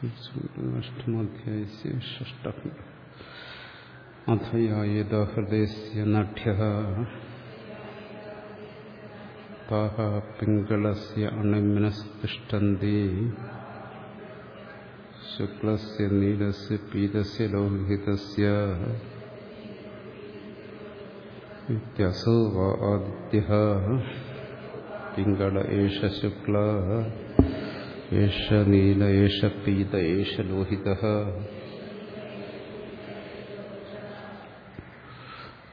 അഷ്ടമാധ്യായ ഷഷ്ട അഥയായത ഹൃദയസ്യ നഠ്യ താഹ പിംഗളസ്യ അണിമ്നസ്തിഷ്ടന്തി ശുക്ലസ്യ നീലസ്യ പീതസ്യ ലോഹിതസ്യ ഇത്യസോ വാ ആദിത്യ പിംഗള ഏഷ ശുക്ല ഏഷ നീല ഏഷ പീത ഏഷ ലോഹിത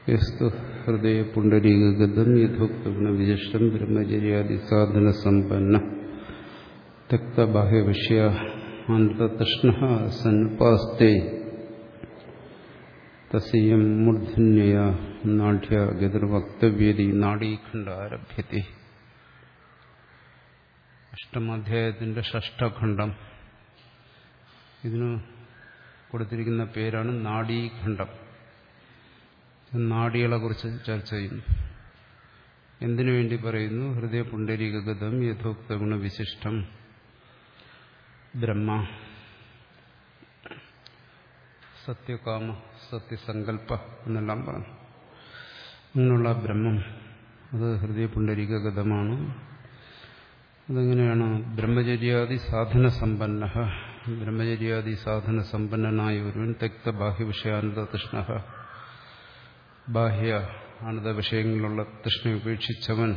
യസ്തു ഹൃദയ പുണ്ടരീകഗതം യഥോക്തഗുണവിശിഷ്ടം ബ്രഹ്മചര്യാദി സാധന സമ്പന്ന തക്തബാഹ്യവിഷയ അന്തതൃഷ്ണ സന്നുപാസ്തേ തസ്യം മൂർധന്യയ നാഢ്യ ഗതിർവക്തവ്യതി നാഡീഖണ്ഡ ആരഭ്യത്തെ അഷ്ടമാധ്യായത്തിന്റെ ഷഷ്ടഖണ്ഡം ഇതിന് കൊടുത്തിരിക്കുന്ന പേരാണ് നാഡീഖണ്ഡം. നാഡികളെ കുറിച്ച് ചർച്ച ചെയ്യുന്നു. എന്തിനു വേണ്ടി പറയുന്നു? ഹൃദയ പുണ്ഡരീകഗതം യഥോക്ത ഗുണവിശിഷ്ടം ബ്രഹ്മ. സത്യകാമ സത്യസങ്കല്പ എന്നെല്ലാം പറഞ്ഞു. അങ്ങനെയുള്ള ബ്രഹ്മം. അത് ഹൃദയ പുണ്ടരീകഗതമാണ് അതെങ്ങനെയാണ്? ബ്രഹ്മചര്യാദി സാധന സമ്പന്ന ബ്രഹ്മചര്യാദി സാധന സമ്പന്നനായ ഒരുവൻ തെക്ത ബാഹ്യവിഷയാനന്ദ തൃഷ്ണ. ബാഹ്യ ആനന്ദ വിഷയങ്ങളിലുള്ള തൃഷ്ണ ഉപേക്ഷിച്ചവൻ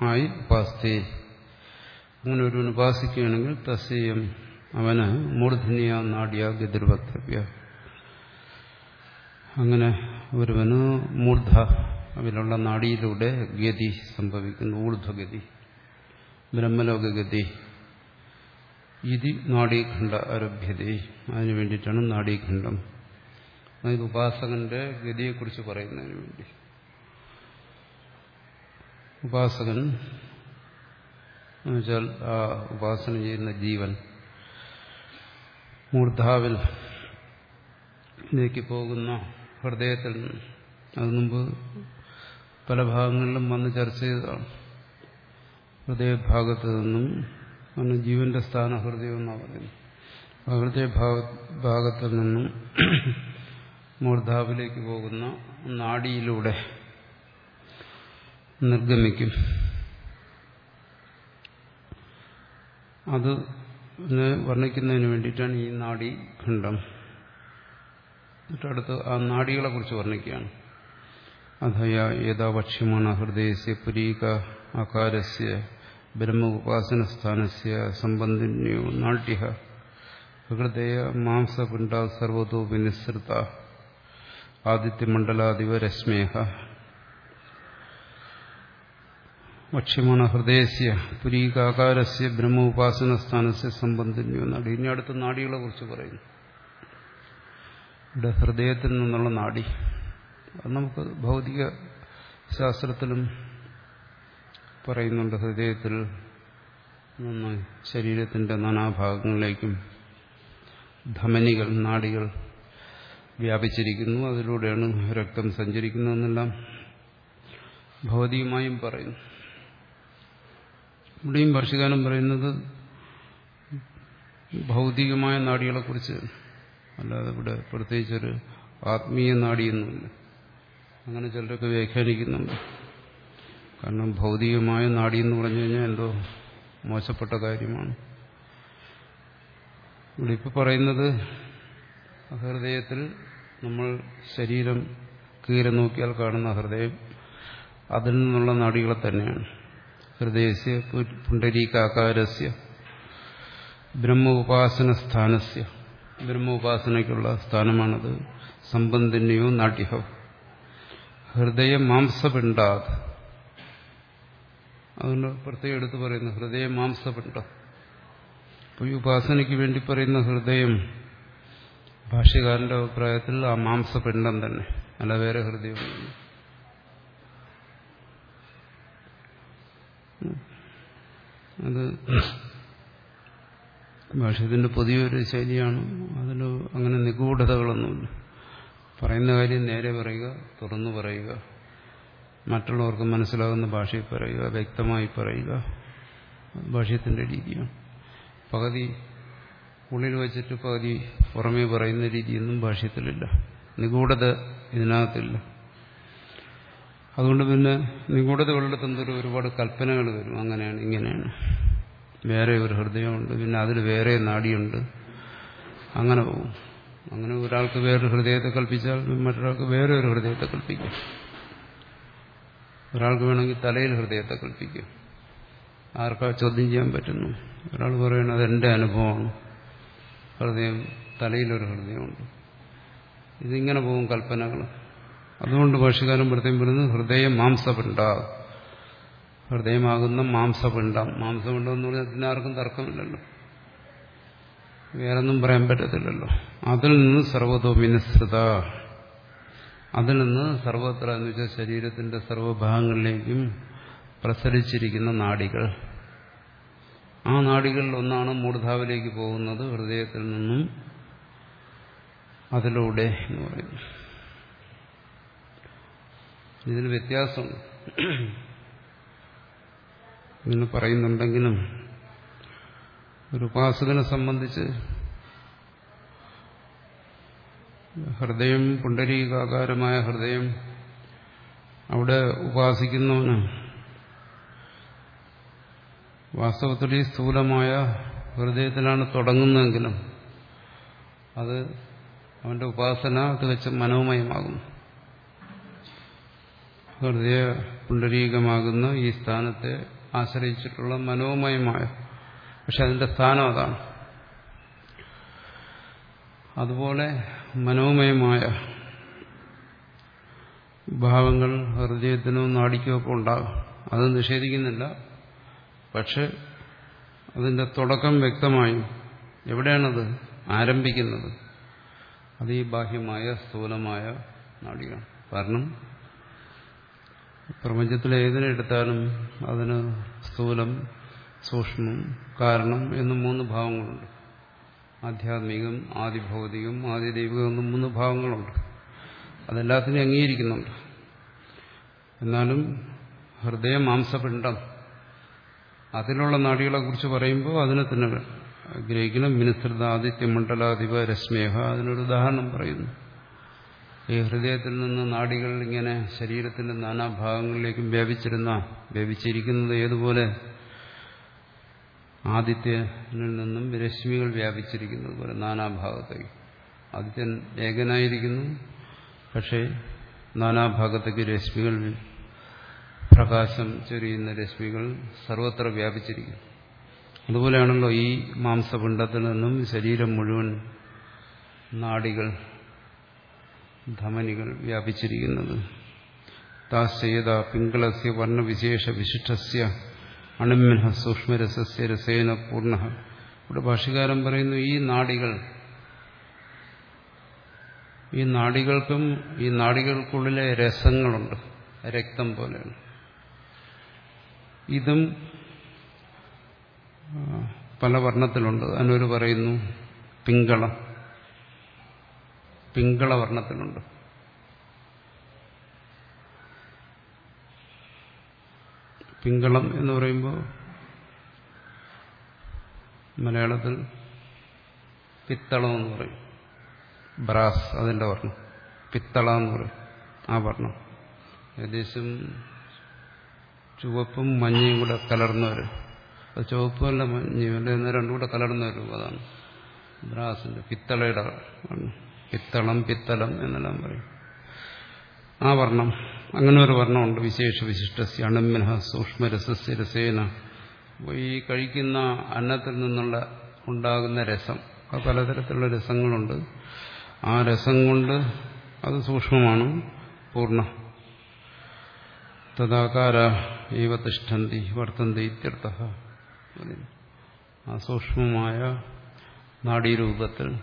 ആയി ഉപാസ്തി. അങ്ങനെ ഒരുവൻ ഉപാസിക്കുകയാണെങ്കിൽ തസ്യം അവന് മൂർധന്യ നാടിയ ഗതിർവക്തവ്യ. അങ്ങനെ ഒരുവന് മൂർധ അവനുള്ള നാടിയിലൂടെ ഗതി സംഭവിക്കുന്നു ഊർധ്വഗതി ബ്രഹ്മലോകഗതി. ഇതി നാഡീഖണ്ഡ ആരഭ്യത. അതിനു വേണ്ടിയിട്ടാണ് നാഡീഖണ്ഡം. അതായത് ഉപാസകന്റെ ഗതിയെക്കുറിച്ച് പറയുന്നതിന് വേണ്ടി. ഉപാസകൻ എന്നുവെച്ചാൽ ആ ഉപാസന ചെയ്യുന്ന ജീവൻ മൂർധാവിൽ ലേക്ക് പോകുന്ന ഹൃദയത്തിൽ അത് മുമ്പ് പല ഭാഗങ്ങളിലും വന്ന് ചർച്ച ചെയ്തതാണ്. ഹൃദയഭാഗത്ത് നിന്നും ആണ് ജീവന്റെ സ്ഥാന ഹൃദയം എന്നാണ് പറയുന്നത്. ഹൃദയ ഭാഗത്ത് നിന്നും മൂർധാവിലേക്ക് പോകുന്ന നാടിയിലൂടെ നിർഗമിക്കും. അത് വർണിക്കുന്നതിന് വേണ്ടിയിട്ടാണ് ഈ നാടി ഖണ്ഡം. എന്നിട്ടടുത്ത് ആ നാടികളെ കുറിച്ച് വർണിക്കുകയാണ്. അധയ ഏതാവക്ഷ്യമാണ് ഹൃദയസ്യ പുരീക ആകാരസ്യ ബ്രഹ്മ ഉപാസനസ്ഥാനസ്യ സംബന്ധിന്യോ നാട്യ ഹൃദയ മാംസകുണ്ട സർവതോപി നിസ്സൃത ആദിത്യമണ്ഡലാദിവ രശ്മേഹ വക്ഷ്യമാണ് ഹൃദയസ്യ പുരീകാകാരസ്യ ബ്രഹ്മ ഉപാസനസ്ഥാനസ്യ സംബന്ധിന്യോ നാടി. ഇനി അടുത്ത നാടികളെ കുറിച്ച് പറയുന്നു. ഇവിടെ ഹൃദയത്തിൽ നിന്നുള്ള നാടി. അത് നമുക്ക് ഭൗതിക ശാസ്ത്രത്തിലും പറയുന്നുണ്ട് ഹൃദയത്തിൽ നിന്ന് ശരീരത്തിന്റെ നാനാഭാഗങ്ങളിലേക്കും ധമനികൾ നാടികൾ വ്യാപിച്ചിരിക്കുന്നു. അതിലൂടെയാണ് രക്തം സഞ്ചരിക്കുന്നതെന്നെല്ലാം ഭൗതികമായും പറയുന്നു. ഇവിടെയും ഭാഷകാലം പറയുന്നത് ഭൗതികമായ നാടികളെക്കുറിച്ച് അല്ലാതെ ഇവിടെ പ്രത്യേകിച്ചൊരു ആത്മീയ നാടിയൊന്നുമില്ല. അങ്ങനെ ചിലരൊക്കെ വ്യാഖ്യാനിക്കുന്നുണ്ട്. കാരണം ഭൗതികമായ നാടി എന്ന് പറഞ്ഞു കഴിഞ്ഞാൽ എന്തോ മോശപ്പെട്ട കാര്യമാണ്. ഇവിടെ പറയുന്നത് ഹൃദയത്തിൽ നമ്മൾ ശരീരം കീര നോക്കിയാൽ കാണുന്ന ഹൃദയം അതിൽ നിന്നുള്ള നാടികളെ തന്നെയാണ്. ഹൃദയസ്യ പുണ്ടരീകാകാരസ്യ ബ്രഹ്മ ഉപാസന സ്ഥാനസ്യ ബ്രഹ്മ ഉപാസനയ്ക്കുള്ള സ്ഥാനമാണത്. സമ്പന്തിന്യോ നാട്യഹോ ഹൃദയ മാംസപിണ്ടാത് അതുകൊണ്ട് പ്രത്യേകം എടുത്തു പറയുന്നു ഹൃദയം മാംസപ്പെട്ട. അപ്പോൾ ഈ ഉപാസനയ്ക്ക് വേണ്ടി പറയുന്ന ഹൃദയം ഭാഷ്യകാരന്റെ അഭിപ്രായത്തിൽ ആ മാംസപിണ്ഡം തന്നെ അല്ല വേറെ ഹൃദയം. അത് ഭാഷ്യത്തിന്റെ പുതിയൊരു ശൈലിയാണ് അതിന് അങ്ങനെ നിഗൂഢതകളൊന്നുമില്ല. പറയുന്ന കാര്യം നേരെ പറയുക തുറന്നു പറയുക. മറ്റുള്ളവർക്ക് മനസ്സിലാകുന്ന ഭാഷയിൽ പറയുക വ്യക്തമായി പറയുക. ഭാഷ്യത്തിന്റെ രീതിയാണ്. പകുതി ഉള്ളിൽ വെച്ചിട്ട് പകുതി പുറമേ പറയുന്ന രീതിയൊന്നും ഭാഷ്യത്തിലില്ല. നിഗൂഢത ഇതിനകത്തില്ല. അതുകൊണ്ട് പിന്നെ നിഗൂഢതകളുടെ തന്നൊരു ഒരുപാട് കൽപ്പനകൾ വരും. അങ്ങനെയാണ് ഇങ്ങനെയാണ്. വേറെ ഒരു ഹൃദയമുണ്ട് പിന്നെ അതിൽ വേറെ നാടിയുണ്ട്. അങ്ങനെ പോകും. അങ്ങനെ ഒരാൾക്ക് വേറൊരു ഹൃദയത്തെ കൽപ്പിച്ചാൽ മറ്റൊരാൾക്ക് വേറെ ഒരു ഹൃദയത്തെ കൽപ്പിക്കും. ഒരാൾക്ക് വേണമെങ്കിൽ തലയിൽ ഹൃദയത്തെ കൽപ്പിക്കും ആർക്കാ ചോദ്യം ചെയ്യാൻ പറ്റുന്നു? ഒരാൾ പറയണത് അതെന്റെ അനുഭവമാണ്. ഹൃദയം തലയിലൊരു ഹൃദയമുണ്ട്. ഇതിങ്ങനെ പോകും കൽപ്പനകൾ. അതുകൊണ്ട് ഭാഷകാലം പ്രത്യേകം പറയുന്നത് ഹൃദയ മാംസപിണ്ട ഹൃദയമാകുന്ന മാംസപിണ്ടം മാംസപിണ്ടം എന്ന് പറഞ്ഞാൽ പിന്നെ ആർക്കും തർക്കമില്ലല്ലോ. വേറൊന്നും പറയാൻ പറ്റത്തില്ലല്ലോ. അതിൽ നിന്ന് സർവതോ മിനസ്രത അതിൽ നിന്ന് സർവത്ര എന്ന് വെച്ചാൽ ശരീരത്തിന്റെ സർവഭാഗങ്ങളിലേക്കും പ്രസരിച്ചിരിക്കുന്ന നാടികൾ. ആ നാടികളിൽ ഒന്നാണ് മൂർധാവിലേക്ക് പോകുന്നത് ഹൃദയത്തിൽ നിന്നും അതിലൂടെ എന്ന് പറയുന്നു. ഇതിന് വ്യത്യാസം. പറയുന്നുണ്ടെങ്കിലും ഒരു ഉപാസകനെ സംബന്ധിച്ച് ഹൃദയം പുണ്ടരീകാകാരമായ ഹൃദയം അവിടെ ഉപാസിക്കുന്നവന് വാസ്തവത്തിൽ ഈ സ്ഥൂലമായ ഹൃദയത്തിലാണ് തുടങ്ങുന്നതെങ്കിലും അത് അവന്റെ ഉപാസന തികച്ചും മനോമയമാകുന്നു. ഹൃദയ പുണ്ടരീകമാകുന്ന ഈ സ്ഥാനത്തെ ആശ്രയിച്ചിട്ടുള്ള മനോമയമായ പക്ഷെ അതിന്റെ സ്ഥാനം അതാണ്. അതുപോലെ മനോമയമായ ഭാവങ്ങൾ ഹൃദയത്തിനോ നാടിക്കോ ഒക്കെ ഉണ്ടാകും. അത് നിഷേധിക്കുന്നില്ല. പക്ഷെ അതിന്റെ തുടക്കം വ്യക്തമായും എവിടെയാണത്? ആരംഭിക്കുന്നത്. അത് ഈ ബാഹ്യമായ സ്ഥൂലമായ നാടിയാണ്. കാരണം പ്രപഞ്ചത്തിലെ ഏതിനെടുത്താലും അതിന് സ്ഥൂലം സൂക്ഷ്മം കാരണം എന്ന് മൂന്ന് ഭാവങ്ങളുണ്ട്. ആധ്യാത്മികം ആദിഭൗതികം ആദിദൈവികം എന്നും മൂന്ന് ഭാവങ്ങളുണ്ട്. അതെല്ലാത്തിനും അംഗീകരിക്കുന്നുണ്ട്. എന്നാലും ഹൃദയ മാംസപിണ്ഡം അതിലുള്ള നാടികളെ കുറിച്ച് പറയുമ്പോൾ അതിനെ തന്നെ ഗ്രഹിക്കണം. മിനിസ്തൃത ആദിത്യമണ്ഡലാധിപ രശ്മേഹ അതിനൊരു ഉദാഹരണം പറയുന്നു. ഈ ഹൃദയത്തിൽ നിന്ന് നാടികൾ ഇങ്ങനെ ശരീരത്തിന്റെ നാനാഭാഗങ്ങളിലേക്കും വ്യാപിച്ചിരുന്ന വ്യാപിച്ചിരിക്കുന്നത് ഏതുപോലെ ആദിത്യനിൽ നിന്നും രശ്മികൾ വ്യാപിച്ചിരിക്കുന്നത് പോലെ നാനാഭാഗത്തേക്ക്. ആദിത്യൻ ഏകനായിരിക്കുന്നു. പക്ഷേ നാനാഭാഗത്തേക്ക് രശ്മികൾ പ്രകാശം ചൊരിയുന്ന രശ്മികൾ സർവത്ര വ്യാപിച്ചിരിക്കുന്നു. അതുപോലെയാണല്ലോ ഈ മാംസപിണ്ഡത്തിൽ നിന്നും ശരീരം മുഴുവൻ നാടികൾ ധമനികൾ വ്യാപിച്ചിരിക്കുന്നത്. താസ്യേത പിങ്കളസ്യ വർണവിശേഷ വിശിഷ്ടസ്യ അണിമ്യഹ സൂക്ഷ്മരസസ്യ രസേന പൂർണ ഇവിടെ ഭാഷകാരൻ പറയുന്നു ഈ നാടികൾ ഈ നാടികൾക്കും ഈ നാടികൾക്കുള്ളിലെ രസങ്ങളുണ്ട്. രക്തം പോലെയാണ്. ഇതും പല വർണത്തിലുണ്ട്. അതിനൊരു പറയുന്നു പിങ്കള പിങ്കള വർണത്തിലുണ്ട്. പിങ്കളം എന്ന് പറയുമ്പോൾ മലയാളത്തിൽ പിത്തളം എന്ന് പറയും. ബ്രാസ് അതിന്റെ വർണം. പിത്തള എന്ന് പറയും. ആ വർണം. ഏകദേശം ചുവപ്പും മഞ്ഞയും കൂടെ കലർന്നവർ അത് ചുവപ്പുമല്ല മഞ്ഞയും അല്ല എന്ന് രണ്ടും കൂടെ കലർന്ന ഒരു അതാണ് ബ്രാസിന്റെ പിത്തളയുടെ പിത്തളം പിത്തളം എന്നെല്ലാം പറയും. ആ വർണം. അങ്ങനെ ഒരു വർണമുണ്ട്. വിശേഷ വിശിഷ്ടസ്യ അണമ്യന സൂക്ഷ്മരസസ്യ രസേന. ഈ കഴിക്കുന്ന അന്നത്തിൽ നിന്നുള്ള ഉണ്ടാകുന്ന രസം പലതരത്തിലുള്ള രസങ്ങളുണ്ട്. ആ രസം കൊണ്ട് അത് സൂക്ഷ്മമാണ് പൂർണ. തഥാകാര ഏവ തിഷ്ഠന്തി വർത്തന്തി ഇത്യർത്ഥ. ആ സൂക്ഷ്മമായ നാഡീരൂപത്തിൽ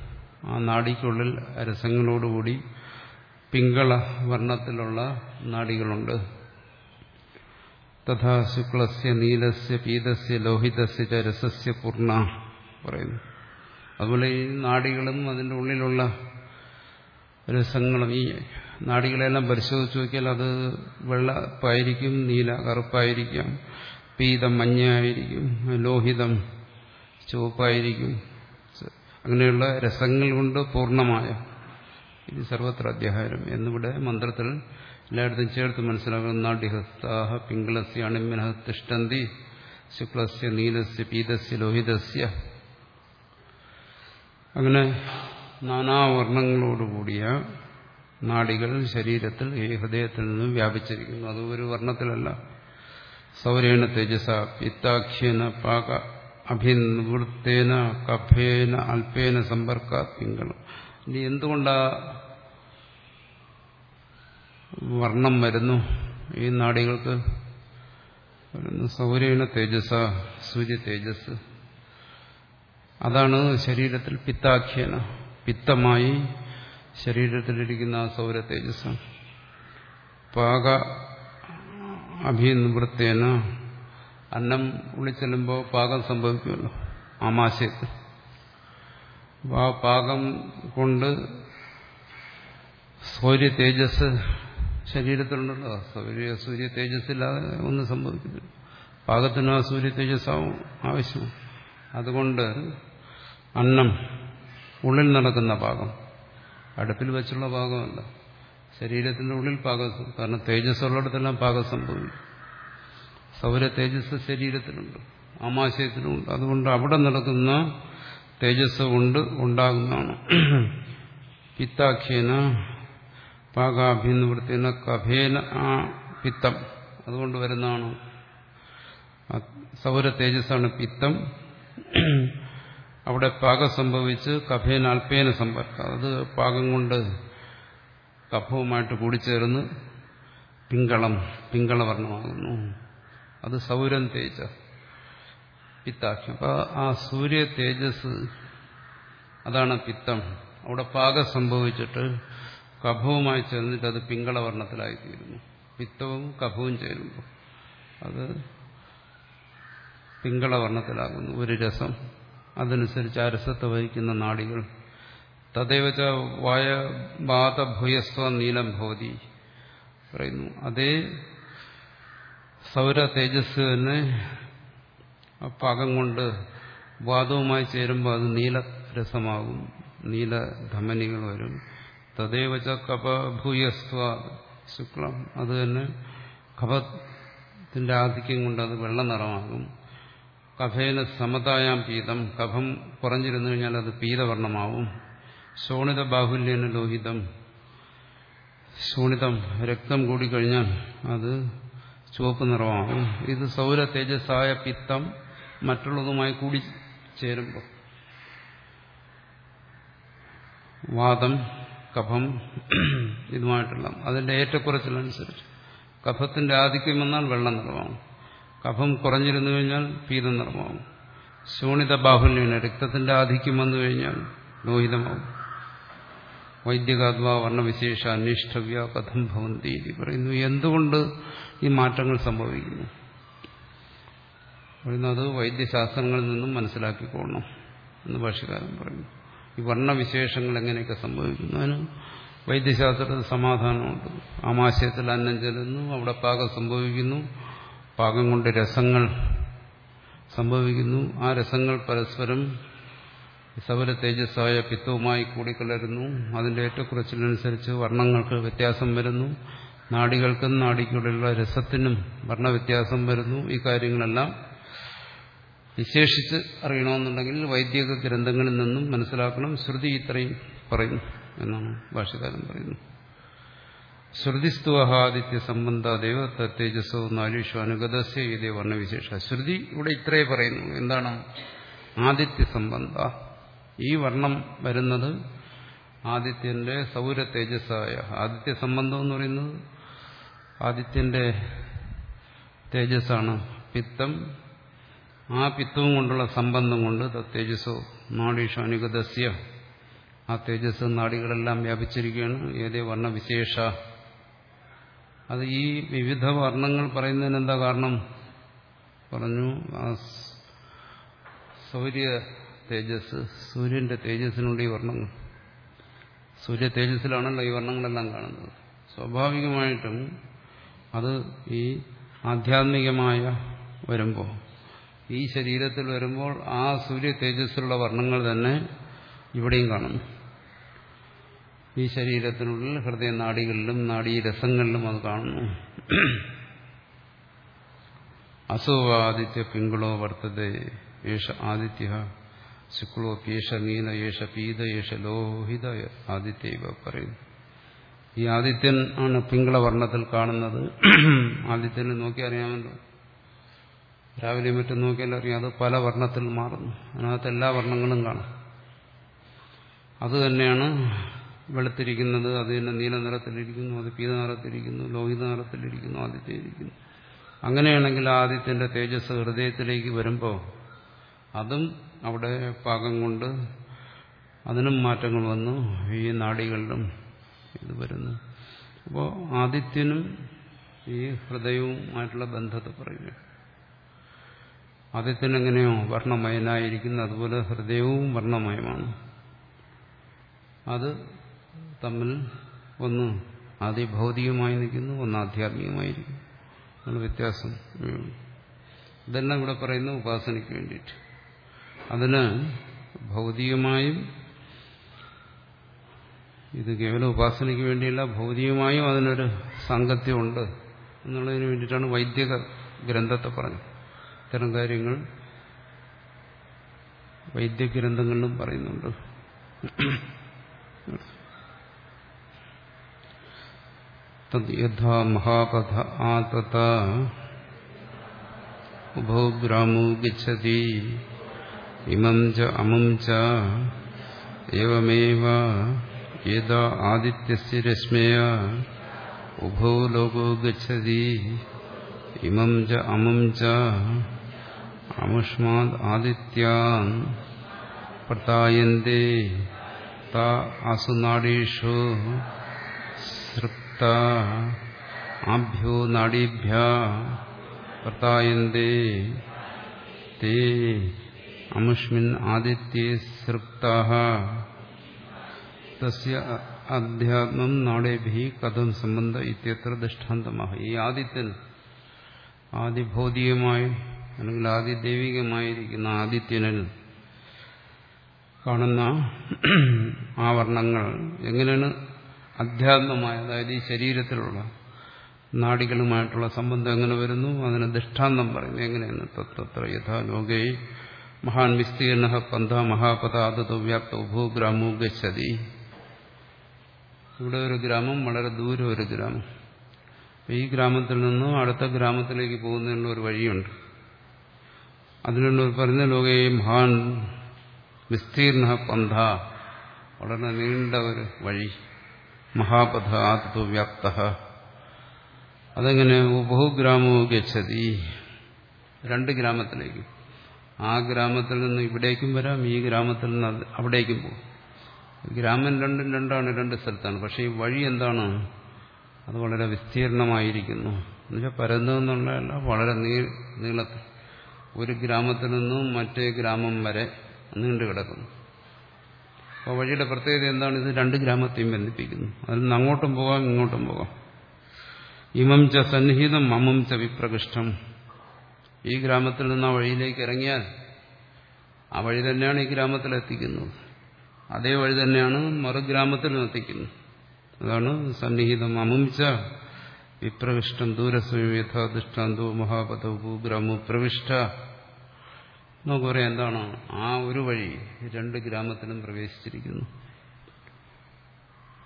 ആ നാടിക്കുള്ളിൽ രസങ്ങളോടുകൂടി പിങ്കള വർണത്തിലുള്ള നാടികളുണ്ട്. തഥാ ശുക്ലസ്യ നീലസ്യ പീതസ്യ ലോഹിതസ്യ ച രസസ്യ പൂർണ പറയുന്നു. അതുപോലെ ഈ നാടികളും അതിന്റെ ഉള്ളിലുള്ള രസങ്ങളും ഈ നാടികളെല്ലാം പരിശോധിച്ച് നോക്കിയാൽ അത് വെള്ളപ്പായിരിക്കും നീല കറുപ്പായിരിക്കാം പീതം മഞ്ഞയായിരിക്കും ലോഹിതം ചുവപ്പായിരിക്കും. അങ്ങനെയുള്ള രസങ്ങൾ കൊണ്ട് പൂർണമായ ഇത് സർവത്ര അധ്യാഹാരം എന്നിവിടെ മന്ത്രത്തിൽ എല്ലായിടത്തും ചേർത്ത് മനസ്സിലാക്കുന്ന നാട്യഹസ്താഹ പിങ്കളസ്യ അണിമ്യന തിഷ്ടന്തി ശുക്ലസ്യ നീലസ്യ പീതസ്യ ലോഹിതസ്യ. അങ്ങനെ നാനാവർണങ്ങളോടുകൂടിയ നാടികൾ ശരീരത്തിൽ ഈ ഹൃദയത്തിൽ നിന്നും വ്യാപിച്ചിരിക്കുന്നു. അത് ഒരു വർണത്തിലല്ല. സൗരേണ തേജസ പിത്താഖ്യേന പാക അഭിനിവൃത്തേന കഫേന അല്പേന സമ്പർക്ക പിങ്കളും ഇനി എന്തുകൊണ്ടാ വർണം വരുന്നു? ഈ നാടികൾക്ക് സൗരേണ തേജസ സൂര്യ തേജസ് അതാണ് ശരീരത്തിൽ പിത്താഖ്യേന പിത്തമായി ശരീരത്തിലിരിക്കുന്ന ആ സൗര തേജസ് പാക അഭിനിവൃത്തേന അന്നം ഉള്ളിച്ചെല്ലുമ്പോൾ പാകം സംഭവിക്കുമല്ലോ ആമാശയത്തിൽ. ആ പാകം കൊണ്ട് സൂര്യ തേജസ് ശരീരത്തിലുണ്ടല്ലോ. സൂര്യ സൂര്യ തേജസ്സില്ലാതെ ഒന്നും സംഭവിക്കില്ല പാകത്തിന് ആ സൂര്യ തേജസ് ആവശ്യമാണ് അതുകൊണ്ട് അന്നം ഉള്ളിൽ നടക്കുന്ന പാകം അടുപ്പിൽ വെച്ചുള്ള പാകമല്ല. ശരീരത്തിന്റെ ഉള്ളിൽ പാകം കാരണം തേജസ് ഉള്ളിടത്തെല്ലാം പാകം സംഭവിക്കും. സൗര തേജസ് ശരീരത്തിലുണ്ട് ആമാശയത്തിലുണ്ട്. അതുകൊണ്ട് അവിടെ നടക്കുന്ന തേജസ് കൊണ്ട് ഉണ്ടാകുന്നതാണ്. പിത്താഖ്യേന പാകാഭിനിവൃത്തിന കഫേന ആ പിത്തം അതുകൊണ്ട് വരുന്നതാണ്. സൗര തേജസ്സാണ് പിത്തം. അവിടെ പാകം സംഭവിച്ച് കഫേന അല്പേന സമ്പർക്കം. അത് പാകം കൊണ്ട് കഫവുമായിട്ട് കൂടിച്ചേർന്ന് പിങ്കളം പിങ്കളവർണമാകുന്നു. അത് സൗരം തേജ പിത്താഖ്യം അപ്പൊ ആ സൂര്യ തേജസ് അതാണ് പിത്തം. അവിടെ പാകം സംഭവിച്ചിട്ട് കഫവുമായി ചേർന്നിട്ട് അത് പിങ്കളവർണത്തിലായിത്തീരുന്നു. പിത്തവും കഫവും ചേരുമ്പോൾ അത് പിങ്കളവർണത്തിലാകുന്നു. ഒരു രസം. അതനുസരിച്ച് ആ രസത്തെ വഹിക്കുന്ന നാടികൾ. തദൈവച്ച വായ ബാധഭൂയസ്വ നീലം ഭവതി പറയുന്നു. അതേ സൗര തേജസ് തന്നെ പാകം കൊണ്ട് വാദവുമായി ചേരുമ്പോൾ അത് നീല രസമാകും നീല ധമനികൾ വരും. തദേവച്ച കപഭൂയസ്വ ശുക്ലം. അത് തന്നെ കഫത്തിന്റെ ആധിക്യം കൊണ്ട് അത് വെള്ള നിറമാകും. കഫേന സമതായാം പീതം. കഫം കുറഞ്ഞിരുന്നു കഴിഞ്ഞാൽ അത് പീതവർണമാവും. ശോണിത ബാഹുല്യന ലോഹിതം. ശോണിതം രക്തം കൂടിക്കഴിഞ്ഞാൽ അത് ചുവപ്പ് നിറമാകും. ഇത് സൗര തേജസ്സായ പിത്തം. മറ്റുള്ളതുമായി കൂടി ചേരുമ്പോൾ. വാദം കഫം ഇതുമായിട്ടുള്ള അതിന്റെ ഏറ്റക്കുറച്ചിലനുസരിച്ച്. കഫത്തിന്റെ ആധിക്യം വന്നാൽ വെള്ളം നിറമാവും കഫം കുറഞ്ഞിരുന്നു കഴിഞ്ഞാൽ പീതം നിറമാവും ശൂണിത ബാഹുല്യന രക്തത്തിന്റെ ആധിക്യം വന്നു കഴിഞ്ഞാൽ ലോഹിതമാവും വൈദ്യകാത്മാ വർണവിശേഷ അന്വേഷ്ടവ്യ കഥം ഭവന്തി പറയുന്നു. എന്തുകൊണ്ട് ഈ മാറ്റങ്ങൾ സംഭവിക്കുന്നു? പറയുന്നത് വൈദ്യശാസ്ത്രങ്ങളിൽ നിന്നും മനസ്സിലാക്കിക്കൊള്ളണം എന്ന് ഭാഷകാരൻ പറയുന്നു ഈ വർണവിശേഷങ്ങൾ എങ്ങനെയൊക്കെ സംഭവിക്കുന്നു അതിന് വൈദ്യശാസ്ത്രത്തിൽ സമാധാനമുണ്ട്. ആമാശയത്തിൽ അന്നം ചെല്ലുന്നു അവിടെ പാകം സംഭവിക്കുന്നു. പാകം കൊണ്ട് രസങ്ങൾ സംഭവിക്കുന്നു. ആ രസങ്ങൾ പരസ്പരം സബല തേജസ്സായ പിത്തവുമായി കൂടിക്കലരുന്നു. അതിന്റെ ഏറ്റക്കുറച്ചിലനുസരിച്ച് വർണങ്ങൾക്ക് വ്യത്യാസം വരുന്നു. നാടികൾക്കും നാടിക്കുള്ള രസത്തിനും വർണവ്യത്യാസം വരുന്നു. ഈ കാര്യങ്ങളെല്ലാം വിശേഷിച്ച് അറിയണമെന്നുണ്ടെങ്കിൽ വൈദിക ഗ്രന്ഥങ്ങളിൽ നിന്നും മനസ്സിലാക്കണം. ശ്രുതി ഇത്രയും പറയുന്നു എന്നാണ് ഭാഷകാരൻ പറയുന്നത് ശ്രുതിസ്തുവഹാദിത്യ സംബന്ധാദേവ തേജസ്സോ നാലീഷു അനുഗതസ്യ ഇതേ വർണവിശേഷ. ശ്രുതി ഇവിടെ ഇത്രേ പറയുന്നു. എന്താണ്? ആദിത്യ സംബന്ധ. ഈ വർണം വരുന്നത് ആദിത്യന്റെ സൗര തേജസ്സായ ആദിത്യ സംബന്ധം എന്ന് പറയുന്നത് ആദിത്യന്റെ തേജസ്സാണ്. പിത്തം ആ പിത്തവും കൊണ്ടുള്ള സംബന്ധം കൊണ്ട് തേജസ്സോ നാഡീഷോ അനുഗതസ്യ. ആ തേജസ് നാടികളെല്ലാം വ്യാപിച്ചിരിക്കുകയാണ്. ഏതേ വർണവിശേഷ? അത് ഈ വിവിധ വർണങ്ങൾ പറയുന്നതിന് എന്താ കാരണം? പറഞ്ഞു ആ സൗര്യ തേജസ് സൂര്യന്റെ തേജസ്സിനുള്ള ഈ വർണങ്ങൾ. സൂര്യ തേജസ്സിലാണല്ലോ ഈ വർണങ്ങളെല്ലാം കാണുന്നത്. സ്വാഭാവികമായിട്ടും അത് ഈ ആധ്യാത്മികമായ വരുമ്പോൾ ഈ ശരീരത്തിൽ വരുമ്പോൾ ആ സൂര്യ തേജസ്സിലുള്ള വർണങ്ങൾ തന്നെ ഇവിടെയും കാണുന്നു ഈ ശരീരത്തിനുള്ളിൽ ഹൃദയ നാടികളിലും നാഡീരസങ്ങളിലും അത് കാണുന്നു. അസുവാദിത്യ പിങ്കളോ വർത്തത യേശ ആദിത്യ ശുക്ലോ പീഷ മീന യേശ പീത യേശ ലോഹിത ആദിത്യ ഇവ പറയുന്നു. ഈ ആദിത്യൻ ആണ് പിങ്കള വർണത്തിൽ കാണുന്നത്. ആദിത്യനെ നോക്കി അറിയാമല്ലോ രാവിലെ മറ്റും നോക്കിയാൽ അറിയാം അത് പല വർണത്തിൽ മാറുന്നു. അതിനകത്ത് എല്ലാ വർണങ്ങളും കാണാം. അത് തന്നെയാണ് വെളുത്തിരിക്കുന്നത് അത് തന്നെ നീല നിറത്തിലിരിക്കുന്നു അത് പീത നിറത്തിലിരിക്കുന്നു ലോഹിത നിറത്തിലിരിക്കുന്നു ആദിത്യയിരിക്കുന്നു അങ്ങനെയാണെങ്കിൽ ആദിത്യന്റെ തേജസ് ഹൃദയത്തിലേക്ക് വരുമ്പോൾ അതും അവിടെ പാകം കൊണ്ട് അതിനും മാറ്റങ്ങൾ വന്നു ഈ നാടികളിലും ഇത് വരുന്നു. അപ്പോൾ ആദിത്യനും ഈ ഹൃദയവുമായിട്ടുള്ള ബന്ധത്തെ പറയുക ആദിത്യൻ എങ്ങനെയോ വർണമയനായിരിക്കുന്നു അതുപോലെ ഹൃദയവും വർണമയമാണ്. അത് തമ്മിൽ ഒന്ന് ആദ്യ ഭൗതികമായി നിൽക്കുന്നു ഒന്ന് ആധ്യാത്മികമായിരിക്കുന്നു. അങ്ങനെ വ്യത്യാസം ഇതെല്ലാം ഇവിടെ പറയുന്ന ഉപാസനയ്ക്ക് വേണ്ടിയിട്ട്. അതിന് ഭൗതികമായും ഇത് കേവലം ഉപാസനയ്ക്ക് വേണ്ടിയല്ല ഭൗതികമായും അതിനൊരു സാങ്കത്യമുണ്ട് എന്നുള്ളതിന് വേണ്ടിയിട്ടാണ് വൈദിക ഗ്രന്ഥത്തെ പറഞ്ഞത്. ഇത്തരം കാര്യങ്ങൾ വൈദ്യഗ്രന്ഥങ്ങളിലും പറയുന്നുണ്ട്. യഥാ മഹാകഥ ആ തഥ ഉഭോ ഗ്രാമോ ഗതി ഇമം ച അമം ചവമേവ യഥാ ആദിത്യസ്യ രശ്മയ ഉഭോ ലോകോ ഗതി ഇമം ച അമം ച അമുഷ്മാത് ആദിത്യാൻ പ്രതായന്തേ താ അസുനാടീഷു സൃപ്ത ആഭ്യോ നാഡീഭ്യ പ്രതായന്തേ തേ അമുഷ്മിൻ ആദിത്യേ സൃപ്ത തസ്യ അധ്യാത്മം നാടേഭി കഥം സംബന്ധ ഇത്യത്ര ദൃഷ്ടാന്തമാണ് ഈ ആദിത്യൻ ആദിഭൗതികമായി അല്ലെങ്കിൽ ആദിദൈവികമായിരിക്കുന്ന ആദിത്യനിൽ കാണുന്ന ആവരണങ്ങൾ എങ്ങനെയാണ് അധ്യാത്മമായ അതായത് ഈ ശരീരത്തിലുള്ള നാടികളുമായിട്ടുള്ള സംബന്ധം എങ്ങനെ വരുന്നു അതിന് ദൃഷ്ടാന്തം പറയുന്നു എങ്ങനെയാണ്? തത്ര യഥാ ലോകേ മഹാൻ വിസ്തീർണ പന്ഥ മഹാപദാതോ വ്യാപ്ത ഭൂഗ്രാമോ ഗതി ഇവിടെ ഒരു ഗ്രാമം വളരെ ദൂരെ ഒരു ഗ്രാമം. ഈ ഗ്രാമത്തിൽ നിന്നും അടുത്ത ഗ്രാമത്തിലേക്ക് പോകുന്നതിനുള്ള ഒരു വഴിയുണ്ട്. അതിനുള്ള പറഞ്ഞ ലോകേ മഹാൻ വിസ്തീർണ പന്ഥ. വളരെ നീണ്ട ഒരു വഴി. മഹാപഥ ആത്മവ്യാപ്ത അതെങ്ങനെ ബഹുഗ്രാമോ ഗച്ഛതി. രണ്ട് ഗ്രാമത്തിലേക്കും. ആ ഗ്രാമത്തിൽ നിന്ന് ഇവിടേക്കും വരാം ഈ ഗ്രാമത്തിൽ നിന്ന് അവിടേക്കും പോകും ഗ്രാമം രണ്ടും രണ്ടാണ് രണ്ട് സ്ഥലത്താണ്. പക്ഷേ ഈ വഴി എന്താണ്? അത് വളരെ വിസ്തീർണമായിരിക്കുന്നു. എന്നുവെച്ചാൽ പരന്നതെന്നുള്ള വളരെ നീ നീളത്തിൽ. ഒരു ഗ്രാമത്തിൽ നിന്നും മറ്റേ ഗ്രാമം വരെ നീണ്ടു കിടക്കുന്നു. അപ്പോൾ വഴിയുടെ പ്രത്യേകത എന്താണ്? ഇത് രണ്ട് ഗ്രാമത്തെയും ബന്ധിപ്പിക്കുന്നു. അതിൽ നിന്ന് അങ്ങോട്ടും പോകാം ഇങ്ങോട്ടും പോകാം. ഇമം ച സന്നിഹിതം മമം ച വിപ്രകൃഷ്ടം. ഈ ഗ്രാമത്തിൽ നിന്ന് ആ വഴിയിലേക്ക് ഇറങ്ങിയാൽ ആ വഴി തന്നെയാണ് ഈ ഗ്രാമത്തിൽ എത്തിക്കുന്നത്. അതേ വഴി തന്നെയാണ് മറുഗ്രാമത്തിലും എത്തിക്കുന്നത്. അതാണ് സന്നിഹിതം അമുംച്ച വിപ്രവിഷ്ടം ദൂരസ്വയം യഥാദൃഷ്ടാന്തോ മഹാപഥോ ഭൂഗ്രാമോ പ്രവിഷ്ഠ നമുക്ക് പറയാം എന്താണ്? ആ ഒരു വഴി രണ്ട് ഗ്രാമത്തിലും പ്രവേശിച്ചിരിക്കുന്നു.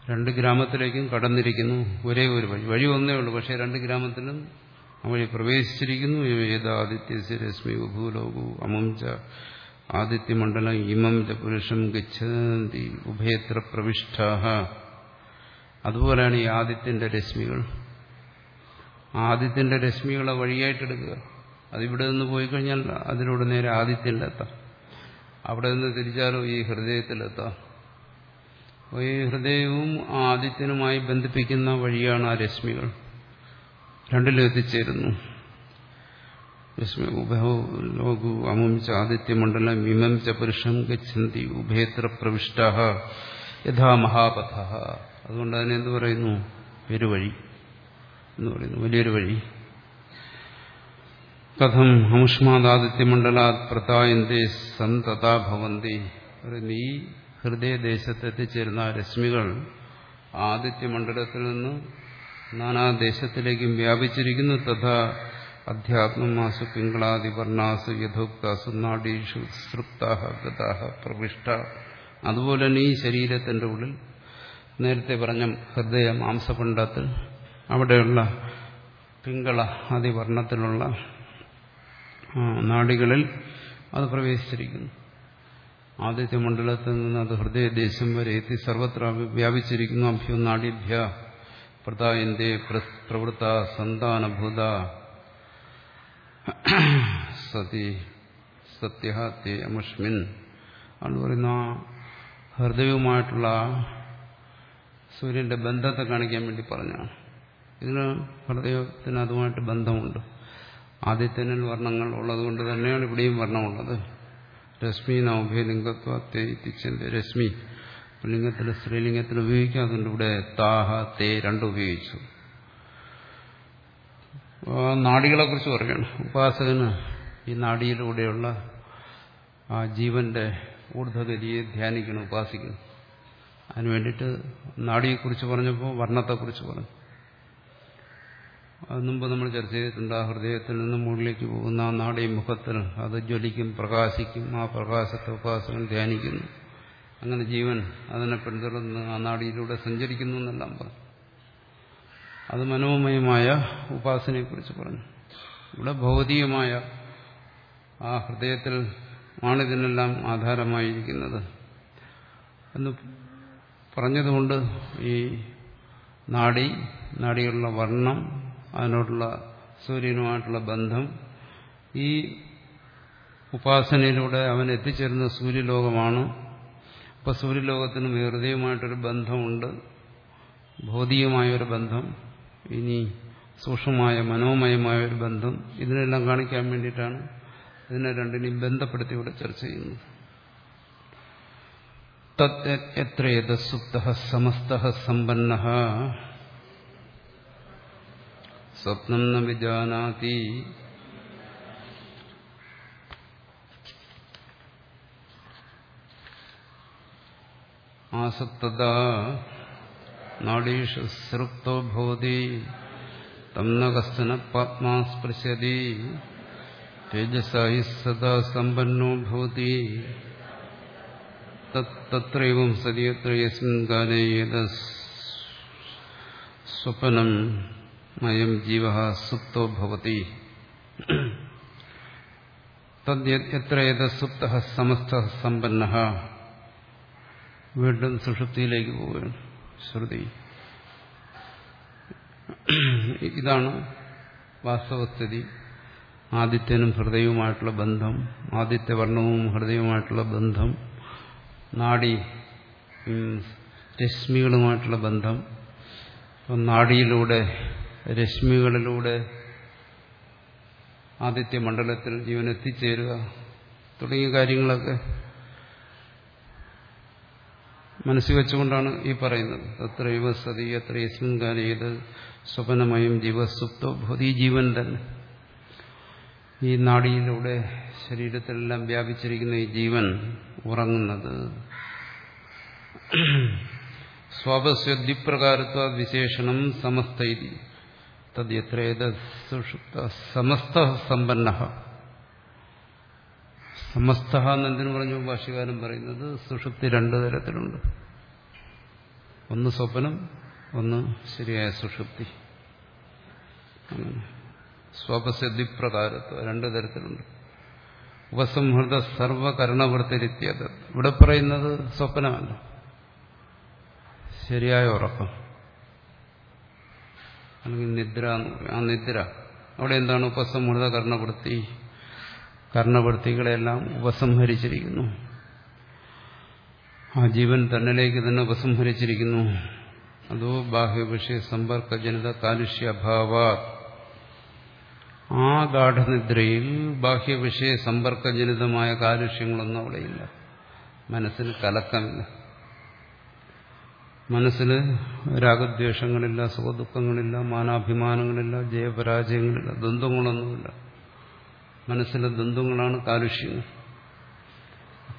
രണ്ട് ഗ്രാമത്തിലേക്കും കടന്നിരിക്കുന്നു. ഒരേ ഒരു വഴി. വഴി ഒന്നേ ഉള്ളൂ. പക്ഷേ രണ്ട് ഗ്രാമത്തിലും ആ വഴി പ്രവേശിച്ചിരിക്കുന്നു. ഏത് ആദിത്യസ്യ രശ്മി ഭൂലോകു അമുംച ആദിത്യമണ്ഡലം ഇമം ച പുരുഷം ഗച്ഛന്തി ഉഭയത്ര പ്രവിഷ്ഠ അതുപോലെയാണ് ഈ ആദിത്യന്റെ രശ്മികൾ. ആദിത്യന്റെ രശ്മികളെ വഴിയായിട്ടെടുക്കുക അതിവിടെ നിന്ന് പോയി കഴിഞ്ഞാൽ അതിലൂടെ നേരെ ആദിത്യനിലെത്താം അവിടെ നിന്ന് തിരിച്ചാലോ ഈ ഹൃദയത്തിലെത്താം അപ്പോൾ ഈ ഹൃദയവും ആദിത്യനുമായി ബന്ധിപ്പിക്കുന്ന വഴിയാണ് ആ രശ്മികൾ. രണ്ടിലും എത്തിച്ചേരുന്നു. രശ്മി ഉഭയോ ലോകു അമും ച ആദിത്യമണ്ഡലം ഇമം ച പുരുഷം ഗച്ഛന്തി ഉഭയത്ര പ്രവിഷ്ട യഥാ മഹാപഥ. അതുകൊണ്ട് അതിനെന്ത് പറയുന്നു? പെരുവഴി. എന്ന് പറയുന്നു. വലിയൊരു വഴി. കഥം ഹമുഷ്മാദാദിത്യമണ്ഡലാത് പ്രതായന്തേ സന്തതാ ഭവന്തി. ഈ ഹൃദയദേശത്ത് എത്തിച്ചേരുന്ന രശ്മികൾ ആദിത്യമണ്ഡലത്തിൽ നിന്ന് നാനാദേശത്തിലേക്കും വ്യാപിച്ചിരിക്കുന്നു. തഥാ അധ്യാത്മമാസു പിങ്കളാദി വർണാസു യഥോക്താസു നാഡീഷു സൃപ്താഹ ഗതാഹ പ്രവിഷ്ട. അതുപോലെ തന്നെ ഈ ശരീരത്തിന്റെ ഉള്ളിൽ നേരത്തെ പറഞ്ഞ ഹൃദയ മാംസപിണ്ഡത്തിൽ അവിടെയുള്ള പിങ്കള അതിവർണത്തിലുള്ള നാടികളിൽ അത് പ്രവേശിച്ചിരിക്കുന്നു. ആദിത്യ മണ്ഡലത്തിൽ നിന്ന് അത് ഹൃദയദേശം വരെ എത്തി സർവത്ര വ്യാപിച്ചിരിക്കുന്നു. അഭ്യോ നാടിഭ്യ പ്രതായന്റെ പ്രവൃത്ത സന്താനഭൂത. സതി സത്യഹത്യമുഷ്മിൻ അമുഷ്മിൻ പറയുന്ന ഹൃദയവുമായിട്ടുള്ള സൂര്യന്റെ ബന്ധത്തെ കാണിക്കാൻ വേണ്ടി പറഞ്ഞാണ് ഇതിന് ഹൃദയത്തിന് അതുമായിട്ട് ബന്ധമുണ്ട്. ആദ്യത്തേനിൽ വർണങ്ങൾ ഉള്ളതുകൊണ്ട് തന്നെയാണ് ഇവിടെയും വർണമുള്ളത്. രശ്മി നൗഭ്യലിംഗത്വ തേത്തിച്ചന്റെ രശ്മി. ലിംഗത്തിൽ സ്ത്രീലിംഗത്തിൽ ഉപയോഗിക്കുക അതുകൊണ്ട് ഇവിടെ താഹ തേ രണ്ടും ഉപയോഗിച്ചു. നാടികളെ കുറിച്ച് പറയണം. ഉപാസകന് ഈ നാടിയിലൂടെയുള്ള ആ ജീവന്റെ ഊർധഗതിയെ ധ്യാനിക്കണം ഉപാസിക്കണം. അതിനു വേണ്ടിയിട്ട് നാടിയെക്കുറിച്ച് പറഞ്ഞപ്പോൾ വർണത്തെക്കുറിച്ച് പറഞ്ഞു. അത് മുമ്പ് നമ്മൾ ചർച്ച ചെയ്തിട്ടുണ്ട് ആ ഹൃദയത്തിൽ നിന്ന് മുകളിലേക്ക് പോകുന്ന ആ നാടി മുഖത്തിൽ അത് ജ്വലിക്കും പ്രകാശിക്കും ആ പ്രകാശത്തെ ഉപാസകൻ ധ്യാനിക്കുന്നു. അങ്ങനെ ജീവൻ അതിനെ പിന്തുടർന്ന് ആ നാടിയിലൂടെ സഞ്ചരിക്കുന്നു എന്നെല്ലാം പറഞ്ഞു. അത് മനോമയമായ ഉപാസനയെക്കുറിച്ച് പറഞ്ഞു. ഇവിടെ ഭൗതികമായ ആ ഹൃദയത്തിൽ ആണിതിനെല്ലാം ആധാരമായിരിക്കുന്നത്. എന്ന് പറഞ്ഞതുകൊണ്ട് ഈ നാടി നാടിയുള്ള വർണം അതിനോടുള്ള സൂര്യനുമായിട്ടുള്ള ബന്ധം. ഈ ഉപാസനയിലൂടെ അവൻ എത്തിച്ചേരുന്ന സൂര്യലോകമാണ്. അപ്പോൾ സൂര്യലോകത്തിനും ഹൃദയമായിട്ടൊരു ബന്ധമുണ്ട്. ഭൗതികമായൊരു ബന്ധം. ഇനി സൂക്ഷ്മമായ മനോമയമായ ഒരു ബന്ധം. ഇതിനെല്ലാം കാണിക്കാൻ വേണ്ടിയിട്ടാണ് ഇതിനെ രണ്ടിനെയും ബന്ധപ്പെടുത്തി ഇവിടെ ചർച്ച ചെയ്യുന്നത്. എത്രേത സുപ്ത സമസ്ത സമ്പന്ന സ്വപ്നം ന വിജാനാതി. ആസക്തത നാഡീഷു സൃപ്തോ ഭവതി. തം ന കശ്ചന പാത്മാ സ്പൃശതി തേജസായി സദാ സമ്പന്നോ ഭവതി. തത്രൈവം സതിയത്ര യസ്മിൻ കാലേ സ്വപ്നം മയം ജീവ സുപ്തോ ഭവതി. തദ്യത്ര യത സുപ്ത സമസ്ത സമ്പന്ന. വീണ്ടും സുഷുപ്തിയിലേക്ക് പോവുകയാണ് ശ്രുതി. ഇതാണ് വാസ്തവസ്ഥിതി. ആദിത്യനും ഹൃദയവുമായിട്ടുള്ള ബന്ധം ആദിത്യവർണവും ഹൃദയവുമായിട്ടുള്ള ബന്ധം നാഡി രശ്മികളുമായിട്ടുള്ള ബന്ധം. നാഡിയിലൂടെ രശ്മികളിലൂടെ ആദിത്യ മണ്ഡലത്തിൽ ജീവൻ എത്തിച്ചേരുക തുടങ്ങിയ കാര്യങ്ങളൊക്കെ മനസ്സിൽ വെച്ചുകൊണ്ടാണ് ഈ പറയുന്നത്. തത്രൈവ സതി എത്ര യസ്മിൻ സ്വപനമയം ജീവസുപ്തോ ഭൂതി ജീവൻ തന്നെ ഈ നാടിയിലൂടെ ശരീരത്തിലെല്ലാം വ്യാപിച്ചിരിക്കുന്ന ഈ ജീവൻ ഉറങ്ങുന്നത്. സ്വാപസ്വദ്വിപ്രകാരത്വ വിശേഷണം സുഷുപ്ത സമസ്ത സമ്പന്ന സമസ്ത എന്നെന്തിനു പറഞ്ഞു ഭാഷ്യകാരൻ പറയുന്നത് സുഷുപ്തി രണ്ടു തരത്തിലുണ്ട്. ഒന്ന് സ്വപ്നം ഒന്ന് ശരിയായ സുഷുപ്തി. സ്വപസിദ്ധി സ്വപസിദ്ധിപ്രകാരത്വ രണ്ടു തരത്തിലുണ്ട്. ഉപസംഹൃത സർവകരണവൃത്തിരിത്യത് ഇവിടെ പറയുന്നത് സ്വപ്നമല്ല. ശരിയായ ഉറക്കം. അല്ലെങ്കിൽ നിദ്ര ആ നിദ്ര. അവിടെ എന്താണ് ഉപസംഹൃത കർണവൃത്തി കർണവൃത്തികളെല്ലാം ഉപസംഹരിച്ചിരിക്കുന്നു. ആ ജീവൻ തന്നിലേക്ക് തന്നെ ഉപസംഹരിച്ചിരിക്കുന്നു. അതോ ബാഹ്യവിഷയ സമ്പർക്കജനിത കാലുഷ്യഭാവ. ആ ഗാഠനിദ്രയിൽ ബാഹ്യവിഷയ സമ്പർക്കജനിതമായ കാലുഷ്യങ്ങളൊന്നും അവിടെയില്ല. മനസ്സിന് കലക്കമില്ല. മനസ്സിൽ രാഗദ്വേഷങ്ങളില്ല സുഖദുഃഖങ്ങളില്ല മാനാഭിമാനങ്ങളില്ല ജയപരാജയങ്ങളില്ല ദ്വന്ദ്ങ്ങളൊന്നുമില്ല മനസ്സിലെ ദ്വന്ദ്ങ്ങളാണ് കാലുഷ്യങ്ങൾ.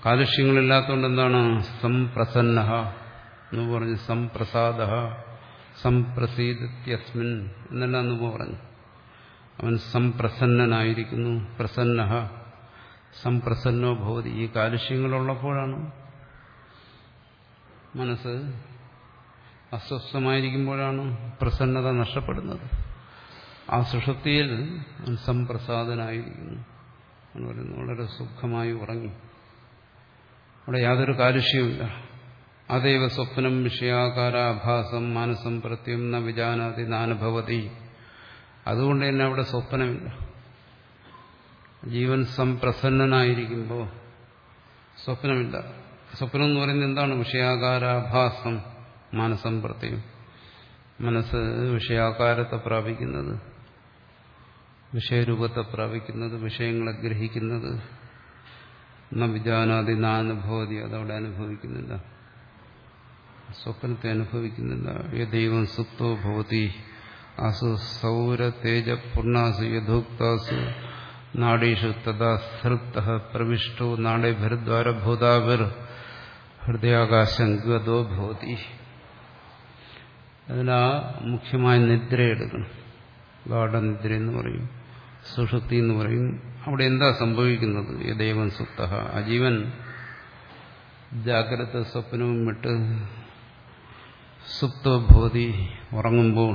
കാലുഷ്യങ്ങളില്ലാത്തതുകൊണ്ട് എന്താണ് സംപ്രസന്ന എന്ന് പറഞ്ഞ് സംപ്രസാദ സംപ്രസീദത്യസ്മിൻ എന്നെല്ലാം എന്ന് പറഞ്ഞു. അവൻ സംപ്രസന്നനായിരിക്കുന്നു പ്രസന്ന സംപ്രസന്നോ ഭവതി. ഈ കാലുഷ്യങ്ങളുള്ളപ്പോഴാണ് മനസ്സ് അസ്വസ്ഥമായിരിക്കുമ്പോഴാണ് പ്രസന്നത നഷ്ടപ്പെടുന്നത്. ആ സുഷുപ്തിയിൽ സംപ്രസാദനായിരിക്കുന്നു വളരെ സുഖമായി ഉറങ്ങി. അവിടെ യാതൊരു കാലുഷ്യവുമില്ല അതേവ സ്വപ്നം വിഷയാകാരാഭാസം മാനസം പ്രത്യം ന വിജാനാതി നാനുഭവതി. അതുകൊണ്ട് തന്നെ അവിടെ സ്വപ്നമില്ല. ജീവൻ സംപ്രസന്നനായിരിക്കുമ്പോൾ സ്വപ്നമില്ല. സ്വപ്നം എന്ന് പറയുന്നത് എന്താണ്? വിഷയാകാരാഭാസം മാനസം പ്രത്യം മനസ്സ് വിഷയാകാരത്തെ പ്രാപിക്കുന്നത് വിഷയരൂപത്തെ പ്രാപിക്കുന്നത് വിഷയങ്ങളെ ഗ്രഹിക്കുന്നത് നവിജാനാദി നാനുഭവതി അതവിടെ അനുഭവിക്കുന്നില്ല. സ്വപ്നത്തെ അനുഭവിക്കുന്നില്ല. യദൈവം സുപ്തോ ഭവതി. അസു സൗര തേജ പൂർണാസു യഥോക്താസു നാടീഷു തഥാ സൃപ്ത പ്രവിഷ്ടോ നാഡേഭിർദ്വാരഭൂതാഭിർ ഹൃദയാകാശം ഗതോ ഭവതി. അതിലാ മുഖ്യമായ നിദ്ര എടുക്കണം ഗാഠനിദ്ര എന്ന് പറയും സുഷുപ്തി എന്ന് പറയും. അവിടെ എന്താ സംഭവിക്കുന്നത്? യദൈവൻ സുപ്ത ആ ജീവൻ ജാഗ്രത സ്വപ്നവും വിട്ട് സുപ്തഭൂതി ഉറങ്ങുമ്പോൾ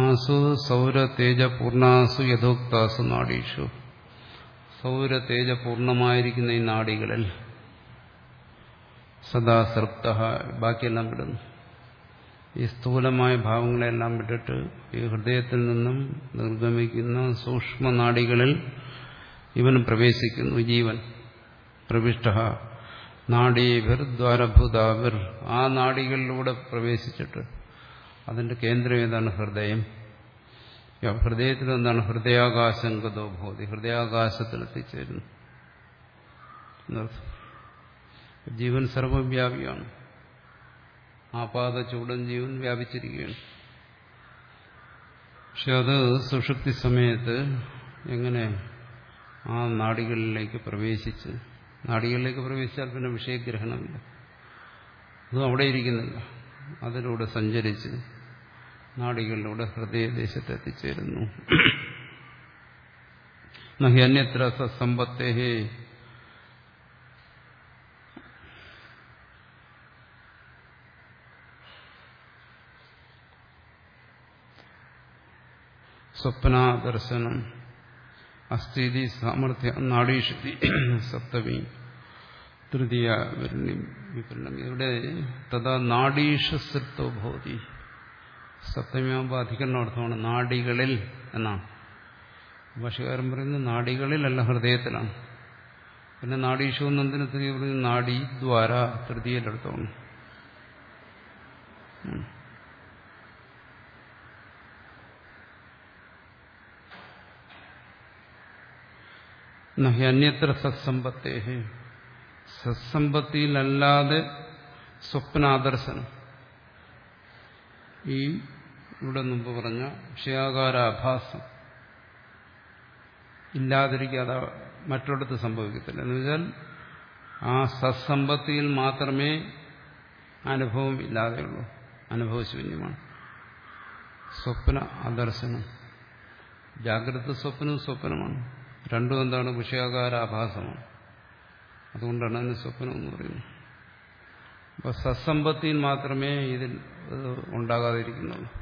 ആസു സൗര തേജ പൂർണാസു യഥോക്താസു നാടീഷു സൗര തേജ പൂർണമായിരിക്കുന്ന ഈ നാടികളിൽ സദാ സൃപ്ത ബാക്കിയെല്ലാം വിടുന്നു ഈ സ്ഥൂലമായ ഭാവങ്ങളെല്ലാം വിട്ടിട്ട് ഈ ഹൃദയത്തിൽ നിന്നും നിർഗമിക്കുന്ന സൂക്ഷ്മ നാടികളിൽ ഇവൻ പ്രവേശിക്കുന്നു ജീവൻ. പ്രവിഷ്ട. നാഡീഭിർ ദ്വാരഭൂതാഭിർ ആ നാടികളിലൂടെ പ്രവേശിച്ചിട്ട് അതിന്റെ കേന്ദ്രം ഏതാണ്? ഹൃദയം. ഹൃദയത്തിൽ എന്താണ്? ഹൃദയാകാശം ഭൂതി ഹൃദയാകാശത്തിൽ എത്തിച്ചേരുന്നു ജീവൻ സർവവ്യാപിയാണ്. ആപാത ചൂടൻ ജീവൻ വ്യാപിച്ചിരിക്കുകയാണ്. പക്ഷെ അത് സുഷുപ്തി സമയത്ത് എങ്ങനെ ആ നാടികളിലേക്ക് പ്രവേശിച്ച് നാടികളിലേക്ക് പ്രവേശിച്ചാൽ പിന്നെ വിഷയഗ്രഹണമില്ല. അതും അവിടെ ഇരിക്കുന്നില്ല. അതിലൂടെ സഞ്ചരിച്ച് നാടികളിലൂടെ ഹൃദയദേശത്ത് എത്തിച്ചേരുന്നു. നഹി അന്യത്ര സമ്പത്തേ സ്വപ്നാദർശനം. അസ്ഥിതി സാമർഥ്യ നാടീഷതി സപ്തമി തൃതീയ വിപരണം ഇവിടെ തഥാ നാഡീഷസൃപ്തോ ഭവതി. സപ്തമിയാകുമ്പോൾ അധികരണ അർത്ഥമാണ് നാടികളിൽ എന്നാണ്. ഭാഷകാരൻ പറയുന്നത് നാടികളിലല്ല ഹൃദയത്തിലാണ്. പിന്നെ നാഡീഷു എന്നതിന് തൃതീയ പറയുന്നത് നാഡീദ്വാര ദ്വാര തൃതീയയിലർത്ഥമാണ് അന്യത്ര സത്സമ്പത്തേ സത്സമ്പത്തിയിലല്ലാതെ സ്വപ്നാദർശനം. ഈ ഇവിടെ മുമ്പ് പറഞ്ഞ വിഷയാകാരാഭാസം ഇല്ലാതിരിക്കാതെ മറ്റൊരിടത്ത് സംഭവിക്കത്തില്ല. എന്ന് വെച്ചാൽ ആ സത്സമ്പത്തിയിൽ മാത്രമേ അനുഭവം ഇല്ലാതെയുള്ളൂ. അനുഭവശൂന്യമാണ് സ്വപ്ന ആദർശനം. ജാഗ്രത സ്വപ്നവും സ്വപ്നമാണ്. രണ്ടും എന്താണ് വിഷയാകാരാഭാസമാണ്. അതുകൊണ്ടാണ് അതിന് സ്വപ്നം എന്ന് പറയുന്നത്. അപ്പൊ സത്സമ്പത്തിയിൽ മാത്രമേ ഇതിൽ ഉണ്ടാകാതിരിക്കുന്നുള്ളൂ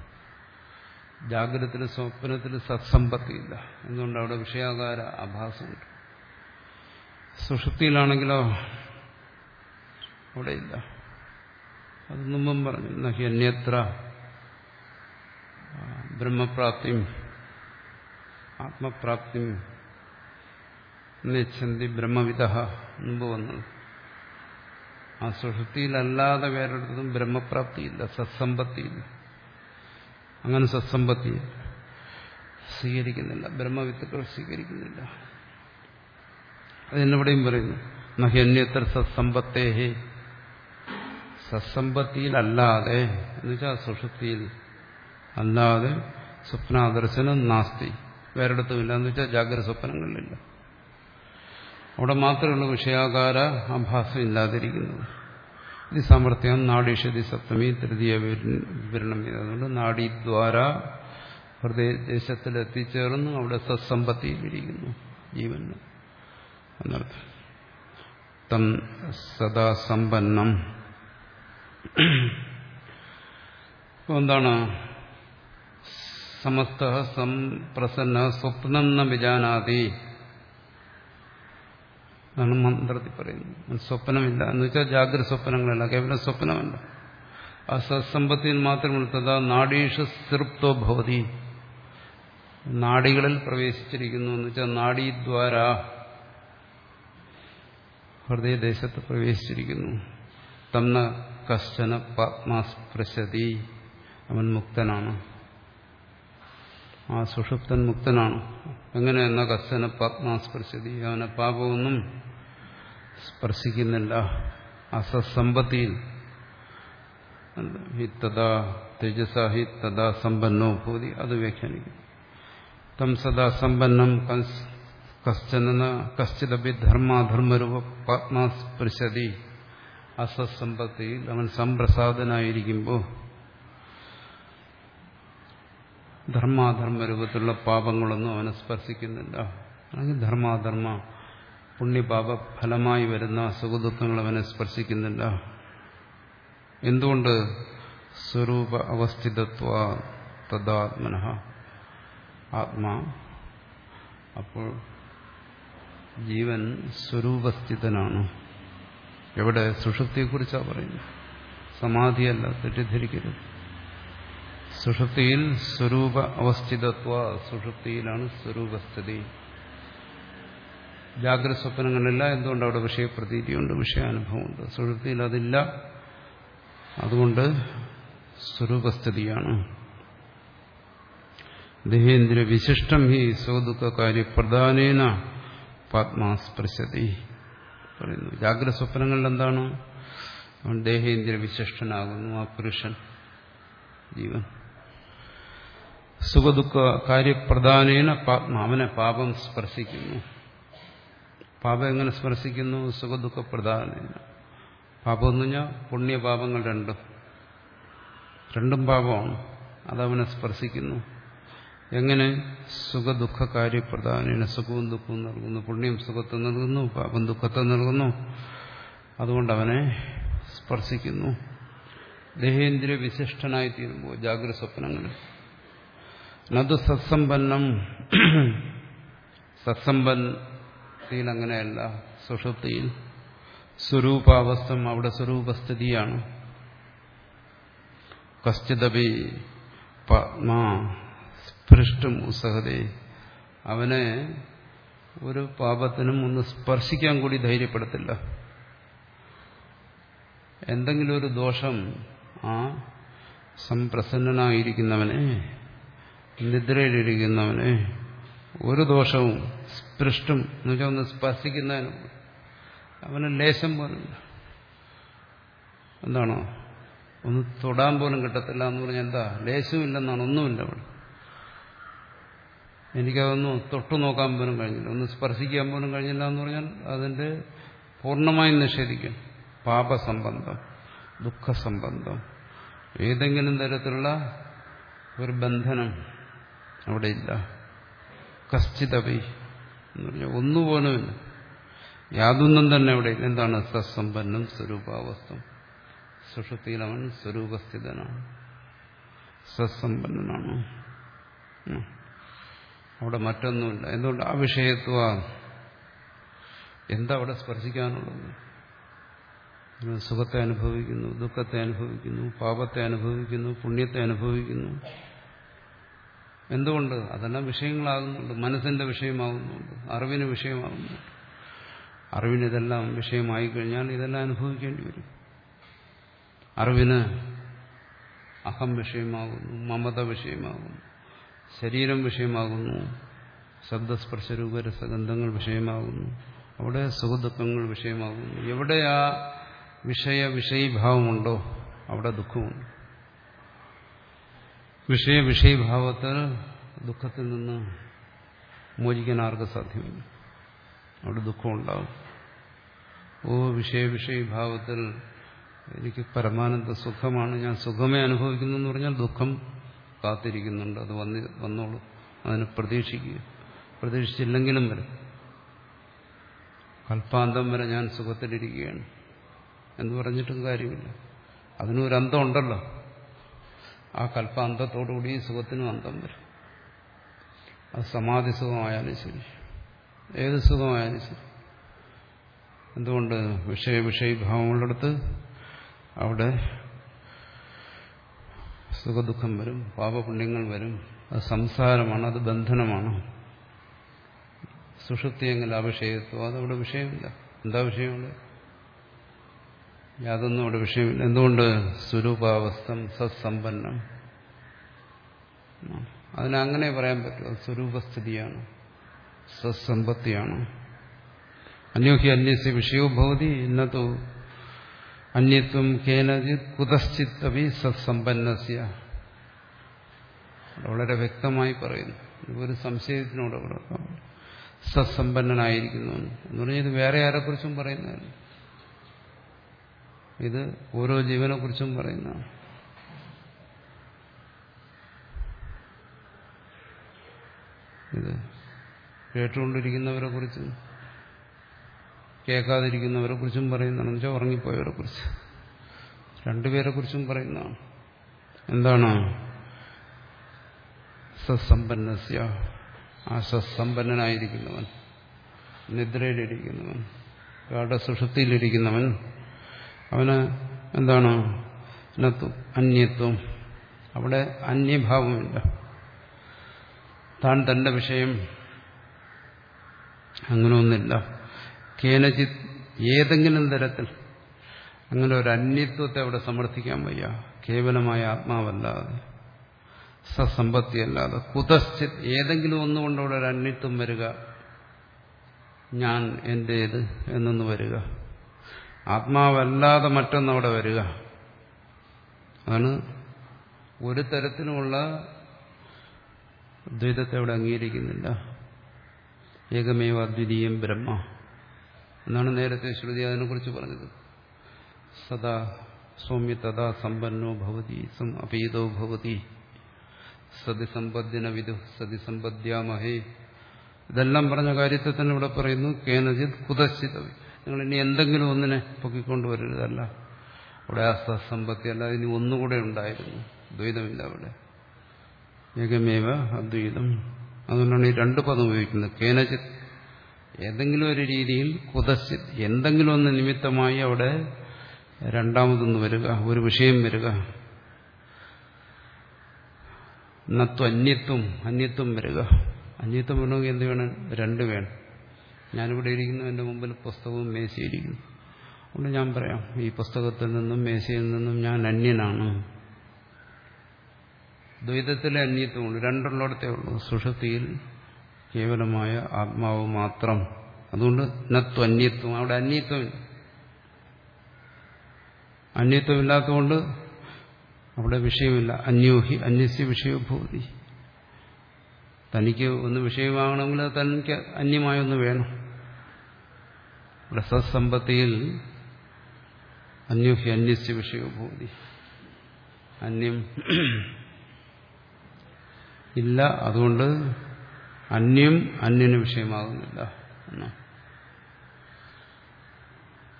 ജാഗ്രതത്തിലും സ്വപ്നത്തിലും സത്സമ്പത്തിയില്ല എന്തുകൊണ്ട് അവിടെ വിഷയാകാര അഭാസമുണ്ട് സുഷുപ്തിയിലാണെങ്കിലോ? അവിടെ ഇല്ല. അത് മുമ്പും പറഞ്ഞു. നഹി അന്യത്ര ബ്രഹ്മപ്രാപ്തിയും ആത്മപ്രാപ്തിയും നിച്ഛന്തി ബ്രഹ്മവിധ മുമ്പ് വന്നത്. ആ സുഷുപ്തിയിലല്ലാതെ വേറൊരിടത്തും ബ്രഹ്മപ്രാപ്തിയില്ല സത്സമ്പത്തിയില്ല. അങ്ങനെ സത്സമ്പത്തി സ്വീകരിക്കുന്നില്ല ബ്രഹ്മവിത്തുക്കൾ സ്വീകരിക്കുന്നില്ല. അതെന്നിവിടെയും പറയുന്നു നഹ്യന്യത്ര സത്സമ്പത്തേഹേ. സത്സമ്പത്തിയിലല്ലാതെ എന്നുവെച്ചാൽ സുഷുപ്തിയിൽ അല്ലാതെ സ്വപ്നാദർശനം നാസ്തി വേറെടുത്തുമില്ല എന്ന് വെച്ചാൽ ജാഗ്രത സ്വപ്നങ്ങളിലില്ല. അവിടെ മാത്രമുള്ള വിഷയാകാര അഭാസം ഇല്ലാതിരിക്കുന്നത് ഇത് സമർത്ഥ്യം നാഡീഷതി സപ്തമി തൃതീയ വിവരണം അതുകൊണ്ട് നാഡീദ്വാര ഹൃദയദേശത്തിൽ എത്തിച്ചേർന്ന് അവിടെ സത്സമ്പത്തിയിലിരിക്കുന്നു ജീവന്. എന്നർത്ഥം. തം സദാ സമ്പന്നം. എന്താണ്? സമസ്ത സംപ്രസന്ന സ്വപ്നം ന വിജാനാതി. അതാണ് മന്ത്രത്തിൽ പറയുന്നത്. സ്വപ്നമില്ല. എന്ന് വെച്ചാൽ ജാഗ്രത സ്വപ്നങ്ങളല്ല. കേവലം സ്വപ്നമല്ല. ആ സത്സമ്പത്തിൽ മാത്രം തഥാ നാഡീഷു സൃപ്തോ ഭവതി. നാടികളിൽ പ്രവേശിച്ചിരിക്കുന്നു എന്ന് വെച്ചാൽ നാഡീദ്വാര. ഹൃദയദേശത്ത് പ്രവേശിച്ചിരിക്കുന്നു. തന്ന കശ്ചന പാത്മാസ്പൃശതി അവൻ മുക്തനാണ്. ആ സുഷുപ്തൻ മുക്തനാണ്. എങ്ങനെ എന്ന കസ്സന പത്മാസ്പർശതി അവനെ പാപമൊന്നും സ്പർശിക്കുന്നില്ല. അസസമ്പത്തിയിൽ. ഹിത്തതാ തേജസ തഥാ സമ്പന്നോ ഭൂതി അത് വ്യാഖ്യാനിക്കും തം സദാ സമ്പന്നം കശ്ചന കശ്ചിതപി ധർമാധർമ്മരൂപ പത്മാസ്പൃശതി അസസമ്പത്തിയിൽ അവൻ സംപ്രസാദനായിരിക്കുമ്പോൾ ധർമാധർമ്മ രൂപത്തിലുള്ള പാപങ്ങളൊന്നും അവനെ സ്പർശിക്കുന്നില്ല. അല്ലെങ്കിൽ ധർമാധർമ്മ പുണ്യപാപ ഫലമായി വരുന്ന സുഖദുഃഖങ്ങൾ അവനെ സ്പർശിക്കുന്നില്ല. എന്തുകൊണ്ട് സ്വരൂപ അവസ്ഥിതത്വ തദാത്മന? ആത്മാ അപ്പോൾ ജീവൻ സ്വരൂപസ്ഥിതനാണ്. എവിടെ സുഷുപ്തിയെക്കുറിച്ചാണ് പറയുന്നത്? സമാധിയല്ല തെറ്റിദ്ധരിക്കരുത്. സുഷുപ്തിയിൽ സ്വരൂപ അവസ്ഥിതത്വ സുഷുപ്തിയിലാണ് സ്വരൂപസ്ഥിതി. ജാഗ്രത സ്വപ്നങ്ങളില്ല എന്തുകൊണ്ട് അവിടെ വിഷയപ്രതീതിയുണ്ട് വിഷയാനുഭവമുണ്ട് സുഷുപ്തിയിൽ അതില്ല. അതുകൊണ്ട് സ്വരൂപസ്ഥിതിയാണ്. ദേഹേന്ദ്രിയ വിശിഷ്ടം ഹി സ്വദുഃഖകാര്യ പ്രധാനേന പാത്മാസ്പൃശതി പറയുന്നു. ജാഗ്രത സ്വപ്നങ്ങളിൽ എന്താണ്? അവൻ ദേഹേന്ദ്ര വിശിഷ്ടനാകുന്നു ആ പുരുഷൻ ജീവൻ. സുഖദുഃഖ കാര്യപ്രധാനേന പാത്മ അവനെ പാപം സ്പർശിക്കുന്നു. പാപം എങ്ങനെ സ്പർശിക്കുന്നു? സുഖദുഃഖ പ്രധാനേന. പാപം എന്ന് പറഞ്ഞാൽ പുണ്യപാപങ്ങൾ രണ്ടും. രണ്ടും പാപമാണ്. അതവനെ സ്പർശിക്കുന്നു. എങ്ങനെ? സുഖദുഃഖ കാര്യപ്രധാനേന. സുഖവും ദുഃഖവും നൽകുന്നു. പുണ്യം സുഖത്തെ നൽകുന്നു പാപം ദുഃഖത്തെ നൽകുന്നു. അതുകൊണ്ട് അവനെ സ്പർശിക്കുന്നു. ദേഹേന്ദ്രിയ വിശിഷ്ടനായി തീരുമ്പോൾ ജാഗ്രത സ്വപ്നങ്ങളിൽ. നത് സത്സമ്പന്നം സത്സമ്പന്നീൻ അങ്ങനെയല്ല സുഷുപ്തിയിൽ സ്വരൂപാവസ്ഥം അവിടെ സ്വരൂപസ്ഥിതിയാണ്. കശ്ചിതപി പത്മാ സ്പൃഷ്ടം ഉസഹതേ അവനെ ഒരു പാപത്തിനും ഒന്ന് സ്പർശിക്കാൻ കൂടി ധൈര്യപ്പെടുത്തില്ല. എന്തെങ്കിലും ഒരു ദോഷം ആ സംപ്രസന്നനായിരിക്കുന്നവനെ നിദ്രയിലിരിക്കുന്നവനെ ഒരു ദോഷവും സ്പൃഷ്ടം എന്ന് വെച്ചാൽ ഒന്ന് സ്പർശിക്കുന്നതിനും അവന് ലേശം പോലും എന്താണോ ഒന്ന് തൊടാൻ പോലും കിട്ടത്തില്ല എന്ന് പറഞ്ഞാൽ എന്താ? ലേശമില്ലെന്നാണ് ഒന്നുമില്ല അവിടെ. എനിക്കതൊന്നും തൊട്ടു നോക്കാൻ പോലും കഴിഞ്ഞില്ല. ഒന്ന് സ്പർശിക്കാൻ പോലും കഴിഞ്ഞില്ല എന്ന് പറഞ്ഞാൽ അതിന്റെ പൂർണമായും നിഷേധിക്കും. പാപസംബന്ധം ദുഃഖസംബന്ധം ഏതെങ്കിലും തരത്തിലുള്ള ഒരു ബന്ധനം അവിടെ ഇല്ല കശ്ചിതവി എന്ന് പറഞ്ഞാൽ ഒന്നുപോലുമില്ല. യാതൊന്നും തന്നെ അവിടെ എന്താണ് സസമ്പന്നം സ്വരൂപാവസ്ഥം? സുഷുതിയിൽ സ്വരൂപസ്ഥിതനാണ്. സസമ്പന്നനാണ്. അവിടെ മറ്റൊന്നുമില്ല. എന്തുകൊണ്ട് ആ വിഷയത്വ? എന്താ അവിടെ സ്പർശിക്കാനുള്ളത്? സുഖത്തെ അനുഭവിക്കുന്നു ദുഃഖത്തെ അനുഭവിക്കുന്നു പാപത്തെ അനുഭവിക്കുന്നു പുണ്യത്തെ അനുഭവിക്കുന്നു. എന്തുകൊണ്ട്? അതെല്ലാം വിഷയങ്ങളാകുന്നുണ്ട്. മനസ്സിന്റെ വിഷയമാകുന്നുണ്ട്. അറിവിന് വിഷയമാകുന്നുണ്ട്. അറിവിന് ഇതെല്ലാം വിഷയമായി കഴിഞ്ഞാൽ ഇതെല്ലാം അനുഭവിക്കേണ്ടി വരും. അറിവിന് അഹം വിഷയമാകുന്നു മമത വിഷയമാകുന്നു ശരീരം വിഷയമാകുന്നു ശബ്ദസ്പർശ രൂപരസഗന്ധങ്ങൾ വിഷയമാകുന്നു അവിടെ സുഖദുഃഖങ്ങൾ വിഷയമാകുന്നു. എവിടെ ആ വിഷയ വിഷയീഭാവമുണ്ടോ അവിടെ ദുഃഖമുണ്ട്. വിഷയ വിഷയഭാവത്തിൽ ദുഃഖത്തിൽ നിന്ന് മോചിക്കാൻ ആർക്ക് സാധ്യമില്ല. അവിടെ ദുഃഖമുണ്ടാവും ഓ വിഷയ വിഷയഭാവത്തിൽ എനിക്ക് പരമാനന്ദ സുഖമാണ്. ഞാൻ സുഖമേ അനുഭവിക്കുന്നു എന്ന് പറഞ്ഞാൽ ദുഃഖം കാത്തിരിക്കുന്നുണ്ട്. അത് വന്ന് വന്നോളൂ. അതിനെ പ്രതീക്ഷിക്കുക. പ്രതീക്ഷിച്ചില്ലെങ്കിലും വരും. കൽപ്പാന്തം വരെ ഞാൻ സുഖത്തിലിരിക്കുകയാണ്. എന്ന് പറഞ്ഞിട്ടും കാര്യമില്ല. അതിനൊരു ഒരു അന്തം ഉണ്ടല്ലോ. ആ കൽപ്പാന്തത്തോടുകൂടി സുഖത്തിനും അന്തം വരും. അത് സമാധി സുഖമായാലും ശരി. ഏത് സുഖമായാലും ശരി. എന്തുകൊണ്ട് വിഷയ അവിടെ സുഖദുഃഖം വരും പാപപുണ്യങ്ങൾ വരും. അത് സംസാരമാണ് അത് ബന്ധനമാണ്. സുഷുപ്തിയെങ്കിൽ ആ അതവിടെ വിഷയമില്ല. എന്താ വിഷയമുള്ളത്? യാതൊന്നും അവിടെ വിഷയമില്ല. എന്തുകൊണ്ട്? സ്വരൂപാവസ്ഥം സത്സമ്പന്നം. അതിനങ്ങനെ പറയാൻ പറ്റും അത് സ്വരൂപസ്ഥിതിയാണ്. സത്സമ്പത്തിയാണ്. അന്യോഹി അന്യസ്യ വിഷയോ ഭവതി ഇന്നത്തോ അന്യത്വം കേനജിത് കുതശ്ചിത് സത്സമ്പന്നസ്യ. വളരെ വ്യക്തമായി പറയുന്നു. ഒരു സംശയത്തിനോട് സത്സമ്പന്നനായിരിക്കുന്നു എന്ന് പറഞ്ഞാൽ ഇത് വേറെ ആരെക്കുറിച്ചും പറയുന്നതല്ല. ഇത് ഓരോ ജീവനെ കുറിച്ചും പറയുന്നതാണ്. ഇത് കേട്ടുകൊണ്ടിരിക്കുന്നവരെ കുറിച്ച് കേൾക്കാതിരിക്കുന്നവരെ കുറിച്ചും പറയുന്നതാണ്. വെച്ചാൽ ഉറങ്ങിപ്പോയവരെ കുറിച്ച്. രണ്ടുപേരെ കുറിച്ചും പറയുന്നതാണ്. എന്താണ്? സത്സമ്പന്നസ്യ ആ സത്സമ്പന്നനായിരിക്കുന്നവൻ നിദ്രയിലിരിക്കുന്നവൻ. കാട സുഷുപ്തിയിലിരിക്കുന്നവൻ അവന് എന്താണ്? അന്യത്വം. അവിടെ അന്യഭാവമില്ല. താൻ തന്റെ വിഷയം അങ്ങനെ ഒന്നില്ല കേനചിത് ഏതെങ്കിലും തരത്തിൽ അങ്ങനെ ഒരു അന്യത്വത്തെ അവിടെ സമർത്ഥിക്കാൻ വയ്യ. കേവലമായ ആത്മാവല്ലാതെ സസമ്പത്തിയല്ലാതെ. കുതശ്ചിത് ഏതെങ്കിലും ഒന്നുകൊണ്ടവിടെ ഒരു അന്യത്വം വരിക. ഞാൻ എന്റേത് എന്നൊന്ന് വരിക. ആത്മാവല്ലാതെ മറ്റൊന്നവിടെ വരിക. അതാണ് ഒരു തരത്തിലുമുള്ള ദ്വൈതത്തെ അവിടെ അംഗീകരിക്കുന്നില്ല. ഏകമേവ അദ്വിതീയം ബ്രഹ്മ എന്നാണ് നേരത്തെ ശ്രുതി അതിനെക്കുറിച്ച് പറഞ്ഞത്. സദാ സൗമ്യ തഥാ സമ്പന്നോ ഭവതി സം അപീതോ ഭവതി. സതി സമ്പദ്യന വിദു സതി സമ്പദ്യാമഹേ ഇതെല്ലാം പറഞ്ഞ കാര്യത്തെ തന്നെ ഇവിടെ പറയുന്നു. കേനജിത് കുതശ്ചിത നിങ്ങൾ ഇനി എന്തെങ്കിലും ഒന്നിനെ പൊക്കിക്കൊണ്ടുവരരുതല്ല. അവിടെ ആ അല്ല ഇനി ഒന്നുകൂടെ ഉണ്ടായിരുന്നു. ദ്വൈതമില്ല അവിടെ. ഏകമേവ അദ്വൈതം. അതുകൊണ്ടാണ് ഈ രണ്ട് പദം ഉപയോഗിക്കുന്നത്. കേനചിത് ഏതെങ്കിലും ഒരു രീതിയിൽ കുതശ്ചിത്. എന്തെങ്കിലും ഒന്ന് നിമിത്തമായി അവിടെ രണ്ടാമതൊന്ന് വരിക ഒരു വിഷയം വരിക. നത്വ അന്യത്വം അന്യത്വം വരിക. അന്യത്വം വരണമെങ്കിൽ എന്ത് വേണം? രണ്ട് വേണം. ഞാനിവിടെ ഇരിക്കുന്നു എന്റെ മുമ്പിൽ പുസ്തകവും മേശയിരിക്കുന്നു അതുകൊണ്ട് ഞാൻ പറയാം ഈ പുസ്തകത്തിൽ നിന്നും മേശയിൽ നിന്നും ഞാൻ അന്യനാണ്. ദ്വൈതത്തിലെ അന്യത്വമുണ്ട് രണ്ടുള്ളിടത്തേ ഉള്ളൂ. സുഷുതിയിൽ കേവലമായ ആത്മാവ് മാത്രം. അതുകൊണ്ട് നത്വം അന്യത്വം. അവിടെ അന്യത്വമില്ല. അന്യത്വമില്ലാത്തതുകൊണ്ട് അവിടെ വിഷയമില്ല. അന്യോഹി അന്യസ്യ വിഷയഭൂതി. തനിക്ക് ഒന്ന് വിഷയമാകണമെങ്കിൽ തനിക്ക് അന്യമായൊന്ന് വേണം. ഇവിടെ സത്സമ്പത്തിയിൽ അന്യോഹ്യ അന്യസ്യ വിഷയഭൂതി അന്യം ഇല്ല അതുകൊണ്ട് അന്യം അന്യന് വിഷയമാകുന്നില്ല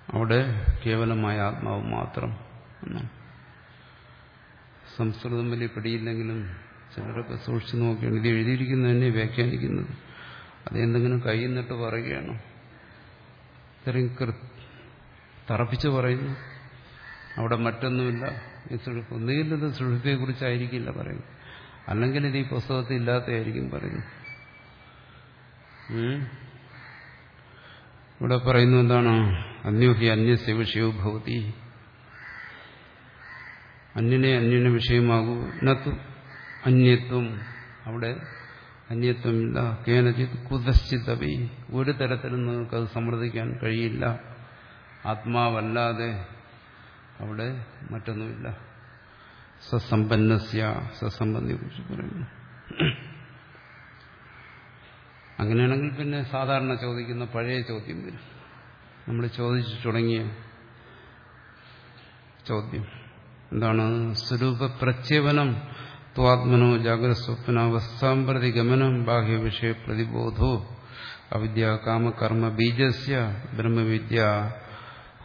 അവിടെ കേവലമായ ആത്മാവ് മാത്രം സംസ്കൃതം വലിയ പിടിയില്ലെങ്കിലും ചിലരൊക്കെ സൂക്ഷിച്ചു നോക്കിയാണ്. ഇത് എഴുതിയിരിക്കുന്നതന്നെ വ്യാഖ്യാനിക്കുന്നത്. അതെന്തെങ്കിലും കൈ നിന്നിട്ട് പറയുകയാണ്? ഇത്രയും തറപ്പിച്ച് പറയുന്നു. അവിടെ മറ്റൊന്നുമില്ല. ഒന്നുകിൽ ഇത് സുഷുപ്തിയെ കുറിച്ചായിരിക്കില്ല പറയുന്നു അല്ലെങ്കിൽ ഇത് ഈ പുസ്തകത്തിൽ ഇല്ലാത്തതായിരിക്കും പറയുന്നു ഇവിടെ പറയുന്നു എന്താണ്? അന്യോഹി അന്യസ്യ വിഷയവും ഭവതി. അന്യനെ അന്യന് വിഷയമാകൂ. അന്യത്വം. അവിടെ അന്യത്വമില്ല. കേനചിത് കുതശ്ചിതവി. ഒരു തരത്തിലും നിങ്ങൾക്കത് സമ്മർദ്ദിക്കാൻ കഴിയില്ല. ആത്മാവല്ലാതെ അവിടെ മറ്റൊന്നുമില്ല. സസമ്പന്നസ്യ സസമ്പന്നിയെ കുറിച്ച് പറയുന്നു. അങ്ങനെയാണെങ്കിൽ പിന്നെ സാധാരണ ചോദിക്കുന്ന പഴയ ചോദ്യം വരും. നമ്മൾ ചോദിച്ചു തുടങ്ങിയ ചോദ്യം. എന്താണ്? സ്വരൂപ പ്രച്യവനം ത്വാത്മനോ ജാഗ്രത സ്വപ്നാവസ്ഥാമ്പ്രതി ഗമനം ബാഹ്യവിഷയ പ്രതിബോധോ. അവിദ്യ കാമകർമ്മ ബീജസ്യ ബ്രഹ്മവിദ്യ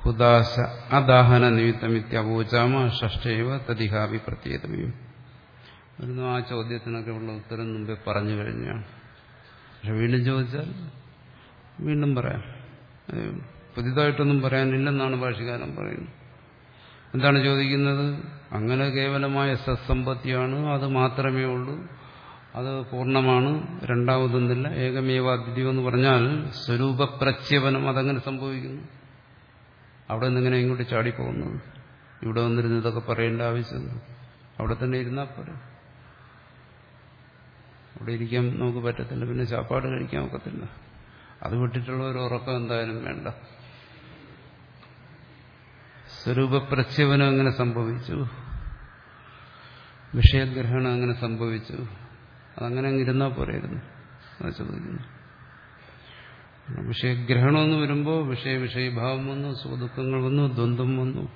ഹുദാശ അദാഹന നിമിത്തമിത്യവോചാമ ഷഷ്ടേവ തതിഹാവി പ്രത്യേകതയും വരുന്നു ആ ചോദ്യത്തിനൊക്കെ ഉള്ള ഉത്തരം മുമ്പേ പറഞ്ഞു കഴിഞ്ഞാണ് പക്ഷെ വീണ്ടും ചോദിച്ചാൽ വീണ്ടും പറയാം. പുതിയതായിട്ടൊന്നും പറയാനില്ലെന്നാണ് ഭാഷകാരൻ പറയുന്നത്. എന്താണ് ചോദിക്കുന്നത്? അങ്ങനെ കേവലമായ സത്സമ്പത്തിയാണ് അത് മാത്രമേ ഉള്ളൂ. അത് പൂർണമാണ് രണ്ടാമതൊന്നില്ല ഏകമേവ അദ്വിതീയം എന്ന് പറഞ്ഞാൽ സ്വരൂപപ്രച്യവനം അതങ്ങനെ സംഭവിക്കുന്നു. അവിടെ നിന്നിങ്ങനെ ഇങ്ങോട്ട് ചാടിപ്പോകുന്നത് ഇവിടെ വന്നിരുന്ന് ഇതൊക്കെ പറയേണ്ട ആവശ്യമില്ല. അവിടെ തന്നെ ഇരുന്നാൽ പോരെ. അവിടെ ഇരിക്കാൻ നമുക്ക് പറ്റത്തില്ല. പിന്നെ ചാപ്പാട് കഴിക്കാൻ ഒക്കത്തില്ല. അത് വിട്ടിട്ടുള്ള ഒരു ഉറക്കം എന്തായാലും വേണ്ട. സ്വരൂപപ്രച്യവനം അങ്ങനെ സംഭവിച്ചു. വിഷയഗ്രഹണം അങ്ങനെ സംഭവിച്ചു. അതങ്ങനെ അങ്ങ് ഇരുന്നാൽ പോരായിരുന്നു. അത് ചോദിക്കുന്നു. വിഷയഗ്രഹണം എന്ന് വരുമ്പോൾ വിഷയ വിഷയഭാവം വന്നു സുഖദുഃഖങ്ങൾ വന്നു ദ്വന്ദ്ം വന്നു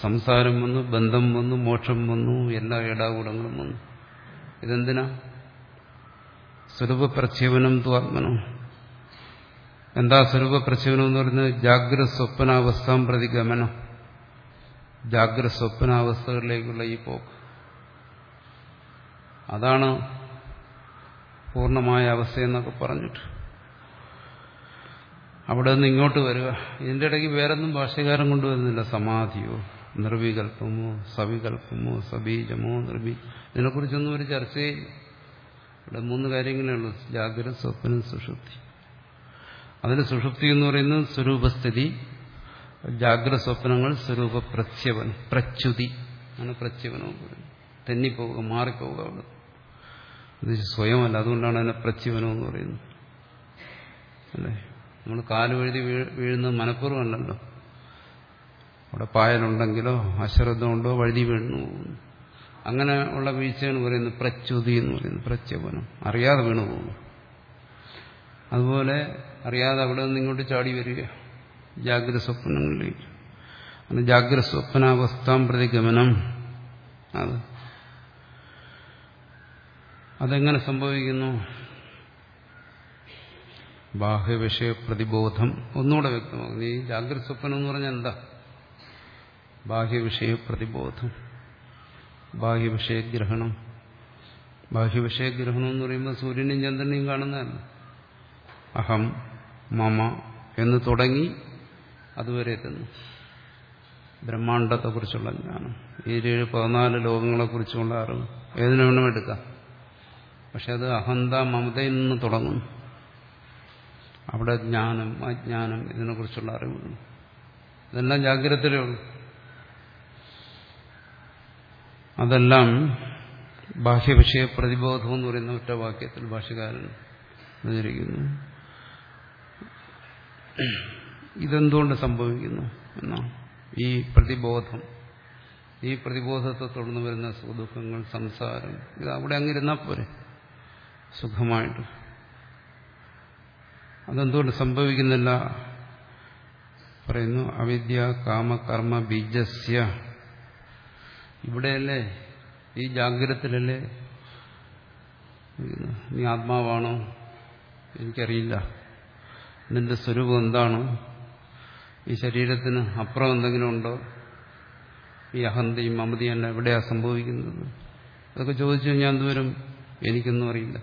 സംസാരം വന്നു ബന്ധം വന്നു മോക്ഷം വന്നു എല്ലാ ഏടാകൂടങ്ങളും വന്നു. ഇതെന്തിനാ? സ്വരൂപപ്രച്ഛേവനം ത്വാത്മനോ എന്താ സ്വരൂപപ്രച്ഛേവനം എന്ന് പറയുന്നത്? ജാഗ്രത സ്വപ്നാവസ്ഥാം പ്രതി ഗമനം. ജാഗ്രത സ്വപ്നാവസ്ഥകളിലേക്കുള്ള ഈ പോക്ക്. അതാണ് പൂർണമായ അവസ്ഥയെന്നൊക്കെ പറഞ്ഞിട്ട്. അവിടെ നിന്ന് ഇങ്ങോട്ട് വരിക. ഇതിന്റെ ഇടയ്ക്ക് വേറൊന്നും ഭാഷ്യകാരം കൊണ്ടുവരുന്നില്ല. സമാധിയോ നിർവികൽപ്പമോ സവികൽപ്പമോ സബീജമോ നിർവി ഇതിനെക്കുറിച്ചൊന്നും ഒരു ചർച്ചയില്ല ഇവിടെ മൂന്ന് കാര്യങ്ങളേ ഉള്ളൂ. ജാഗ്രത സ്വപ്നം സുഷുപ്തി. അതിന് സുഷുപ്തി എന്ന് പറയുന്നത് സ്വരൂപസ്ഥിതി ജാഗ്രത സ്വപ്നങ്ങൾ സ്വരൂപ പ്രത്യവൻ പ്രച്യുതി. ആണ് പ്രത്യവനവും പറയുന്നത് തെന്നിപ്പോവുക മാറിപ്പോവുക അവിടെ. ഇത് സ്വയമല്ല അതുകൊണ്ടാണ് അതിനെ പ്രച്യവനം എന്ന് പറയുന്നത്. അല്ലേ? നമ്മൾ കാൽ വഴുതി വീഴുന്നത് മനഃപൂർവമല്ലല്ലോ. അവിടെ പായലുണ്ടെങ്കിലോ അശ്രദ്ധമുണ്ടോ വഴുതി വീണു അങ്ങനെ ഉള്ള വീഴ്ചയാണ് പറയുന്നത് പ്രച്യുതി എന്ന് പറയുന്നത് പ്രത്യവനം. അറിയാതെ വീണു പോകുന്നു അതുപോലെ അറിയാതെ അവിടെ നിന്ന് ഇങ്ങോട്ട് ചാടി വരിക. ജാഗ്രത സ്വപ്നങ്ങളിലേക്ക്. അങ്ങനെ ജാഗ്രത സ്വപ്നാവസ്ഥാം പ്രതിഗമനം അത്. അതെങ്ങനെ സംഭവിക്കുന്നു? ബാഹ്യവിഷയ പ്രതിബോധം ഒന്നുകൂടെ വ്യക്തമാകുന്നു ഈ ജാഗ്രത സ്വപ്നം എന്ന് പറഞ്ഞാൽ എന്താ? ബാഹ്യവിഷയ പ്രതിബോധം ബാഹ്യവിഷയഗ്രഹണം. ബാഹ്യവിഷയഗ്രഹണം എന്ന് പറയുമ്പോൾ സൂര്യനെയും ചന്ദ്രനെയും കാണുന്നതല്ല. അഹം മമ എന്ന് തുടങ്ങി അതുവരെ എത്തുന്നു. ബ്രഹ്മാണ്ടത്തെക്കുറിച്ചുള്ള ജ്ഞാനം. ഏഴ് പതിനാല് ലോകങ്ങളെക്കുറിച്ചുള്ള അറിവ്. ഏതിനു വേണം എടുക്കാം? പക്ഷെ അത് അഹന്ത മമതയിൽ നിന്ന് തുടങ്ങുന്നു. അവിടെ ജ്ഞാനം അജ്ഞാനം ഇതിനെക്കുറിച്ചുള്ള അറിവുകൾ ഇതെല്ലാം ജാഗ്രതയിലേ ഉള്ളൂ. അതെല്ലാം ബാഹ്യവിഷയ പ്രതിബോധം എന്ന് പറയുന്ന ഒറ്റ വാക്യത്തിൽ ഭാഷകാരൻ വിവരിക്കുന്നു. ഇതെന്തുകൊണ്ട് സംഭവിക്കുന്നു എന്നാണ് ഈ പ്രതിബോധം ഈ പ്രതിബോധത്തെ തുടർന്ന് വരുന്ന സുഖദുഃഖങ്ങൾ സംസാരം ഇത് അവിടെ അങ്ങിരുന്നാൽ പോരെ? സുഖമായിട്ട്. അതെന്തുകൊണ്ട് സംഭവിക്കുന്നില്ല? പറയുന്നു അവിദ്യ കാമ കർമ്മ ബീജസ്യ. ഇവിടെയല്ലേ? ഈ ജാഗ്രതത്തിലല്ലേ? നീ ആത്മാവാണോ? എനിക്കറിയില്ല. നിന്റെ സ്വരൂപം എന്താണോ? ഈ ശരീരത്തിന് അപ്പുറം എന്തെങ്കിലും ഉണ്ടോ? ഈ അഹന്തയും മമതയും എല്ലാം എവിടെയാ സംഭവിക്കുന്നത്? അതൊക്കെ ചോദിച്ചു ഞാൻ എന്തുവരും എനിക്കൊന്നും അറിയില്ല.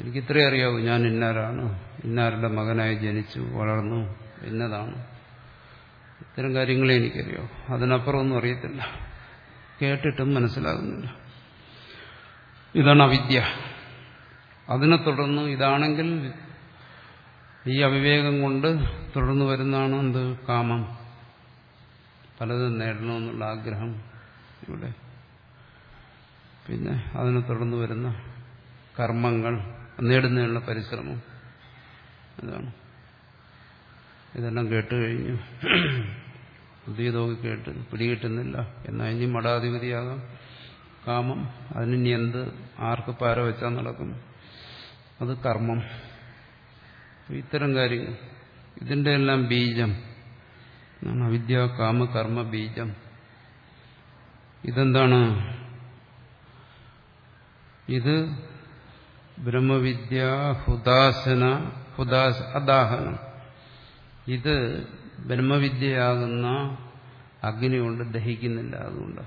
എനിക്കിത്രേ അറിയാവൂ. ഞാൻ ഇന്നാരാണ്? ഇന്നാരുടെ മകനായി ജനിച്ചു വളർന്നു എന്നതാണ്. ഇത്തരം കാര്യങ്ങളെ എനിക്കറിയാവൂ അതിനപ്പുറം ഒന്നും അറിയത്തില്ല. കേട്ടിട്ടും മനസ്സിലാകുന്നില്ല. ഇതാണ് അവിദ്യ. അതിനെ തുടർന്ന് ഇതാണെങ്കിൽ ഈ അവിവേകം കൊണ്ട് തുടർന്നു വരുന്നതാണ് എന്ത് കാമം? പലതും നേടണമെന്നുള്ള ആഗ്രഹം ഇവിടെ. പിന്നെ അതിനെ തുടർന്നു വരുന്ന കർമ്മങ്ങൾ നേടുന്നതിനുള്ള പരിശ്രമം. അതാണ്. ഇതെല്ലാം കേട്ട് കഴിഞ്ഞു തോക്കി കേട്ട് പിടികിട്ടുന്നില്ല. എന്നാൽ ഇനി മഠാധിപതിയാകാം. കാമം. അതിനി എന്ത്? ആർക്ക് പാര വെച്ചാൽ നടക്കും? അത് കർമ്മം. ഇത്തരം കാര്യങ്ങൾ. ഇതിന്റെ എല്ലാം ബീജം. അവിദ്യ കാമ കർമ്മ ബീജം. ഇതെന്താണ്? ഇത് ബ്രഹ്മവിദ്യ ഹുദാസന ഹുദാസ അദാഹനം. ഇത് ബ്രഹ്മവിദ്യയാകുന്ന അഗ്നി കൊണ്ട് ദഹിക്കുന്നില്ല അതുകൊണ്ട്.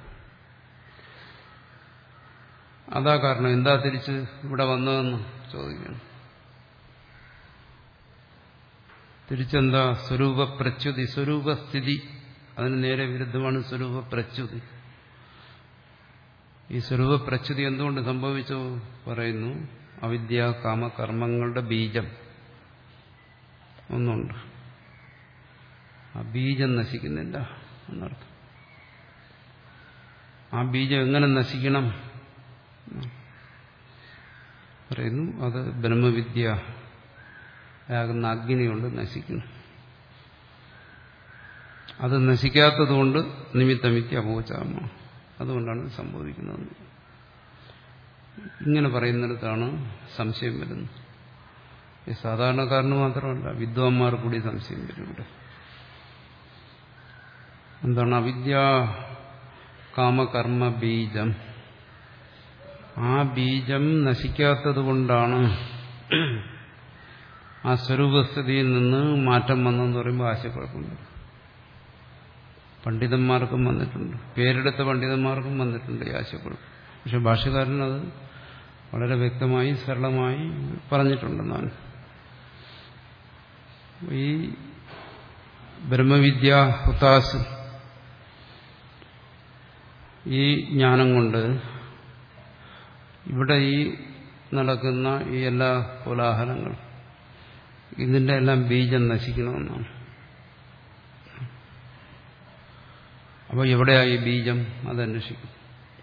അതാ കാരണം. എന്താ തിരിച്ച് ഇവിടെ വന്നതെന്ന് ചോദിക്കണം. തിരിച്ചെന്താ? സ്വരൂപ പ്രച്യുതി സ്വരൂപസ്ഥിതി. അതിന് നേരെ വിരുദ്ധമാണ് സ്വരൂപ പ്രച്യുതി ഈ സ്വരൂപ പ്രച്യുതി എന്തുകൊണ്ട് സംഭവിച്ചു പറയുന്നു? അവിദ്യ കാമകർമ്മങ്ങളുടെ ബീജം. ഒന്നുണ്ട്. ആ ബീജം നശിക്കുന്നില്ല എന്നർത്ഥം. ആ ബീജം എങ്ങനെ നശിക്കണം? പറയുന്നു അത് ബ്രഹ്മവിദ്യ. ആകുന്ന അഗ്നി കൊണ്ട് നശിക്കുന്നു. അത് നശിക്കാത്തതുകൊണ്ട് നിമിത്തമിക്ക് അപോചാമ അതുകൊണ്ടാണ് സംഭവിക്കുന്നത്. ഇങ്ങനെ പറയുന്നിടത്താണ് സംശയം വരുന്നത്. സാധാരണക്കാരന് മാത്രമല്ല വിദ്വാൻമാർ കൂടി സംശയം വരും ഇവിടെ. എന്താണ്? അവിദ്യ കാമകർമ്മ ബീജം. ആ ബീജം നശിക്കാത്തത് കൊണ്ടാണ് ആ സ്വരൂപസ്ഥിതിയിൽ നിന്ന് മാറ്റം വന്നെന്ന് പറയുമ്പോൾ ആശയക്കുഴപ്പമുണ്ട് പണ്ഡിതന്മാർക്കും വന്നിട്ടുണ്ട്. പേരെടുത്ത പണ്ഡിതന്മാർക്കും വന്നിട്ടുണ്ട് ഈ ആശയക്കുഴപ്പം. പക്ഷെ ഭാഷകാരൻ അത് വളരെ വ്യക്തമായി സരളമായി പറഞ്ഞിട്ടുണ്ടെന്നാണ്. ഈ ബ്രഹ്മവിദ്യ ഹുത്താസ് ഈ ജ്ഞാനം കൊണ്ട് ഇവിടെ ഈ നടക്കുന്ന ഈ എല്ലാ കോലാഹലങ്ങളും ഇതിന്റെ എല്ലാം ബീജം നശിക്കണമെന്നാണ്. അപ്പോൾ എവിടെയാ ഈ ബീജം? അതന്വേഷിക്കും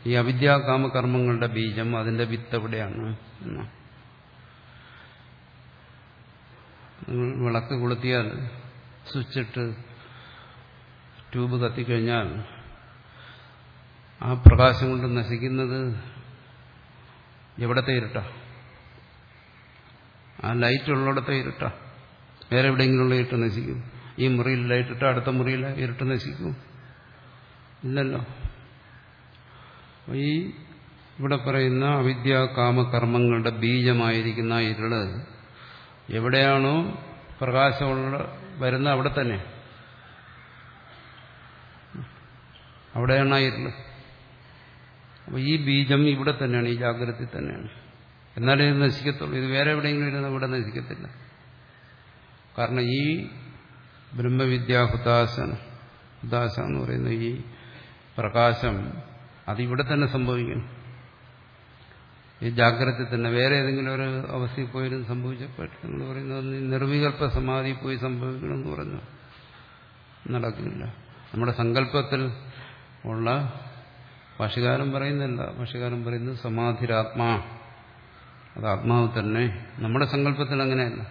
ഈ അവിദ്യാകാമകർമ്മങ്ങളുടെ ബീജം അതിന്റെ വിത്ത് എവിടെയാണ് എന്നാണ് വിളക്ക് കൊളുത്തിയാൽ സ്വിച്ചിട്ട് ട്യൂബ് കത്തിക്കഴിഞ്ഞാൽ ആ പ്രകാശം കൊണ്ട് നശിക്കുന്നത് എവിടത്തെ ഇരുട്ടാ? ആ ലൈറ്റ് ഉള്ളിടത്തെ ഇരുട്ട. വേറെ എവിടെയെങ്കിലുള്ള ഇരുട്ട് നശിക്കും. ഈ മുറിയിൽ ലൈറ്റ് ഇട്ട അടുത്ത മുറിയിൽ ഇരുട്ട് നശിക്കും. ഇല്ലല്ലോ. ഈ ഇവിടെ പറയുന്ന അവിദ്യ കാമകർമ്മങ്ങളുടെ ബീജമായിരിക്കുന്ന ഇരുൾ എവിടെയാണോ പ്രകാശമുള്ള വരുന്ന അവിടെ തന്നെ. അവിടെയാണ് ആ ഇരുൾ. അപ്പോൾ ഈ ബീജം ഇവിടെ തന്നെയാണ് ഈ ജാഗ്രത തന്നെയാണ്. എന്നാലേ ഇത് നശിക്കത്തുള്ളൂ. ഇത് വേറെ എവിടെയെങ്കിലും ഇരുന്ന് ഇവിടെ നശിക്കത്തില്ല. കാരണം ഈ ബ്രഹ്മവിദ്യാഹുദാസൻ ഹുദാസൻ ഹുദാസ എന്ന് പറയുന്ന ഈ പ്രകാശം അതിവിടെ തന്നെ സംഭവിക്കും ഈ ജാഗ്രത തന്നെ വേറെ ഏതെങ്കിലും ഒരു അവസ്ഥയിൽ പോയാലും സംഭവിച്ചപ്പോൾ നിങ്ങൾ പറയുന്നത് നിർവികൽപ്പ സമാധി പോയി സംഭവിക്കണമെന്ന് പറഞ്ഞു. നടക്കുന്നില്ല. നമ്മുടെ സങ്കല്പത്തിൽ ഉള്ള ഭാഷകാരൻ പറയുന്നില്ല. ഭാഷകാരൻ പറയുന്നത് സമാധിരാത്മാ. അത് ആത്മാവ് തന്നെ നമ്മുടെ സങ്കല്പത്തിൽ അങ്ങനെയല്ല.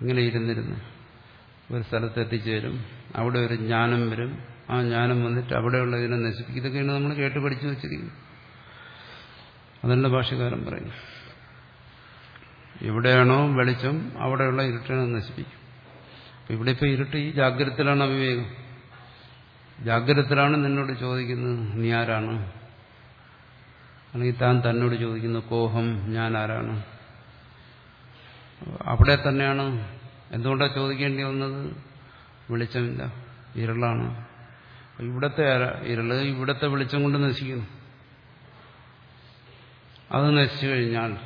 ഇങ്ങനെ ഇരുന്നിരുന്നു ഒരു സ്ഥലത്ത് എത്തിച്ചേരും അവിടെ ഒരു ജ്ഞാനം വരും. ആ ജ്ഞാനം വന്നിട്ട് അവിടെയുള്ള ഇതിനെ നശിപ്പിക്കും. ഇതൊക്കെയാണ് നമ്മൾ കേട്ട് പഠിച്ചു വെച്ചിരിക്കുന്നത്. അതല്ല ഭാഷകാരൻ പറയുന്നു എവിടെയാണോ വെളിച്ചം അവിടെയുള്ള ഇരുട്ടിനെ നശിപ്പിക്കും. ഇവിടെ ഇപ്പോൾ ഇരുട്ട് ഈ ജാഗ്രതത്തിലാണ് അവിവേകം. ജാഗ്രതത്തിലാണ് നിന്നോട് ചോദിക്കുന്നത് നീ ആരാണ്? അല്ലെങ്കിൽ താൻ തന്നോട് ചോദിക്കുന്നു കോഹം ഞാൻ ആരാണ്? അവിടെ തന്നെയാണ്. എന്തുകൊണ്ടാണ് ചോദിക്കേണ്ടി വന്നത്? വെളിച്ചമില്ല. ഇരളാണ്. ഇവിടത്തെ ഇരുൾ ഇവിടത്തെ വെളിച്ചം കൊണ്ട് നശിക്കുന്നു അത് നശിച്ചു കഴിഞ്ഞാൽ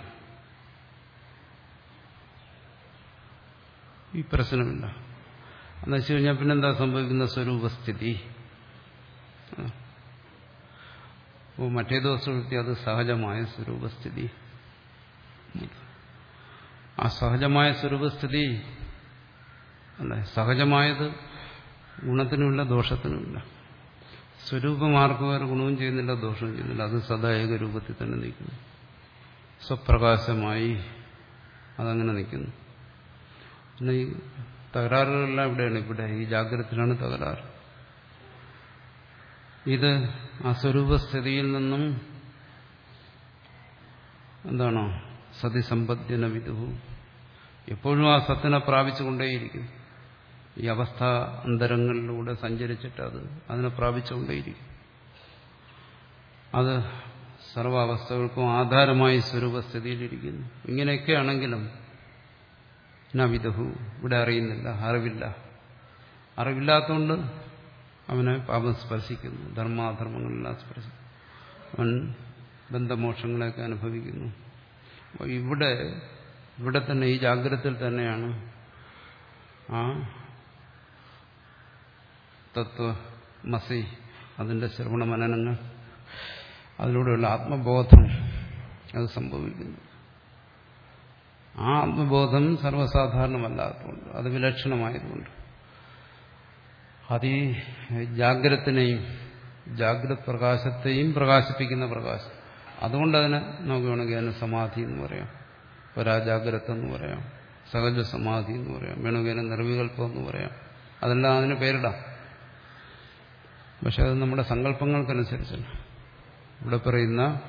ഈ പ്രശ്നമില്ല. നശിച്ചു കഴിഞ്ഞാൽ പിന്നെന്താ സംഭവിക്കുന്ന സ്വരൂപസ്ഥിതി? അപ്പോൾ മറ്റേ ദിവസം അത് സഹജമായ സ്വരൂപസ്ഥിതി. ആ സഹജമായ സ്വരൂപസ്ഥിതി അല്ല സഹജമായത് ഗുണത്തിനുമില്ല ദോഷത്തിനുമില്ല. സ്വരൂപം ആർക്കും വേറെ ഗുണവും ചെയ്യുന്നില്ല ദോഷവും ചെയ്യുന്നില്ല. അത് സദാ ഏക രൂപത്തിൽ തന്നെ നിൽക്കുന്നു. സ്വപ്രകാശമായി അതങ്ങനെ നിൽക്കുന്നു. പിന്നെ ഈ തകരാറുകളെല്ലാം ഇവിടെയാണ്. ഇവിടെ ഈ ജാഗ്രതത്തിലാണ് തകരാറ്. ഇത് അസ്വരൂപസ്ഥിതിയിൽ സ്വരൂപസ്ഥിതിയിൽ നിന്നും എന്താണോ സതിസമ്പദ്ന വിധു എപ്പോഴും ആ സത്തിനെ പ്രാപിച്ചുകൊണ്ടേയിരിക്കും. ഈ അവസ്ഥ അന്തരങ്ങളിലൂടെ സഞ്ചരിച്ചിട്ട് അത് അതിനെ പ്രാപിച്ചുകൊണ്ടേയിരിക്കും. അത് സർവാവസ്ഥകൾക്കും ആധാരമായി സ്വരൂപസ്ഥിതിയിലിരിക്കുന്നു ഇങ്ങനെയൊക്കെ ആണെങ്കിലും ഇവിടെ അറിയുന്നില്ല. അറിവില്ല. അറിവില്ലാത്തതുകൊണ്ട് അവനെ പാപം സ്പർശിക്കുന്നു. ധർമാധർമ്മങ്ങളെല്ലാം സ്പർശിക്കുന്നു. അവൻ ബന്ധമോക്ഷങ്ങളെയൊക്കെ അനുഭവിക്കുന്നു. അപ്പോൾ ഇവിടെ ഇവിടെ തന്നെ ഈ ജാഗ്രതയിൽ തന്നെയാണ് ആ തത്വമസി അതിന്റെ ശ്രവണ മനനങ്ങൾ അതിലൂടെയുള്ള ആത്മബോധം അത് സംഭവിക്കുന്നു. ആ ആത്മബോധം സർവസാധാരണമല്ലാത്തതുകൊണ്ട് അത് വിലക്ഷണമായതുകൊണ്ട്. അത് ഈ ജാഗ്രത പ്രകാശത്തെയും പ്രകാശിപ്പിക്കുന്ന പ്രകാശം. അതുകൊണ്ട് അതിനെ നമുക്ക് വേണമെങ്കിൽ അതിന് സമാധി എന്ന് പറയാം. പരാജാഗ്രത എന്ന് പറയാം. സഹജ സമാധി എന്ന് പറയാം. വേണമെങ്കിൽ അതിന് നിർവികല്പം എന്ന് പറയാം. അതെല്ലാം അതിന് പേരിടാം. പക്ഷെ അത് നമ്മുടെ സങ്കല്പങ്ങൾക്കനുസരിച്ചല്ല. ഇവിടെ പറയുന്ന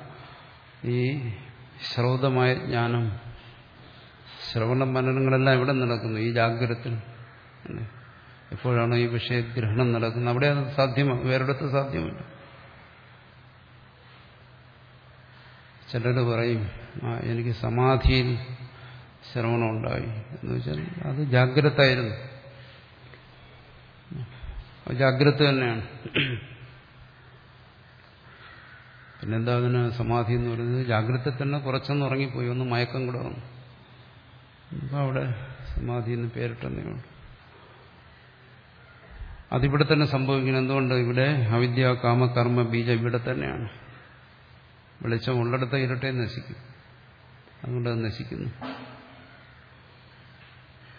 ഈ ശ്രൗതമായ ജ്ഞാനം ശ്രവണ മനനങ്ങളെല്ലാം ഇവിടെ നടക്കുന്നു ഈ ജാഗ്രതത്തിൽ. എപ്പോഴാണോ ഈ വിഷയഗ്രഹണം നടക്കുന്നത്? അവിടെ അത് സാധ്യമാണ് വേറിടത്ത് സാധ്യമല്ല. ചിലർ പറയും എനിക്ക് സമാധിയിൽ ശ്രവണം ഉണ്ടായി. എന്ന് വെച്ചാൽ അത് ജാഗ്രത ആയിരുന്നു ജാഗ്രത തന്നെയാണ്. പിന്നെന്താ അതിന് സമാധി എന്ന് പറയുന്നത്? ജാഗ്രത തന്നെ കുറച്ചൊന്ന് ഉറങ്ങിപ്പോയി ഒന്ന് മയക്കം കൂടെ വന്നു. അപ്പം അവിടെ സമാധി എന്ന് പേരിട്ടെന്നേ ഉള്ളൂ. അതിവിടെ തന്നെ സംഭവിക്കുന്നത് എന്തുകൊണ്ട്? ഇവിടെ അവിദ്യ കാമ കർമ്മ ബീജം ഇവിടെ തന്നെയാണ്. വെളിച്ചം ഉള്ളിടത്ത് ഇരട്ടെ നശിക്കും. അതുകൊണ്ട് അത് നശിക്കുന്നു.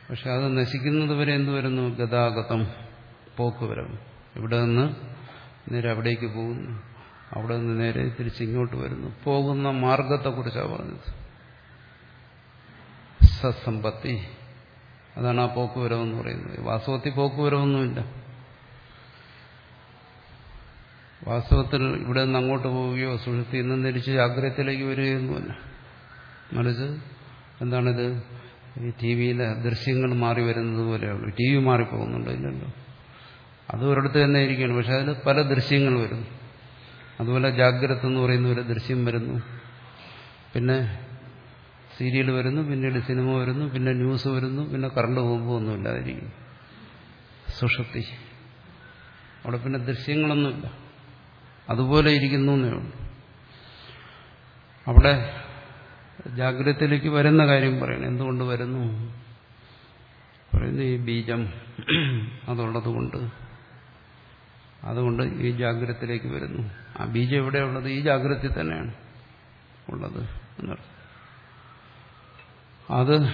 പക്ഷെ അത് നശിക്കുന്നത് വരെ എന്തു വരുന്നു? ഗതാഗതം പോക്കുവരവ് ഇവിടെ നിന്ന് നേരെ അവിടേക്ക് പോകുന്നു. അവിടെ നിന്ന് നേരെ തിരിച്ചിങ്ങോട്ട് വരുന്നു. പോകുന്ന മാർഗത്തെക്കുറിച്ചാണ് പറഞ്ഞത്. സസമ്പത്തി. അതാണ് ആ പോക്കുവരവെന്ന് പറയുന്നത്. വാസ്തവത്തിൽ പോക്കുവരവൊന്നുമില്ല വാസ്തവത്തിൽ ഇവിടെ നിന്ന് അങ്ങോട്ട് പോവുകയോ സുഷുപ്തി നിന്ന് തിരിച്ച് ജാഗ്രതത്തിലേക്ക് വരികയൊന്നുമല്ല. മറിച്ച് എന്താണിത്? ഈ ടി വിയിലെ ദൃശ്യങ്ങൾ മാറി വരുന്നത് പോലെയുള്ളൂ. ടി വി മാറിപ്പോകുന്നുണ്ടോ ഇല്ലല്ലോ. അത് ഒരിടത്ത് തന്നെ ഇരിക്കുകയാണ്. പക്ഷെ അതിൽ പല ദൃശ്യങ്ങൾ വരുന്നു. അതുപോലെ ജാഗ്രത എന്ന് പറയുന്ന ഒരു ദൃശ്യം വരുന്നു. പിന്നെ സീരിയൽ വരുന്നു പിന്നീട് സിനിമ വരുന്നു പിന്നെ ന്യൂസ് വരുന്നു പിന്നെ കറണ്ട് പോകുമ്പോൾ ഒന്നുമില്ലാതിരിക്കും സുഷുപ്തി. അവിടെ പിന്നെ ദൃശ്യങ്ങളൊന്നുമില്ല. അതുപോലെ ഇരിക്കുന്നു ഉള്ളൂ. അവിടെ ജാഗ്രതയിലേക്ക് വരുന്ന കാര്യം പറയണം. എന്തുകൊണ്ട് വരുന്നു? പറയുന്നു ഈ ബീജം അതുള്ളത് കൊണ്ട് അതുകൊണ്ട് ഈ ജാഗ്രതത്തിലേക്ക് വരുന്നു. ആ ബീജം എവിടെയുള്ളത്? ഈ ജാഗ്രതയിൽ തന്നെയാണ് ഉള്ളത് എന്നർത്ഥം. അത്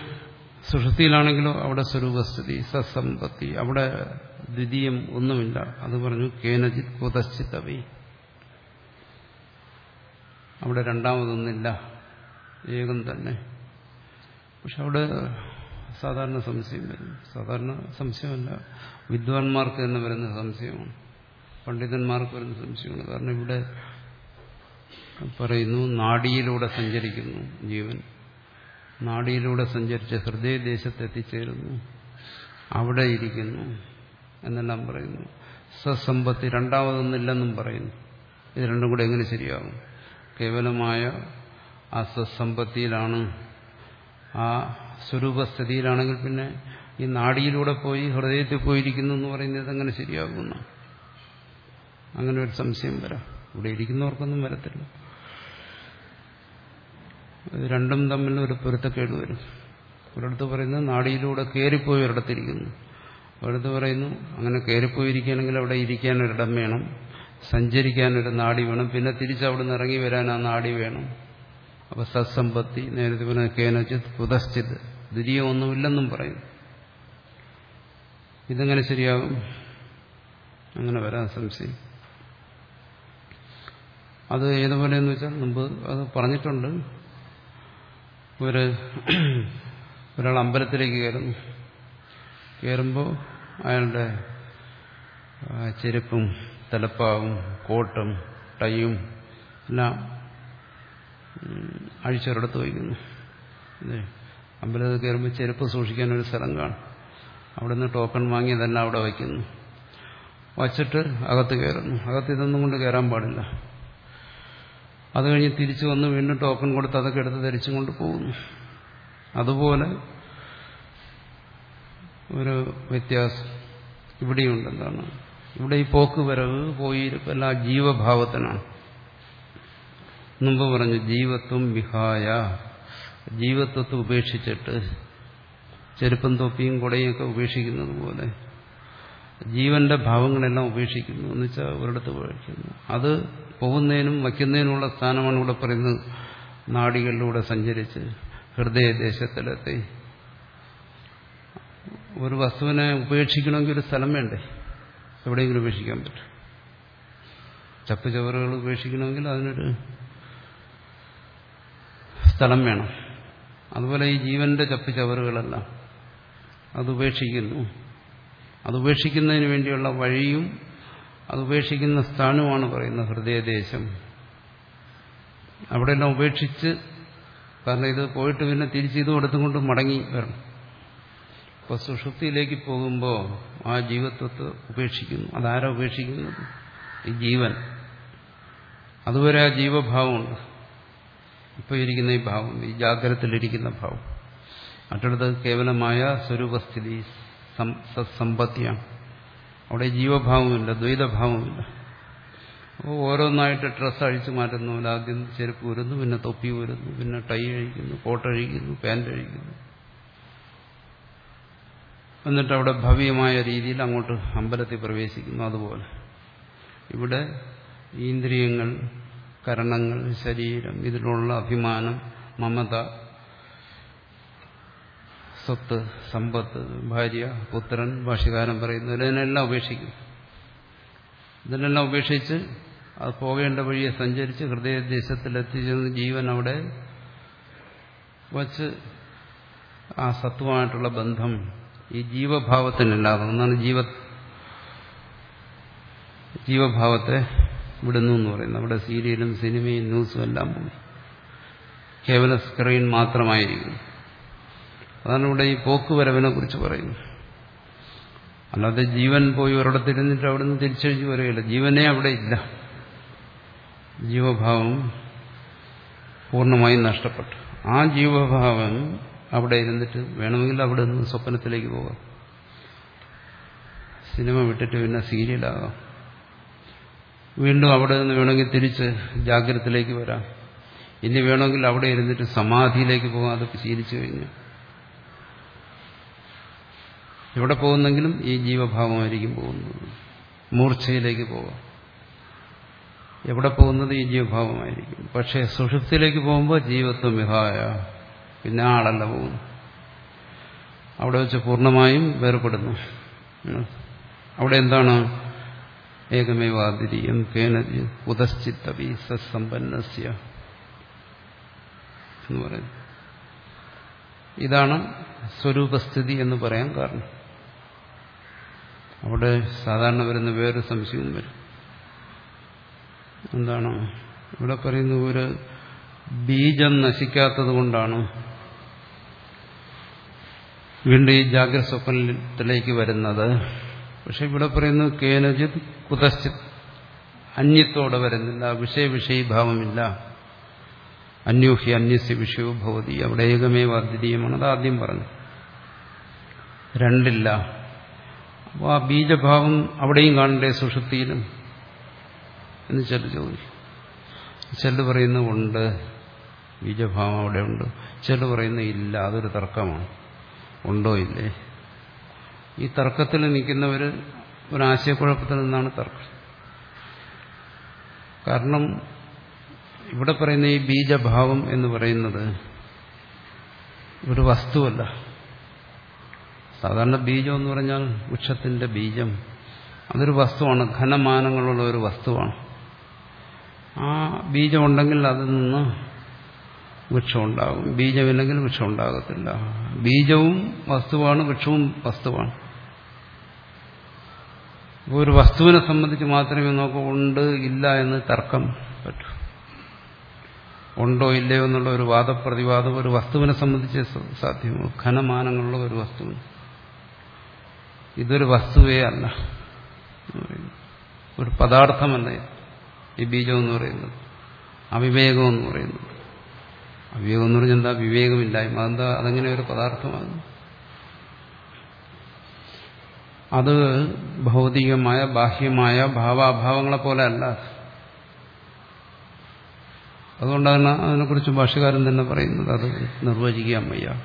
സുഷൃത്തിയിലാണെങ്കിലും അവിടെ സ്വരൂപസ്ഥിതി സസമ്പത്തി അവിടെ ദ്വിതീയം ഒന്നുമില്ല. അത് പറഞ്ഞു കേനജിത് കുതശ്ചിത്തവി അവിടെ രണ്ടാമതൊന്നില്ല. ഏകം തന്നെ. പക്ഷെ അവിടെ സാധാരണ സംശയം വരും സാധാരണ സംശയമല്ല. വിദ്വാൻമാർക്ക് തന്നെ വരുന്ന സംശയമാണ്. പണ്ഡിതന്മാർക്ക് വരുന്ന സംശയമാണ്. കാരണം ഇവിടെ പറയുന്നു നാടിയിലൂടെ സഞ്ചരിക്കുന്നു ജീവൻ. നാടിയിലൂടെ സഞ്ചരിച്ച് ഹൃദയദേശത്ത് എത്തിച്ചേരുന്നു അവിടെ ഇരിക്കുന്നു എന്നെല്ലാം പറയുന്നു. സസമ്പത്തി രണ്ടാമതൊന്നില്ലെന്നും പറയുന്നു. ഇത് രണ്ടും കൂടെ എങ്ങനെ ശരിയാകും? കേവലമായ ആ സസമ്പത്തിയിലാണ് ആ സ്വരൂപസ്ഥിതിയിലാണെങ്കിൽ പിന്നെ ഈ നാടിയിലൂടെ പോയി ഹൃദയത്തിൽ പോയിരിക്കുന്നു എന്ന് പറയുന്നത് അങ്ങനെ ശരിയാകുന്നു. അങ്ങനെ ഒരു സംശയം വരാം. ഇവിടെ ഇരിക്കുന്നവർക്കൊന്നും വരത്തില്ല. രണ്ടും തമ്മിൽ ഒരു പൊരുത്തക്കേട് വരും. ഒരിടത്ത് പറയുന്നത് നാടിയിലൂടെ കയറിപ്പോയി ഒരിടത്തിരിക്കുന്നു. ഒരിടത്ത് പറയുന്നു അങ്ങനെ കയറിപ്പോയിരിക്കുകയാണെങ്കിൽ അവിടെ ഇരിക്കാൻ ഒരിടം വേണം. സഞ്ചരിക്കാനൊരു നാടി വേണം. പിന്നെ തിരിച്ചവിടുന്ന് ഇറങ്ങി വരാൻ ആ നാടി വേണം. അപ്പൊ സത്സമ്പത്തി നേരത്തെ പറഞ്ഞ കേനോചിത് പുതശ്ചിത്. ദ്വിതീയം ഒന്നുമില്ലെന്നും പറയുന്നു. ഇതെങ്ങനെ ശരിയാകും? അങ്ങനെ വരാൻ സംശയം. അത് ഏതുപോലെയെന്ന് വെച്ചാൽ മുമ്പ് അത് പറഞ്ഞിട്ടുണ്ട്. ഒരു ഒരാൾ അമ്പലത്തിലേക്ക് കയറുന്നു കയറുമ്പോൾ അയാളുടെ ചെരുപ്പും തലപ്പാവും കോട്ടും ടൈയും എല്ലാം അഴിച്ചൊരിടത്ത് വയ്ക്കുന്നു. അമ്പലത്തിൽ കയറുമ്പോൾ ചെരുപ്പ് സൂക്ഷിക്കാൻ ഒരു സ്ഥലം കാണും. അവിടെ നിന്ന് ടോക്കൺ വാങ്ങി അതെല്ലാം അവിടെ വയ്ക്കുന്നു. വച്ചിട്ട് അകത്ത് കയറുന്നു. അകത്ത് ഇതൊന്നും കൊണ്ട് കയറാൻ പാടില്ല. അത് കഴിഞ്ഞ് തിരിച്ചു വന്ന് വീണ്ടും ടോക്കൺ കൊടുത്ത് അതൊക്കെ എടുത്ത് ധരിച്ചും കൊണ്ട് പോകുന്നു. അതുപോലെ ഒരു വ്യത്യാസം ഇവിടെയുണ്ട് എന്താണ്? ഇവിടെ ഈ പോക്ക് വരവ് പോയി എല്ലാം ജീവഭാവത്തിനാണ്. മുമ്പ് പറഞ്ഞു ജീവത്വം വിഹായ. ജീവത്വത്തെ ഉപേക്ഷിച്ചിട്ട് ചെരുപ്പം തൊപ്പിയും കുടയൊക്കെ ഉപേക്ഷിക്കുന്നത് പോലെ ജീവന്റെ ഭാവങ്ങളെല്ലാം ഉപേക്ഷിക്കുന്നു എന്ന് വെച്ചാൽ ഒരിടത്ത് ഉപേക്ഷിക്കുന്നു. അത് പോകുന്നതിനും വയ്ക്കുന്നതിനുമുള്ള സ്ഥാനമാണ് ഇവിടെ പറയുന്നത് നാടികളിലൂടെ സഞ്ചരിച്ച് ഹൃദയദേശത്തിലെത്തി. ഒരു വസ്തുവിനെ ഉപേക്ഷിക്കണമെങ്കിൽ ഒരു സ്ഥലം വേണ്ടേ? എവിടെയെങ്കിലും ഉപേക്ഷിക്കാൻ പറ്റും. ചപ്പ് ചവറുകൾ ഉപേക്ഷിക്കണമെങ്കിൽ അതിനൊരു സ്ഥലം വേണം. അതുപോലെ ഈ ജീവന്റെ ചപ്പ് ചവറുകളെല്ലാം. അത് ഉപേക്ഷിക്കുന്നു. അത് ഉപേക്ഷിക്കുന്നതിന് വേണ്ടിയുള്ള വഴിയും അത് ഉപേക്ഷിക്കുന്ന സ്ഥാനവുമാണ് പറയുന്നത് ഹൃദയദേശം. അവിടെയെല്ലാം ഉപേക്ഷിച്ച് കാരണം ഇത് പോയിട്ട് പിന്നെ തിരിച്ച് ഇതും എടുത്തുകൊണ്ട് മടങ്ങി വരണം. അപ്പോൾ സുഷുപ്തിയിലേക്ക് പോകുമ്പോൾ ആ ജീവത്വത്തെ ഉപേക്ഷിക്കുന്നു. അതാരാ ഉപേക്ഷിക്കുന്നത്? ഈ ജീവൻ. അതുവരെ ആ ജീവഭാവമുണ്ട്. ഇപ്പോൾ ഇരിക്കുന്ന ഈ ഭാവം ഈ ജാഗ്രതത്തിലിരിക്കുന്ന ഭാവം. മറ്റടുത്ത് കേവലമായ സ്വരൂപസ്ഥിതി സമ്പത്തിയാണ് അവിടെ ജീവഭാവമില്ല ദ്വൈതഭാവമില്ല. അപ്പോൾ ഓരോന്നായിട്ട് ഡ്രസ്സ് അഴിച്ചു മാറ്റുന്നു ആദ്യം ചെരുപ്പ് വരുന്നു പിന്നെ തൊപ്പി വരുന്നു പിന്നെ ടൈ അഴിക്കുന്നു കോട്ട് അഴിക്കുന്നു പാന്റ് അഴിക്കുന്നു. എന്നിട്ട് അവിടെ ഭവ്യമായ രീതിയിൽ അങ്ങോട്ട് അമ്പലത്തിൽ പ്രവേശിക്കുന്നു അതുപോലെ. ഇവിടെ ഇന്ദ്രിയങ്ങൾ കരണങ്ങൾ ശരീരം ഇതിലുള്ള അഭിമാനം മമത സ്വത്ത് സമ്പത്ത് ഭാര്യ പുത്രൻ ഭാഷ്യകാരൻ പറയുന്നു ഇതിനെല്ലാം ഉപേക്ഷിക്കും ഇതിനെല്ലാം ഉപേക്ഷിച്ച് അത് പോകേണ്ട വഴിയെ സഞ്ചരിച്ച് ഹൃദയദേശത്തിൽ ഹൃദയദേശത്തിലെത്തിച്ചെന്ന് ജീവൻ അവിടെ വച്ച് ആ സത്വമായിട്ടുള്ള ബന്ധം ഈ ജീവഭാവത്തിനില്ലാതെ ഒന്നാണ് ജീവ ജീവഭാവത്തെ വിടുന്നു എന്ന് പറയുന്നത്. അവിടെ സീരിയലും സിനിമയും ന്യൂസും എല്ലാം പോയി കേവല സ്ക്രീൻ മാത്രമായിരിക്കുന്നു. അതാണ് ഇവിടെ ഈ പോക്കുവരവിനെ കുറിച്ച് പറയുന്നത്. അല്ലാതെ ജീവൻ പോയി ഒരിടത്തിരുന്നിട്ട് അവിടെ നിന്ന് തിരിച്ചഴിച്ച് വരികയില്ല. ജീവനെ അവിടെ ഇല്ല. ജീവഭാവം പൂർണമായും നഷ്ടപ്പെട്ടു. ആ ജീവഭാവം അവിടെ ഇരുന്നിട്ട് വേണമെങ്കിൽ അവിടെ നിന്ന് സ്വപ്നത്തിലേക്ക് പോകാം. സിനിമ വിട്ടിട്ട് പിന്നെ സീരിയലാകാം. വീണ്ടും അവിടെ നിന്ന് വേണമെങ്കിൽ തിരിച്ച് ജാഗ്രതത്തിലേക്ക് വരാം. ഇനി വേണമെങ്കിൽ അവിടെ ഇരുന്നിട്ട് സമാധിയിലേക്ക് പോകാം അതൊക്കെ ശീലിച്ചു കഴിഞ്ഞു. എവിടെ പോകുന്നെങ്കിലും ഈ ജീവഭാവമായിരിക്കും പോകുന്നത്. മൂർച്ഛയിലേക്ക് പോകാം. എവിടെ പോകുന്നത് ഈ ജീവഭാവമായിരിക്കും. പക്ഷേ സുഷുപ്തിയിലേക്ക് പോകുമ്പോൾ ജീവത്വം വിഹായ പിന്നെ ആളല്ല പോകുന്നു. അവിടെ വെച്ച് പൂർണമായും വേർപെടുന്നു. അവിടെ എന്താണ്? ഏകമേവാതിരിയം കേനജി ഉദശ്ചിത്തവി സമ്പന്നസ്യ എന്ന് പറയുന്നു. ഇതാണ് സ്വരൂപസ്ഥിതി എന്ന് പറയാൻ കാരണം. അവിടെ സാധാരണ വരുന്ന വേറൊരു സംശയവും വരും. എന്താണ്? ഇവിടെ പറയുന്ന ഒരു ബീജം നശിക്കാത്തത് കൊണ്ടാണ് വീണ്ടും ഈ ജാഗ്രത സ്വപ്നത്തിലേക്ക് വരുന്നത്. പക്ഷെ ഇവിടെ പറയുന്നു കേനജിത് കുതശ്ചിത്. അന്യത്തോടെ വരുന്നില്ല വിഷയ അന്യോഹ്യ അന്യസ്യ വിഷയവും ഭവതി അവിടെ ഏകമേവ അദ്വിതീയമാണ് അത് ആദ്യം പറഞ്ഞു. രണ്ടില്ല. അപ്പോൾ ആ ബീജഭാവം അവിടെയും കാണണ്ടേ സുഷുപ്തിയിലും? എന്ന് ചെല്ലു ചോദിച്ചു ചെല്ലു പറയുന്ന ഉണ്ട്. ബീജഭാവം അവിടെയുണ്ട് ചെല്ലു പറയുന്ന ഇല്ല. അതൊരു തർക്കമാണ്. ഉണ്ടോ ഇല്ലേ? ഈ തർക്കത്തിൽ നിൽക്കുന്നവർ ഒരാശയക്കുഴപ്പത്തിൽ നിന്നാണ് തർക്കം. കാരണം ഇവിടെ പറയുന്ന ഈ ബീജഭാവം എന്ന് പറയുന്നത് ഒരു വസ്തുവല്ല. സാധാരണ ബീജം എന്ന് പറഞ്ഞാൽ വൃക്ഷത്തിന്റെ ബീജം. അതൊരു വസ്തുവാണ്. ഘനമാനങ്ങളുള്ള ഒരു വസ്തുവാണ്. ആ ബീജമുണ്ടെങ്കിൽ അതിൽ നിന്ന് വൃക്ഷം ഉണ്ടാകും ബീജമില്ലെങ്കിൽ വൃക്ഷം ഉണ്ടാകത്തില്ല ബീജവും വസ്തുവാണ് വൃക്ഷവും വസ്തുവാണ്. ഒരു വസ്തുവിനെ സംബന്ധിച്ച് മാത്രമേ നമുക്ക് ഉണ്ട് ഇല്ല എന്ന് തർക്കം പറ്റൂ. ഉണ്ടോ ഇല്ലയോ എന്നുള്ള ഒരു വാദപ്രതിവാദം ഒരു വസ്തുവിനെ സംബന്ധിച്ച് സാധ്യമാണ് ഘനമാനങ്ങളുള്ള ഒരു വസ്തുവിന്. ഇതൊരു വസ്തുവേ അല്ല ഒരു പദാർത്ഥമല്ല ഈ ബീജം എന്ന് പറയുന്നത്. അവിവേകം എന്ന് പറയുന്നത്. അവിവേകം എന്ന് പറഞ്ഞാൽ എന്താ? വിവേകമില്ലായ്മ. അതെന്താ? അതെങ്ങനെ ഒരു പദാർത്ഥമാണ്. അത് ഭൗതികമായ ബാഹ്യമായ ഭാവാഭാവങ്ങളെ പോലെ അല്ല. അതുകൊണ്ടാണ് അതിനെക്കുറിച്ച് ഭാഷകാരൻ തന്നെ പറയുന്നത്. അത് നിർവചിക്കാൻ വയ്യ.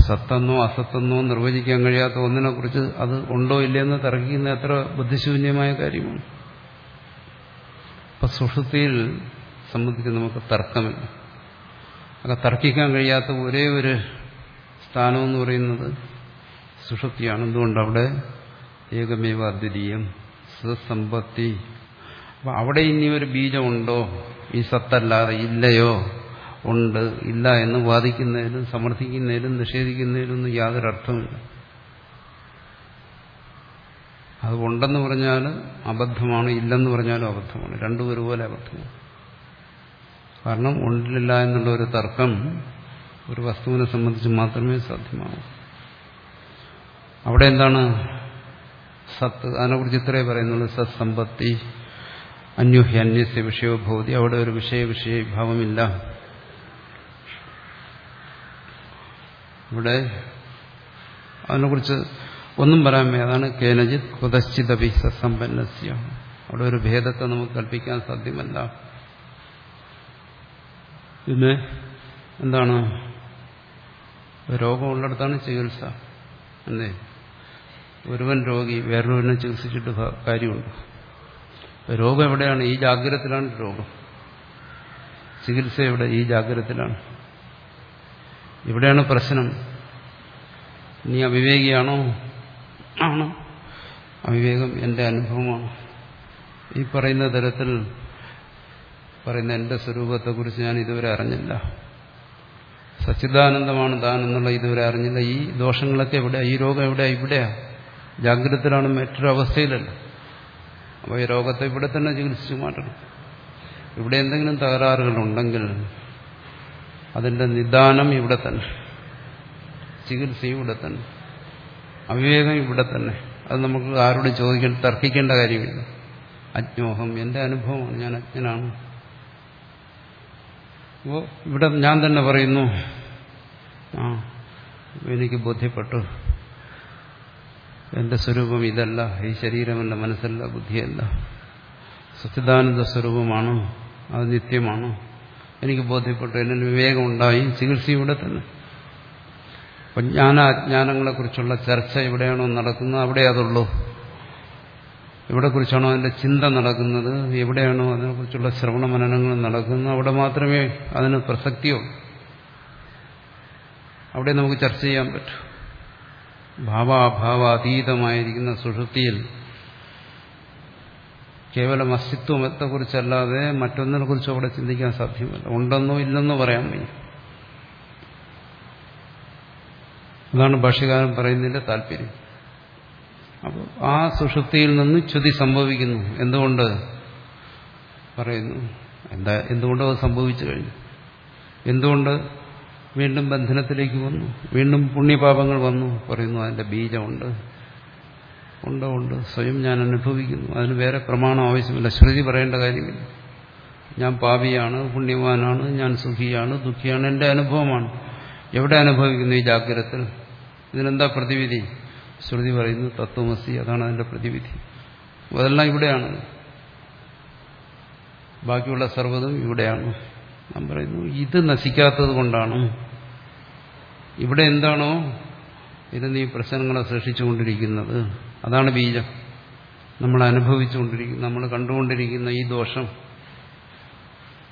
സത്തെന്നോ അസത്തെന്നോ നിർവചിക്കാൻ കഴിയാത്ത ഒന്നിനെക്കുറിച്ച് അത് ഉണ്ടോ ഇല്ലയെന്ന് തർക്കിക്കുന്ന എത്ര ബുദ്ധിശൂന്യമായ കാര്യമാണ്. ഇപ്പൊ സുഷുതിയിൽ സംബന്ധിച്ച് നമുക്ക് തർക്കമില്ല. അതൊക്കെ തർക്കിക്കാൻ കഴിയാത്ത ഒരേ ഒരു സ്ഥാനം എന്ന് പറയുന്നത് സുഷുപ്തിയാണ്. എന്തുകൊണ്ട്? അവിടെ ഏകമേവ അദ്വിതീയം സമ്പത്തി അപ്പൊ അവിടെ ഇനി ഒരു ബീജമുണ്ടോ? ഈ സത്തല്ലാതെ ഇല്ലയോ? ഉണ്ട്. ഇല്ല എന്ന് വാദിക്കുന്നതിലും സമർത്ഥിക്കുന്നതിലും നിഷേധിക്കുന്നതിലൊന്നും യാതൊരു അർത്ഥമില്ല. അത് ഉണ്ടെന്ന് പറഞ്ഞാൽ അബദ്ധമാണ് ഇല്ലെന്ന് പറഞ്ഞാലും അബദ്ധമാണ്. രണ്ടും ഒരുപോലെ അബദ്ധമാണ്. കാരണം ഉള്ളിലില്ല എന്നുള്ള ഒരു തർക്കം ഒരു വസ്തുവിനെ സംബന്ധിച്ച് മാത്രമേ സാധ്യമാകൂ അവിടെ എന്താണ് സത്ത് അതിനെക്കുറിച്ച് ഇത്രേ പറയുന്നുള്ളൂ. സത് സമ്പത്തി അന്യോഹ്യ അന്യസ്യ വിഷയോഭൂതി അവിടെ ഒരു വിഷയ വിഷയഭാവമില്ല ഇവിടെ അതിനെക്കുറിച്ച് ഒന്നും പറയാൻ അതാണ് കേനജിത് കുതശ്ചിതപി സത്സമ്പന്നസ്യ അവിടെ ഒരു ഭേദത്തെ നമുക്ക് കൽപ്പിക്കാൻ സാധ്യമല്ല. പിന്നെ എന്താണ്? രോഗമുള്ളിടത്താണ് ചികിത്സ. അല്ലേ? ഒരുവൻ രോഗി വേറൊരുവനെ ചികിത്സിച്ചിട്ട് കാര്യമുണ്ട്. രോഗം എവിടെയാണ്? ഈ ജാഗ്രതത്തിലാണ് രോഗം. ചികിത്സ എവിടെ? ഈ ജാഗ്രതത്തിലാണ്. ഇവിടെയാണ് പ്രശ്നം. നീ അവിവേകിയാണോ? ആണോ? അവിവേകം എന്റെ അനുഭവമാണ്. ഈ പറയുന്ന തരത്തിൽ പറയുന്ന എന്റെ സ്വരൂപത്തെക്കുറിച്ച് ഞാൻ ഇതുവരെ അറിഞ്ഞില്ല. സച്ചിദാനന്ദമാണ് താൻ എന്നുള്ള ഇതുവരെ അറിഞ്ഞില്ല. ഈ ദോഷങ്ങളൊക്കെ എവിടെ ഈ രോഗം എവിടെയാ? ഇവിടെയാ. ജാഗ്രതത്തിലാണ് മറ്റൊരു അവസ്ഥയിലല്ല. അപ്പോൾ ഈ രോഗത്തെ ഇവിടെ തന്നെ ചികിത്സിച്ചു മാറ്റണം. ഇവിടെ എന്തെങ്കിലും തകരാറുകളുണ്ടെങ്കിൽ അതിന്റെ നിദാനം ഇവിടെ തന്നെ. ചികിത്സ ഇവിടെ തന്നെ. അവിവേകം ഇവിടെ തന്നെ. അത് നമുക്ക് ആരോടും ചോദിക്കേണ്ട തർക്കിക്കേണ്ട കാര്യമില്ല. അജ്ഞോഹം. എന്റെ അനുഭവമാണ്. ഞാൻ അജ്ഞനാണ്. അപ്പോൾ ഇവിടെ ഞാൻ തന്നെ പറയുന്നു. ആ എനിക്ക് ബോധ്യപ്പെട്ടു. എന്റെ സ്വരൂപം ഇതല്ല. ഈ ശരീരമല്ല മനസ്സല്ല ബുദ്ധിയല്ല. സച്ചിദാനന്ദ സ്വരൂപമാണ്. അത് നിത്യമാണ്. എനിക്ക് ബോധ്യപ്പെട്ടു. എന്നിൽ വിവേകമുണ്ടായി. ചികിത്സ ഇവിടെ തന്നെ. അപ്പം ജ്ഞാന അജ്ഞാനങ്ങളെക്കുറിച്ചുള്ള ചർച്ച എവിടെയാണോ നടക്കുന്നത്? അവിടെ അതുള്ളൂ എവിടെ കുറിച്ചാണോ അതിന്റെ ചിന്ത നടക്കുന്നത് എവിടെയാണോ അതിനെക്കുറിച്ചുള്ള ശ്രവണ മനനങ്ങൾ നടക്കുന്നത് അവിടെ മാത്രമേ അതിന് പ്രസക്തിയോ അവിടെ നമുക്ക് ചർച്ച ചെയ്യാൻ പറ്റൂ. ഭാവാഭാവാതീതമായിരിക്കുന്ന സുഷൃത്തിയിൽ കേവലം അസ്തിത്വത്തെക്കുറിച്ചല്ലാതെ മറ്റൊന്നിനെ കുറിച്ചും അവിടെ ചിന്തിക്കാൻ സാധ്യമല്ല. ഉണ്ടെന്നോ ഇല്ലെന്നോ പറയാൻ വയ്യ. അതാണ് ഭാഷകാരൻ പറയുന്നതിന്റെ താല്പര്യം. അപ്പോൾ ആ സുഷുപ്തിയിൽ നിന്ന് ച്യുതി സംഭവിക്കുന്നു. എന്തുകൊണ്ട്? പറയുന്നു. എന്താ എന്തുകൊണ്ട് അത് സംഭവിച്ചു കഴിഞ്ഞു? എന്തുകൊണ്ട് വീണ്ടും ബന്ധനത്തിലേക്ക് വന്നു? വീണ്ടും പുണ്യപാപങ്ങൾ വന്നു. പറയുന്നു അതിന്റെ ബീജമുണ്ട്. ഉണ്ട് ഉണ്ട്. സ്വയം ഞാൻ അനുഭവിക്കുന്നു. അതിന് വേറെ പ്രമാണം ആവശ്യമില്ല. ശ്രുതി പറയേണ്ട കാര്യമില്ല. ഞാൻ പാപിയാണ് പുണ്യവാനാണ് ഞാൻ സുഖിയാണ് ദുഃഖിയാണ്. എന്റെ അനുഭവമാണ്. എവിടെ അനുഭവിക്കുന്നു ഈ ജാഗ്രത ഇതിനെന്താ പ്രതിവിധി? ശ്രുതി പറയുന്നു തത്വമസി അതാണ് അതിന്റെ പ്രതിവിധി. അതെല്ലാം ഇവിടെയാണ്. ബാക്കിയുള്ള സർവതും ഇവിടെയാണ്. ഞാൻ പറയുന്നു ഇത് നശിക്കാത്തത് കൊണ്ടാണ്. ഇവിടെ എന്താണോ ഇത് നീ പ്രശ്നങ്ങളെ സൃഷ്ടിച്ചുകൊണ്ടിരിക്കുന്നത്. അതാണ് ബീജം. നമ്മൾ അനുഭവിച്ചുകൊണ്ടിരിക്കുന്ന നമ്മൾ കണ്ടുകൊണ്ടിരിക്കുന്ന ഈ ദോഷം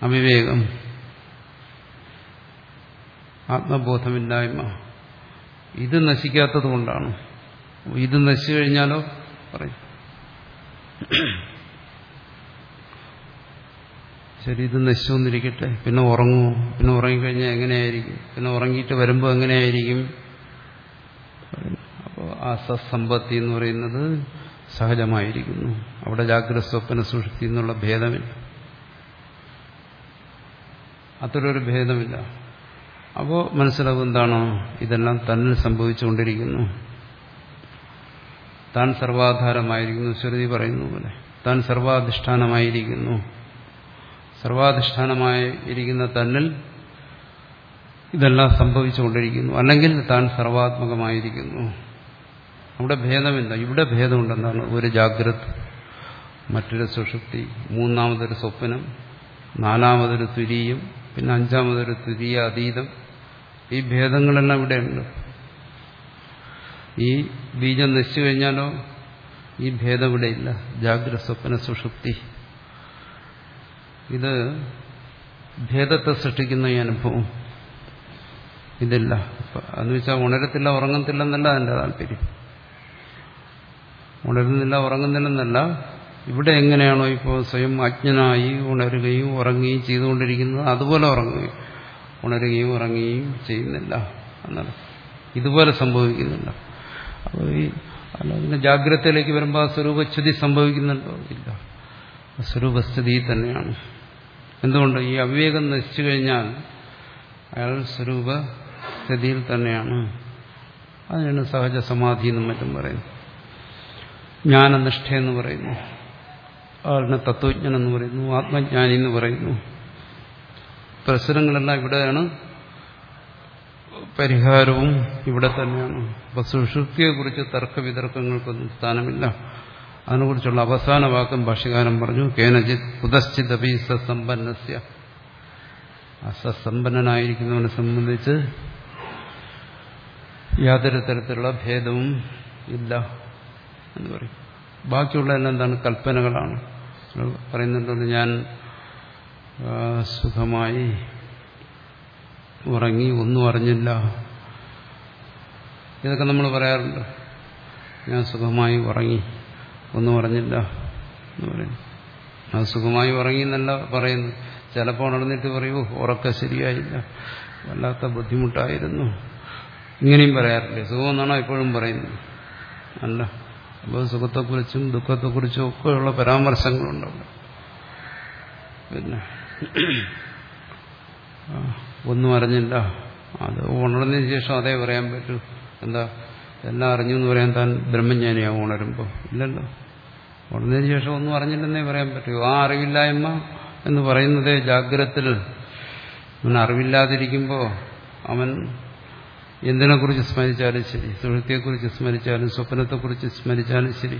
അവിവേകം ആത്മബോധമില്ലായ്മ. ഇത് നശിക്കാത്തത് കൊണ്ടാണ്. ഇത് നശിച്ചു കഴിഞ്ഞാലോ? പറയും. ശരി ഇത് നശിച്ചു വന്നിരിക്കട്ടെ. പിന്നെ ഉറങ്ങുമോ പിന്നെ ഉറങ്ങിക്കഴിഞ്ഞാൽ എങ്ങനെയായിരിക്കും? പിന്നെ ഉറങ്ങിയിട്ട് വരുമ്പോൾ എങ്ങനെയായിരിക്കും? അപ്പോൾ ആ സസമ്പത്തി എന്ന് പറയുന്നത് സഹജമായിരിക്കുന്നു. അവിടെ ജാഗ്രത സ്വപ്ന സുഷുപ്തി എന്നുള്ള ഭേദമില്ല. അത്തരൊരു ഭേദമില്ല. അപ്പോൾ മനസ്സിലാവും എന്താണോ? ഇതെല്ലാം തന്നിൽ സംഭവിച്ചുകൊണ്ടിരിക്കുന്നു. താൻ സർവാധാരമായിരിക്കുന്നു ശ്രുതി പറയുന്നു പോലെ. താൻ സർവാധിഷ്ഠാനമായിരിക്കുന്നു. സർവാധിഷ്ഠാനമായിരിക്കുന്ന തന്നിൽ ഇതെല്ലാം സംഭവിച്ചുകൊണ്ടിരിക്കുന്നു. അല്ലെങ്കിൽ താൻ സർവാത്മകമായിരിക്കുന്നു. അവിടെ ഭേദമില്ല. ഇവിടെ ഭേദമുണ്ടെന്നാണ് ഒരു ജാഗ്രത്. മറ്റൊരു സുഷുപ്തി. മൂന്നാമതൊരു സ്വപ്നം. നാലാമതൊരു തുരീയം. പിന്നെ അഞ്ചാമതൊരു തുരീയ അതീതം. ഈ ഭേദങ്ങളെല്ലാം ഇവിടെയുണ്ട്. ഈ ബീജം നശിച്ചു കഴിഞ്ഞാലോ? ഈ ഭേദം ഇവിടെ ഇല്ല. ജാഗ്രത സ്വപ്ന സുഷുപ്തി. ഇത് ഭേദത്തെ സൃഷ്ടിക്കുന്ന ഈ അനുഭവം. ഇതില്ല. എന്ന് വെച്ചാൽ ഉണരത്തില്ല ഉറങ്ങത്തില്ലെന്നല്ല അതിന്റെ താല്പര്യം. ഉണരുന്നില്ല ഉറങ്ങുന്നില്ലെന്നല്ല ഇവിടെ എങ്ങനെയാണോ ഇപ്പോൾ സ്വയം അജ്ഞനായി ഉണരുകയും ഉറങ്ങുകയും ചെയ്തുകൊണ്ടിരിക്കുന്നത് അതുപോലെ ഉറങ്ങുകയും ഉണരുകയും ഉറങ്ങുകയും ചെയ്യുന്നില്ല എന്നാണ് ഇതുപോലെ സംഭവിക്കുന്നില്ല. അപ്പോൾ ഈ പിന്നെ ജാഗ്രതയിലേക്ക് വരുമ്പോൾ ആ സ്വരൂപസ്ഥിതി സംഭവിക്കുന്നുണ്ടോ? ഇല്ല. സ്വരൂപസ്ഥിതി തന്നെയാണ്. എന്തുകൊണ്ട്? ഈ അവിവേകം നശിച്ചു കഴിഞ്ഞാൽ അയാൾ സ്വരൂപസ്ഥിതിയിൽ തന്നെയാണ്. അതിനാണ് സഹജ സമാധി എന്നും മറ്റും പറയുന്നു ജ്ഞാനനിഷ്ഠ എന്ന് പറയുന്നു. ആളിനെ തത്വജ്ഞൻ എന്ന് പറയുന്നു. ആത്മജ്ഞാനി എന്ന് പറയുന്നു. പ്രശ്നങ്ങളെല്ലാം ഇവിടെയാണ്. പരിഹാരവും ഇവിടെ തന്നെയാണ്. അപ്പൊ സുഷുപ്തിയെക്കുറിച്ച് തർക്കവിതർക്കങ്ങൾക്കൊന്നും സ്ഥാനമില്ല. അതിനെക്കുറിച്ചുള്ള അവസാന വാക്കും ഭാഷ്യകാരൻ പറഞ്ഞു കേനജിത് പുതശ്ചിത് അപി സസമ്പന്നസ്യ അസസമ്പന്നനായിരിക്കുന്നവനെ സംബന്ധിച്ച് യാതൊരു തരത്തിലുള്ള ഭേദവും ഇല്ല എന്ന് പറയും. ബാക്കിയുള്ള എല്ലാം എന്താണ് കൽപ്പനകളാണ്. പറയുന്നുണ്ടല്ലോ ഞാൻ സുഖമായി ഉറങ്ങി ഒന്നും അറിഞ്ഞില്ല. ഇതൊക്കെ നമ്മൾ പറയാറുണ്ട്. ഞാൻ സുഖമായി ഉറങ്ങി. ഒന്നും പറഞ്ഞില്ല എന്ന് പറയുന്നു. അത് സുഖമായി ഉറങ്ങി എന്നല്ല പറയുന്നു. ചിലപ്പോൾ ഉണർന്നിട്ട് പറയൂ ഉറക്കം ശരിയായില്ല. വല്ലാത്ത ബുദ്ധിമുട്ടായിരുന്നു. ഇങ്ങനെയും പറയാറില്ലേ? സുഖം എന്നാണോ എപ്പോഴും പറയുന്നത്? അല്ല. അപ്പോൾ സുഖത്തെക്കുറിച്ചും ദുഃഖത്തെക്കുറിച്ചും ഒക്കെയുള്ള പരാമർശങ്ങളുണ്ട് പിന്നെ ഒന്നും അറിഞ്ഞില്ല. അത് ഉണർന്നതിന് ശേഷം അതേ പറയാൻ പറ്റൂ. എന്താ? എല്ലാം അറിഞ്ഞു എന്ന് പറയാൻ താൻ ബ്രഹ്മജ്ഞാനിയാവും ഉണരുമ്പോൾ ഇല്ലല്ലോ. ഉണർന്നതിന് ശേഷം ഒന്നും അറിഞ്ഞില്ലെന്നേ പറയാൻ പറ്റൂ. ആ അറിവില്ലായ്മ എന്ന് പറയുന്നതേ ജാഗ്രത്തിൽ അവൻ അറിവില്ലാതിരിക്കുമ്പോൾ അവൻ എന്തിനെക്കുറിച്ച് സ്മരിച്ചാലും ശരി സുഹൃത്തിയെക്കുറിച്ച് സ്മരിച്ചാലും സ്വപ്നത്തെക്കുറിച്ച് സ്മരിച്ചാലും ശരി.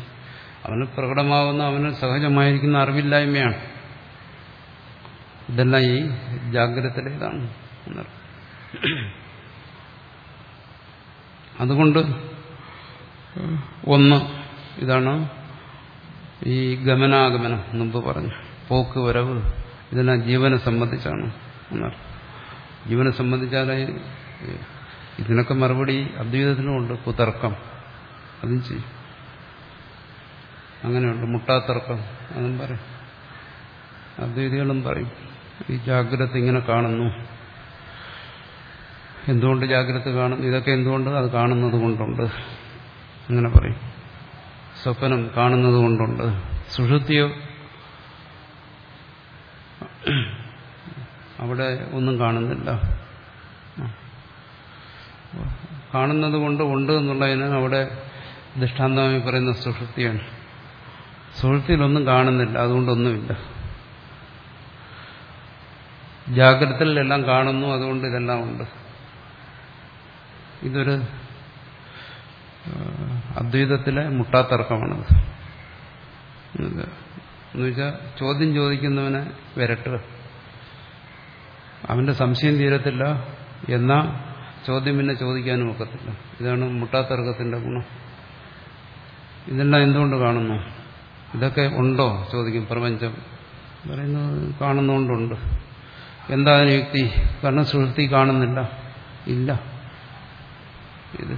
അവന് പ്രകടമാവുന്ന അവന് സഹജമായിരിക്കുന്ന അറിവില്ലായ്മയാണ്. ഇതെല്ലാം ഈ ജാഗ്രതയിലേതാണ് എന്നറിയാം അതുകൊണ്ട് ഒന്ന് ഇതാണ് ഈ ഗമനാഗമനം മുമ്പ് പറഞ്ഞു. പോക്ക് വരവ് ഇതെല്ലാം ജീവനെ സംബന്ധിച്ചാണ് എന്നാൽ ജീവനെ സംബന്ധിച്ചാലേ ഇതിനൊക്കെ മറുപടി അദ്വൈതത്തിനുമുണ്ട് കുതർക്കം. അതും ചെയ്യും. അങ്ങനെയുണ്ട്. മുട്ടാത്തർക്കം. അതും പറയും. അദ്വൈതികളും പറയും. ഈ ജാഗ്രത ഇങ്ങനെ കാണുന്നു. എന്തുകൊണ്ട് ജാഗ്രത കാണുന്നു ഇതൊക്കെ എന്തുകൊണ്ട്? അത് കാണുന്നത് കൊണ്ടുണ്ട്. അങ്ങനെ പറയും. സ്വപ്നം കാണുന്നത് കൊണ്ടുണ്ട്. സുഷുതിയോ? അവിടെ ഒന്നും കാണുന്നില്ല. കാണുന്നത് കൊണ്ട് ഉണ്ട് എന്നുള്ളതിന് അവിടെ ദൃഷ്ടാന്തമായി പറയുന്ന സുഷുപ്തിയാണ് സുഷുപ്തിയിലൊന്നും കാണുന്നില്ല. അതുകൊണ്ടൊന്നുമില്ല. ജാഗ്രതയിലെല്ലാം കാണുന്നു. അതുകൊണ്ട് ഇതെല്ലാം ഉണ്ട്. ഇതൊരു അദ്വൈതത്തിലെ മുട്ടാത്തർക്കമാണത് എന്നുവെച്ചാൽ ചോദ്യം ചോദിക്കുന്നവനെ വിരട്ടുക അവന്റെ സംശയം തീരത്തില്ല എന്നാ ചോദ്യം പിന്നെ ചോദിക്കാനും ഒക്കത്തില്ല. ഇതാണ് മുട്ടാത്തർക്കത്തിന്റെ ഗുണം. ഇതെല്ലാം എന്തുകൊണ്ട് കാണുന്നു? ഇതൊക്കെ ഉണ്ടോ? ചോദിക്കും പ്രപഞ്ചം. പറയുന്നത് കാണുന്നതുകൊണ്ടുണ്ട് എന്താ യുക്തി? കാരണം സുഹൃത്തി കാണുന്നില്ല. ഇല്ല. ഇത്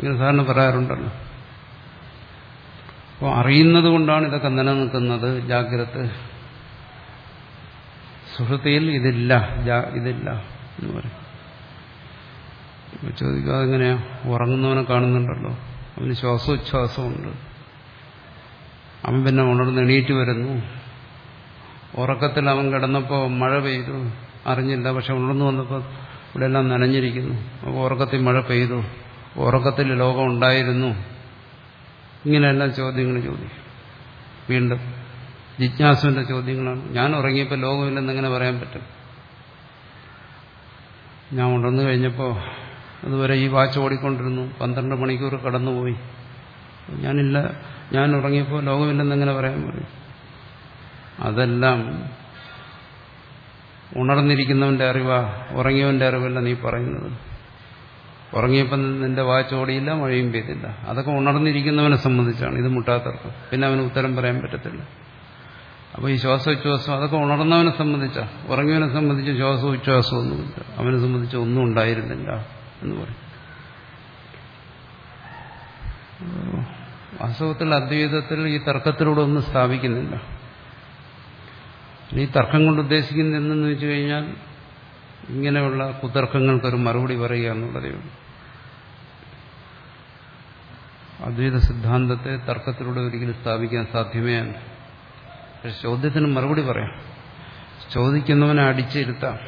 ഇങ്ങനെ സാറിന് പറയാറുണ്ടല്ലോ. അപ്പോൾ അറിയുന്നത് കൊണ്ടാണ് ഇതൊക്കെ നിലനിൽക്കുന്നത്. ജാഗ്രത. സുഹൃത്തിയിൽ ഇതില്ല ഇതില്ല എന്ന് പറയും. ചോദിക്കുക അതെങ്ങനെയാ? ഉറങ്ങുന്നവനെ കാണുന്നുണ്ടല്ലോ. അവന് ശ്വാസോച്ഛ്വാസമുണ്ട്. അവൻ പിന്നെ ഉണർന്ന് എണീറ്റ് വരുന്നു. ഉറക്കത്തിൽ അവൻ കിടന്നപ്പോൾ മഴ പെയ്തു. അറിഞ്ഞില്ല പക്ഷെ ഉണർന്നു വന്നപ്പോൾ ഇവിടെ എല്ലാം നനഞ്ഞിരിക്കുന്നു. അപ്പോൾ ഉറക്കത്തിൽ മഴ പെയ്തു. ഉറക്കത്തിൽ ലോകം ഉണ്ടായിരുന്നു. ഇങ്ങനെയെല്ലാം ചോദ്യങ്ങൾ ചോദിക്കും. വീണ്ടും ജിജ്ഞാസുവിന്റെ ചോദ്യങ്ങളാണ്. ഞാൻ ഉറങ്ങിയപ്പോൾ ലോകമില്ലെന്ന് എങ്ങനെ പറയാൻ പറ്റും? ഞാൻ ഉണർന്നു കഴിഞ്ഞപ്പോൾ അതുവരെ ഈ വാച്ച് ഓടിക്കൊണ്ടിരുന്നു. പന്ത്രണ്ട് മണിക്കൂർ കടന്നുപോയി. ഞാനില്ല ഞാൻ ഉറങ്ങിയപ്പോൾ ലോകമില്ലെന്ന് എങ്ങനെ പറയാൻ പറയും അതെല്ലാം ഉണർന്നിരിക്കുന്നവന്റെ അറിവാ ഉറങ്ങിയവന്റെ അറിവല്ല നീ പറയുന്നത്. ഉറങ്ങിയപ്പം നിന്റെ വാച്ച് ഓടിയില്ല മഴയും പെയ്തില്ല. അതൊക്കെ ഉണർന്നിരിക്കുന്നവനെ സംബന്ധിച്ചാണ്. ഇത് മുട്ടാത്തർക്കം. പിന്നെ അവന് ഉത്തരം പറയാൻ പറ്റത്തില്ല. അപ്പോൾ ഈ ശ്വാസോച്ഛ്വാസം അതൊക്കെ ഉണർന്നവനെ സംബന്ധിച്ചാ. ഉറങ്ങിയവനെ സംബന്ധിച്ച് ശ്വാസോച്ഛ്വാസമൊന്നുമില്ല അവനെ സംബന്ധിച്ച് ഒന്നും ഉണ്ടായിരുന്നില്ല എന്ന് പറയും. വാസ്തവത്തിൽ അദ്വൈതത്തിൽ ഈ തർക്കത്തിലൂടെ ഒന്നും സ്ഥാപിക്കുന്നില്ല. ഈ തർക്കം കൊണ്ട് ഉദ്ദേശിക്കുന്നത് എന്തെന്ന് വെച്ച് കഴിഞ്ഞാൽ ഇങ്ങനെയുള്ള കുതർക്കങ്ങൾക്കൊരു മറുപടി പറയുക എന്നുള്ളതേ ഉള്ളൂ. അദ്വൈത സിദ്ധാന്തത്തെ തർക്കത്തിലൂടെ ഒരിക്കലും സ്ഥാപിക്കാൻ സാധ്യമേ പക്ഷെ ചോദ്യത്തിന് മറുപടി പറയാം. ചോദിക്കുന്നവനെ അടിച്ചിരുത്താം.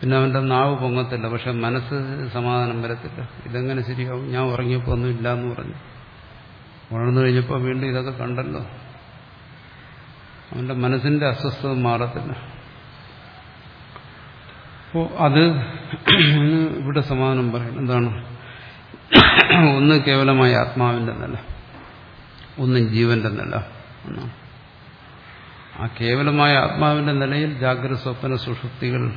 പിന്നെ അവന്റെ നാവ് പൊങ്ങത്തില്ല. പക്ഷെ മനസ്സ് സമാധാനം വരത്തില്ല. ഇതെങ്ങനെ ശരിയാവും? ഞാൻ ഉറങ്ങിയപ്പോൾ ഒന്നും ഇല്ല എന്ന് പറഞ്ഞു. വളർന്നു കഴിഞ്ഞപ്പോൾ വീണ്ടും ഇതൊക്കെ കണ്ടല്ലോ. അവന്റെ മനസ്സിന്റെ അസ്വസ്ഥത മാറത്തില്ല. അപ്പോൾ അത് ഇവിടെ സമാധാനം പറയണം. എന്താണ്? ഒന്ന് കേവലമായ ആത്മാവിന്റെ നില ഒന്ന് ജീവന്റെ നില. എന്നാണ് ആ കേവലമായ ആത്മാവിന്റെ നിലയിൽ ജാഗ്രത സ്വപ്ന സുഷുപ്തികൾ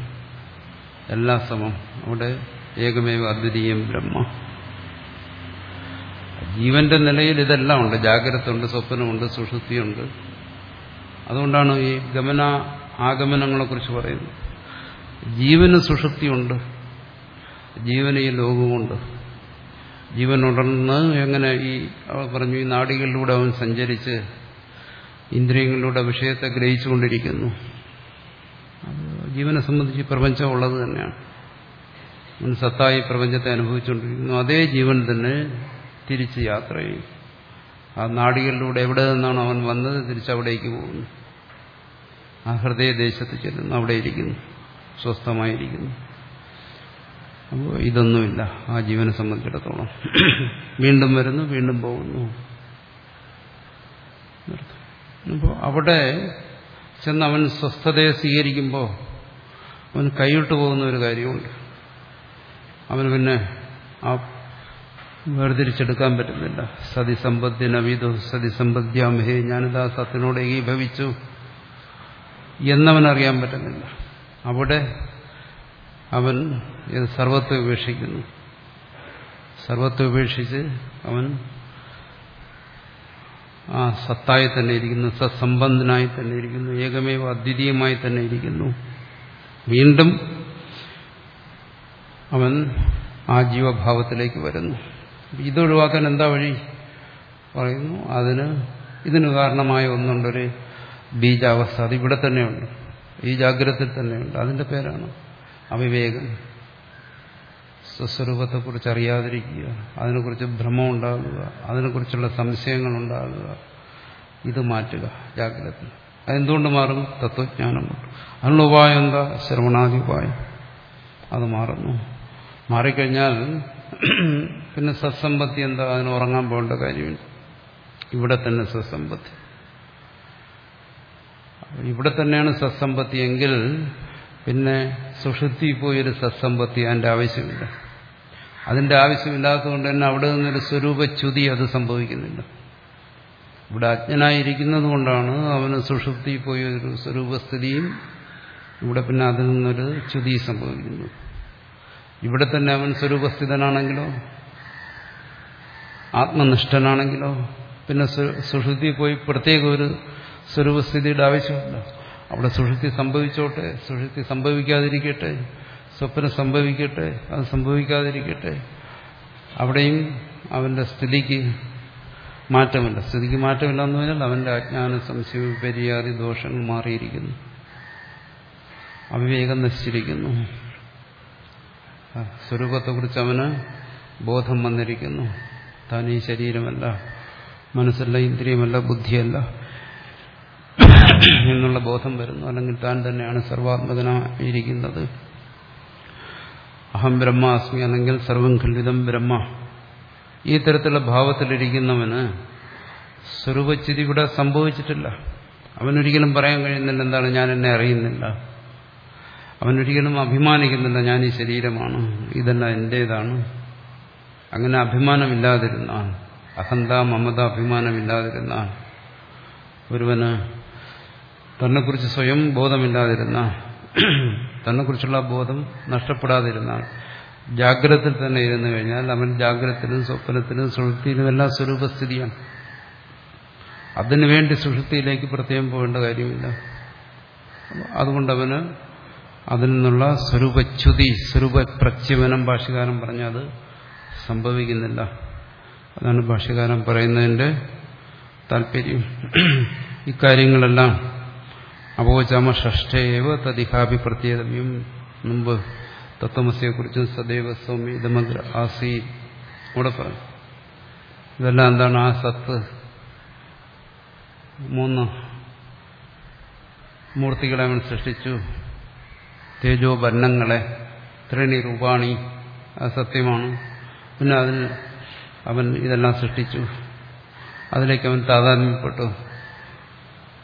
എല്ലാ സമം. അവിടെ ഏകമേവ അദ്വിതീയം ബ്രഹ്മ. ജീവന്റെ നിലയിൽ ഇതെല്ലാം ഉണ്ട്. ജാഗ്രത ഉണ്ട് സ്വപ്നമുണ്ട് സുഷുപ്തിയുണ്ട്. അതുകൊണ്ടാണ് ഈ ഗമന ആഗമനങ്ങളെ കുറിച്ച് പറയുന്നത്. ജീവന് സുഷുപ്തിയുണ്ട്. ജീവന് ഈ ലോകമുണ്ട് ജീവൻ ഉണർന്ന് എങ്ങനെ ഈ അവൾ പറഞ്ഞു ഈ നാടികളിലൂടെ അവൻ സഞ്ചരിച്ച് ഇന്ദ്രിയങ്ങളിലൂടെ വിഷയത്തെ ഗ്രഹിച്ചുകൊണ്ടിരിക്കുന്നു. ജീവനെ സംബന്ധിച്ച് പ്രപഞ്ചം ഉള്ളത് തന്നെയാണ്. അവൻ സത്തായി പ്രപഞ്ചത്തെ അനുഭവിച്ചുകൊണ്ടിരിക്കുന്നു. അതേ ജീവൻ തന്നെ തിരിച്ച് യാത്ര ചെയ്യും. ആ നാടികളിലൂടെ എവിടെ നിന്നാണ് അവൻ വന്നത്? തിരിച്ചവിടേക്ക് പോകുന്നു. ആ ഹൃദയദേശത്ത് ചെല്ലുന്നു. അവിടെ ഇരിക്കുന്നു. സ്വസ്ഥമായിരിക്കുന്നു. അപ്പോൾ ഇതൊന്നുമില്ല. ആ ജീവനെ സംബന്ധിച്ചിടത്തോളം. വീണ്ടും വരുന്നു വീണ്ടും പോകുന്നു. അപ്പോൾ അവിടെ ചെന്ന് അവൻ സ്വസ്ഥതയെ സ്വീകരിക്കുമ്പോൾ അവൻ കൈവിട്ടു പോകുന്ന ഒരു കാര്യമുണ്ട്. അവന് പിന്നെ ആ വേർതിരിച്ചെടുക്കാൻ പറ്റുന്നില്ല. സതിസമ്പത്തി നവീതു സതിസമ്പദ്യാമഹേ ഞാനിതാ സത്തിനോട് ഏകീഭവിച്ചു. എന്നവനറിയാൻ പറ്റുന്നില്ല. അവിടെ അവൻ ഇത് സർവത്വം ഉപേക്ഷിക്കുന്നു. സർവത്തെ ഉപേക്ഷിച്ച് അവൻ ആ സത്തായി തന്നെ ഇരിക്കുന്നു സത്സംബന്ധനായി തന്നെ ഇരിക്കുന്നു ഏകമേവ അദ്വിതീയമായി തന്നെ ഇരിക്കുന്നു. വീണ്ടും അവൻ ആ ജീവഭാവത്തിലേക്ക് വരുന്നു. ഇതൊഴിവാക്കാൻ എന്താ വഴി? പറയുന്നു അതിന് ഇതിന് കാരണമായ ഒന്നുണ്ടൊരു ബീജാവസ്ഥ. അത് ഇവിടെ തന്നെയുണ്ട്. ഈ ജാഗ്രതയിൽ തന്നെയുണ്ട്. അതിന്റെ പേരാണ് അവിവേകം. സ്വസ്വരൂപത്തെക്കുറിച്ച് അറിയാതിരിക്കുക അതിനെക്കുറിച്ച് ഭ്രമം ഉണ്ടാകുക അതിനെക്കുറിച്ചുള്ള സംശയങ്ങൾ ഉണ്ടാകുക ഇത് മാറ്റുക ജാഗ്രത അതെന്തുകൊണ്ട് മാറും? തത്വജ്ഞാനം അതിനുള്ള ഉപായം എന്താ? ശ്രവണാദി ഉപായം. അത് മാറുന്നു. മാറിക്കഴിഞ്ഞാൽ പിന്നെ സത്സമ്പത്തി എന്താ? അതിന് ഉറങ്ങാൻ പോകേണ്ട കാര്യമില്ല. ഇവിടെ തന്നെ സത്സമ്പത്തി. ഇവിടെ തന്നെയാണ് സത്സമ്പത്തി എങ്കിൽ പിന്നെ സുഷുപ്തി പോയൊരു സത്സമ്പത്തി അതിന്റെ ആവശ്യമില്ല. അതിന്റെ ആവശ്യമില്ലാത്തതുകൊണ്ട് തന്നെ അവിടെ നിന്നൊരു സ്വരൂപച്യുതി അത് സംഭവിക്കുന്നില്ല. ഇവിടെ അജ്ഞനായിരിക്കുന്നത് കൊണ്ടാണ് അവന് സുഷുപ്തി പോയൊരു സ്വരൂപസ്ഥിതിയും ഇവിടെ പിന്നെ അതിൽ നിന്നൊരു ച്യുതി സംഭവിക്കുന്നു. ഇവിടെ തന്നെ അവൻ സ്വരൂപസ്ഥിതനാണെങ്കിലോ ആത്മനിഷ്ഠനാണെങ്കിലോ പിന്നെ സുഷുതി പോയി പ്രത്യേക ഒരു സ്വരൂപസ്ഥിതിയുടെ ആവശ്യമില്ല അവിടെ സുഷുതി സംഭവിച്ചോട്ടെ സുഷുതി സംഭവിക്കാതിരിക്കട്ടെ സ്വപ്നം സംഭവിക്കട്ടെ അത് സംഭവിക്കാതിരിക്കട്ടെ. അവിടെയും അവന്റെ സ്ഥിതിക്ക് മാറ്റമില്ല. സ്ഥിതിക്ക് മാറ്റമില്ല എന്ന് പറഞ്ഞാൽ അവന്റെ അജ്ഞാന സംശയ വിപര്യാദി ദോഷങ്ങൾ മാറിയിരിക്കുന്നു. അവിവേകം നശിച്ചിരിക്കുന്നു. സ്വരൂപത്തെക്കുറിച്ച് അവന് ബോധം വന്നിരിക്കുന്നു. താൻ ഈ ശരീരമല്ല മനസ്സല്ല ഇന്ദ്രിയമല്ല ബുദ്ധിയല്ല. എന്നുള്ള ബോധം വരുന്നു. അല്ലെങ്കിൽ താൻ തന്നെയാണ് സർവാത്മകനായിരിക്കുന്നത്. അഹം ബ്രഹ്മാസ്മി അല്ലെങ്കിൽ സർവം ഖണ്ഡിതം ബ്രഹ്മ. ഈ തരത്തിലുള്ള ഭാവത്തിലിരിക്കുന്നവന് സ്വരൂപച്ചിതി ഇവിടെ സംഭവിച്ചിട്ടില്ല. അവനൊരിക്കലും പറയാൻ കഴിയുന്നില്ല എന്താണ് ഞാൻ എന്നെ അറിയുന്നില്ല. അവനൊരിക്കലും അഭിമാനിക്കുന്നില്ല ഞാൻ ഈ ശരീരമാണ് ഇതെല്ലാം എന്റേതാണ്. അങ്ങനെ അഭിമാനമില്ലാതിരുന്നാണ് അഹന്ത മമത അഭിമാനമില്ലാതിരുന്നാണ് ഒരുവന് തന്നെക്കുറിച്ച് സ്വയം ബോധമില്ലാതിരുന്ന തന്നെക്കുറിച്ചുള്ള ബോധം നഷ്ടപ്പെടാതിരുന്നാൽ ജാഗ്രതത്തിൽ തന്നെ ഇരുന്നു കഴിഞ്ഞാൽ അവൻ ജാഗ്രതത്തിലും സ്വപ്നത്തിലും സുഹൃത്തിയിലും എല്ലാം സ്വരൂപസ്ഥിതിയാണ്. അതിനുവേണ്ടി സുഷുപ്തിയിലേക്ക് പ്രത്യേകം പോകേണ്ട കാര്യമില്ല. അതുകൊണ്ട് അവന് അതിൽ നിന്നുള്ള സ്വരൂപച്യുതി സ്വരൂപ പ്രച്യുവനം ഭാഷ്യകാരം പറഞ്ഞ അത് സംഭവിക്കുന്നില്ല. അതാണ് ഭാഷ്യകാരം പറയുന്നതിന്റെ താല്പര്യം. ഇക്കാര്യങ്ങളെല്ലാം അപോചാമ ഷഷ്ടേവ തദിഹാഭി പ്രത്യേകതയും മുമ്പ് തത്വമസിയെക്കുറിച്ചും സദൈവ സൗമ്യ ഇതമഗ്ര ആസി കൂടെ പറഞ്ഞു ഇതെല്ലാം എന്താണ്? ആ സത്ത് മൂന്ന് മൂർത്തികളെ അവൻ സൃഷ്ടിച്ചു. തേജോ വർണങ്ങളെ ത്രിണി രൂപാണി. സത്യമാണ്. പിന്നെ അതിൽ അവൻ ഇതെല്ലാം സൃഷ്ടിച്ചു. അതിലേക്ക് അവൻ താതാത്മ്യപ്പെട്ടു.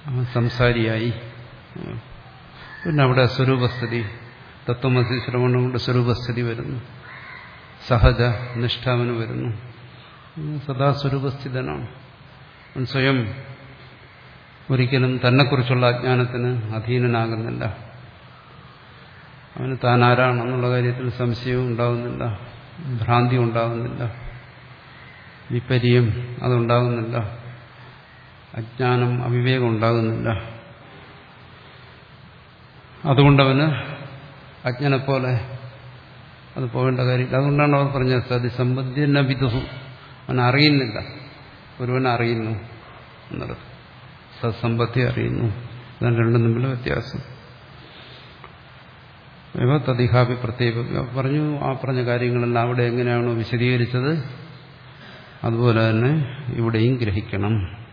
അവൻ സംസാരിയായി. പിന്നെ അവിടെ സ്വരൂപസ്ഥിതി തത്വമസി ശ്രവണം കൊണ്ട് സ്വരൂപസ്ഥിതി വരുന്നു. സഹജ നിഷ്ഠാവന് വരുന്നു. സദാ സ്വരൂപസ്ഥിതനാണ് സ്വയം ഒരിക്കലും തന്നെക്കുറിച്ചുള്ള അജ്ഞാനത്തിന് അധീനനാകുന്നില്ല. അവന് താൻ ആരാണെന്നുള്ള കാര്യത്തിൽ സംശയവും ഉണ്ടാകുന്നില്ല ഭ്രാന്തി ഉണ്ടാകുന്നില്ല വിപര്യം അതുണ്ടാകുന്നില്ല അജ്ഞാനം അവിവേകം ഉണ്ടാകുന്നില്ല. അതുകൊണ്ടവന് അജ്ഞനെപ്പോലെ അത് പോകേണ്ട കാര്യമില്ല. അതുകൊണ്ടാണ് അവർ പറഞ്ഞത് സതി സമ്പദ്യന വിദുഹു അവൻ അറിയുന്നില്ല. ഒരുവൻ അറിയുന്നു എന്നുള്ളത്. സത്സമ്പത്തി അറിയുന്നു. ഇതാണ് രണ്ടും തമ്മിലുള്ള വ്യത്യാസം. തദിഹാപി പ്രത്യേക. പറഞ്ഞു ആ പറഞ്ഞ കാര്യങ്ങളെല്ലാം അവിടെ എങ്ങനെയാണോ വിശദീകരിച്ചത് അതുപോലെ തന്നെ ഇവിടെയും ഗ്രഹിക്കണം.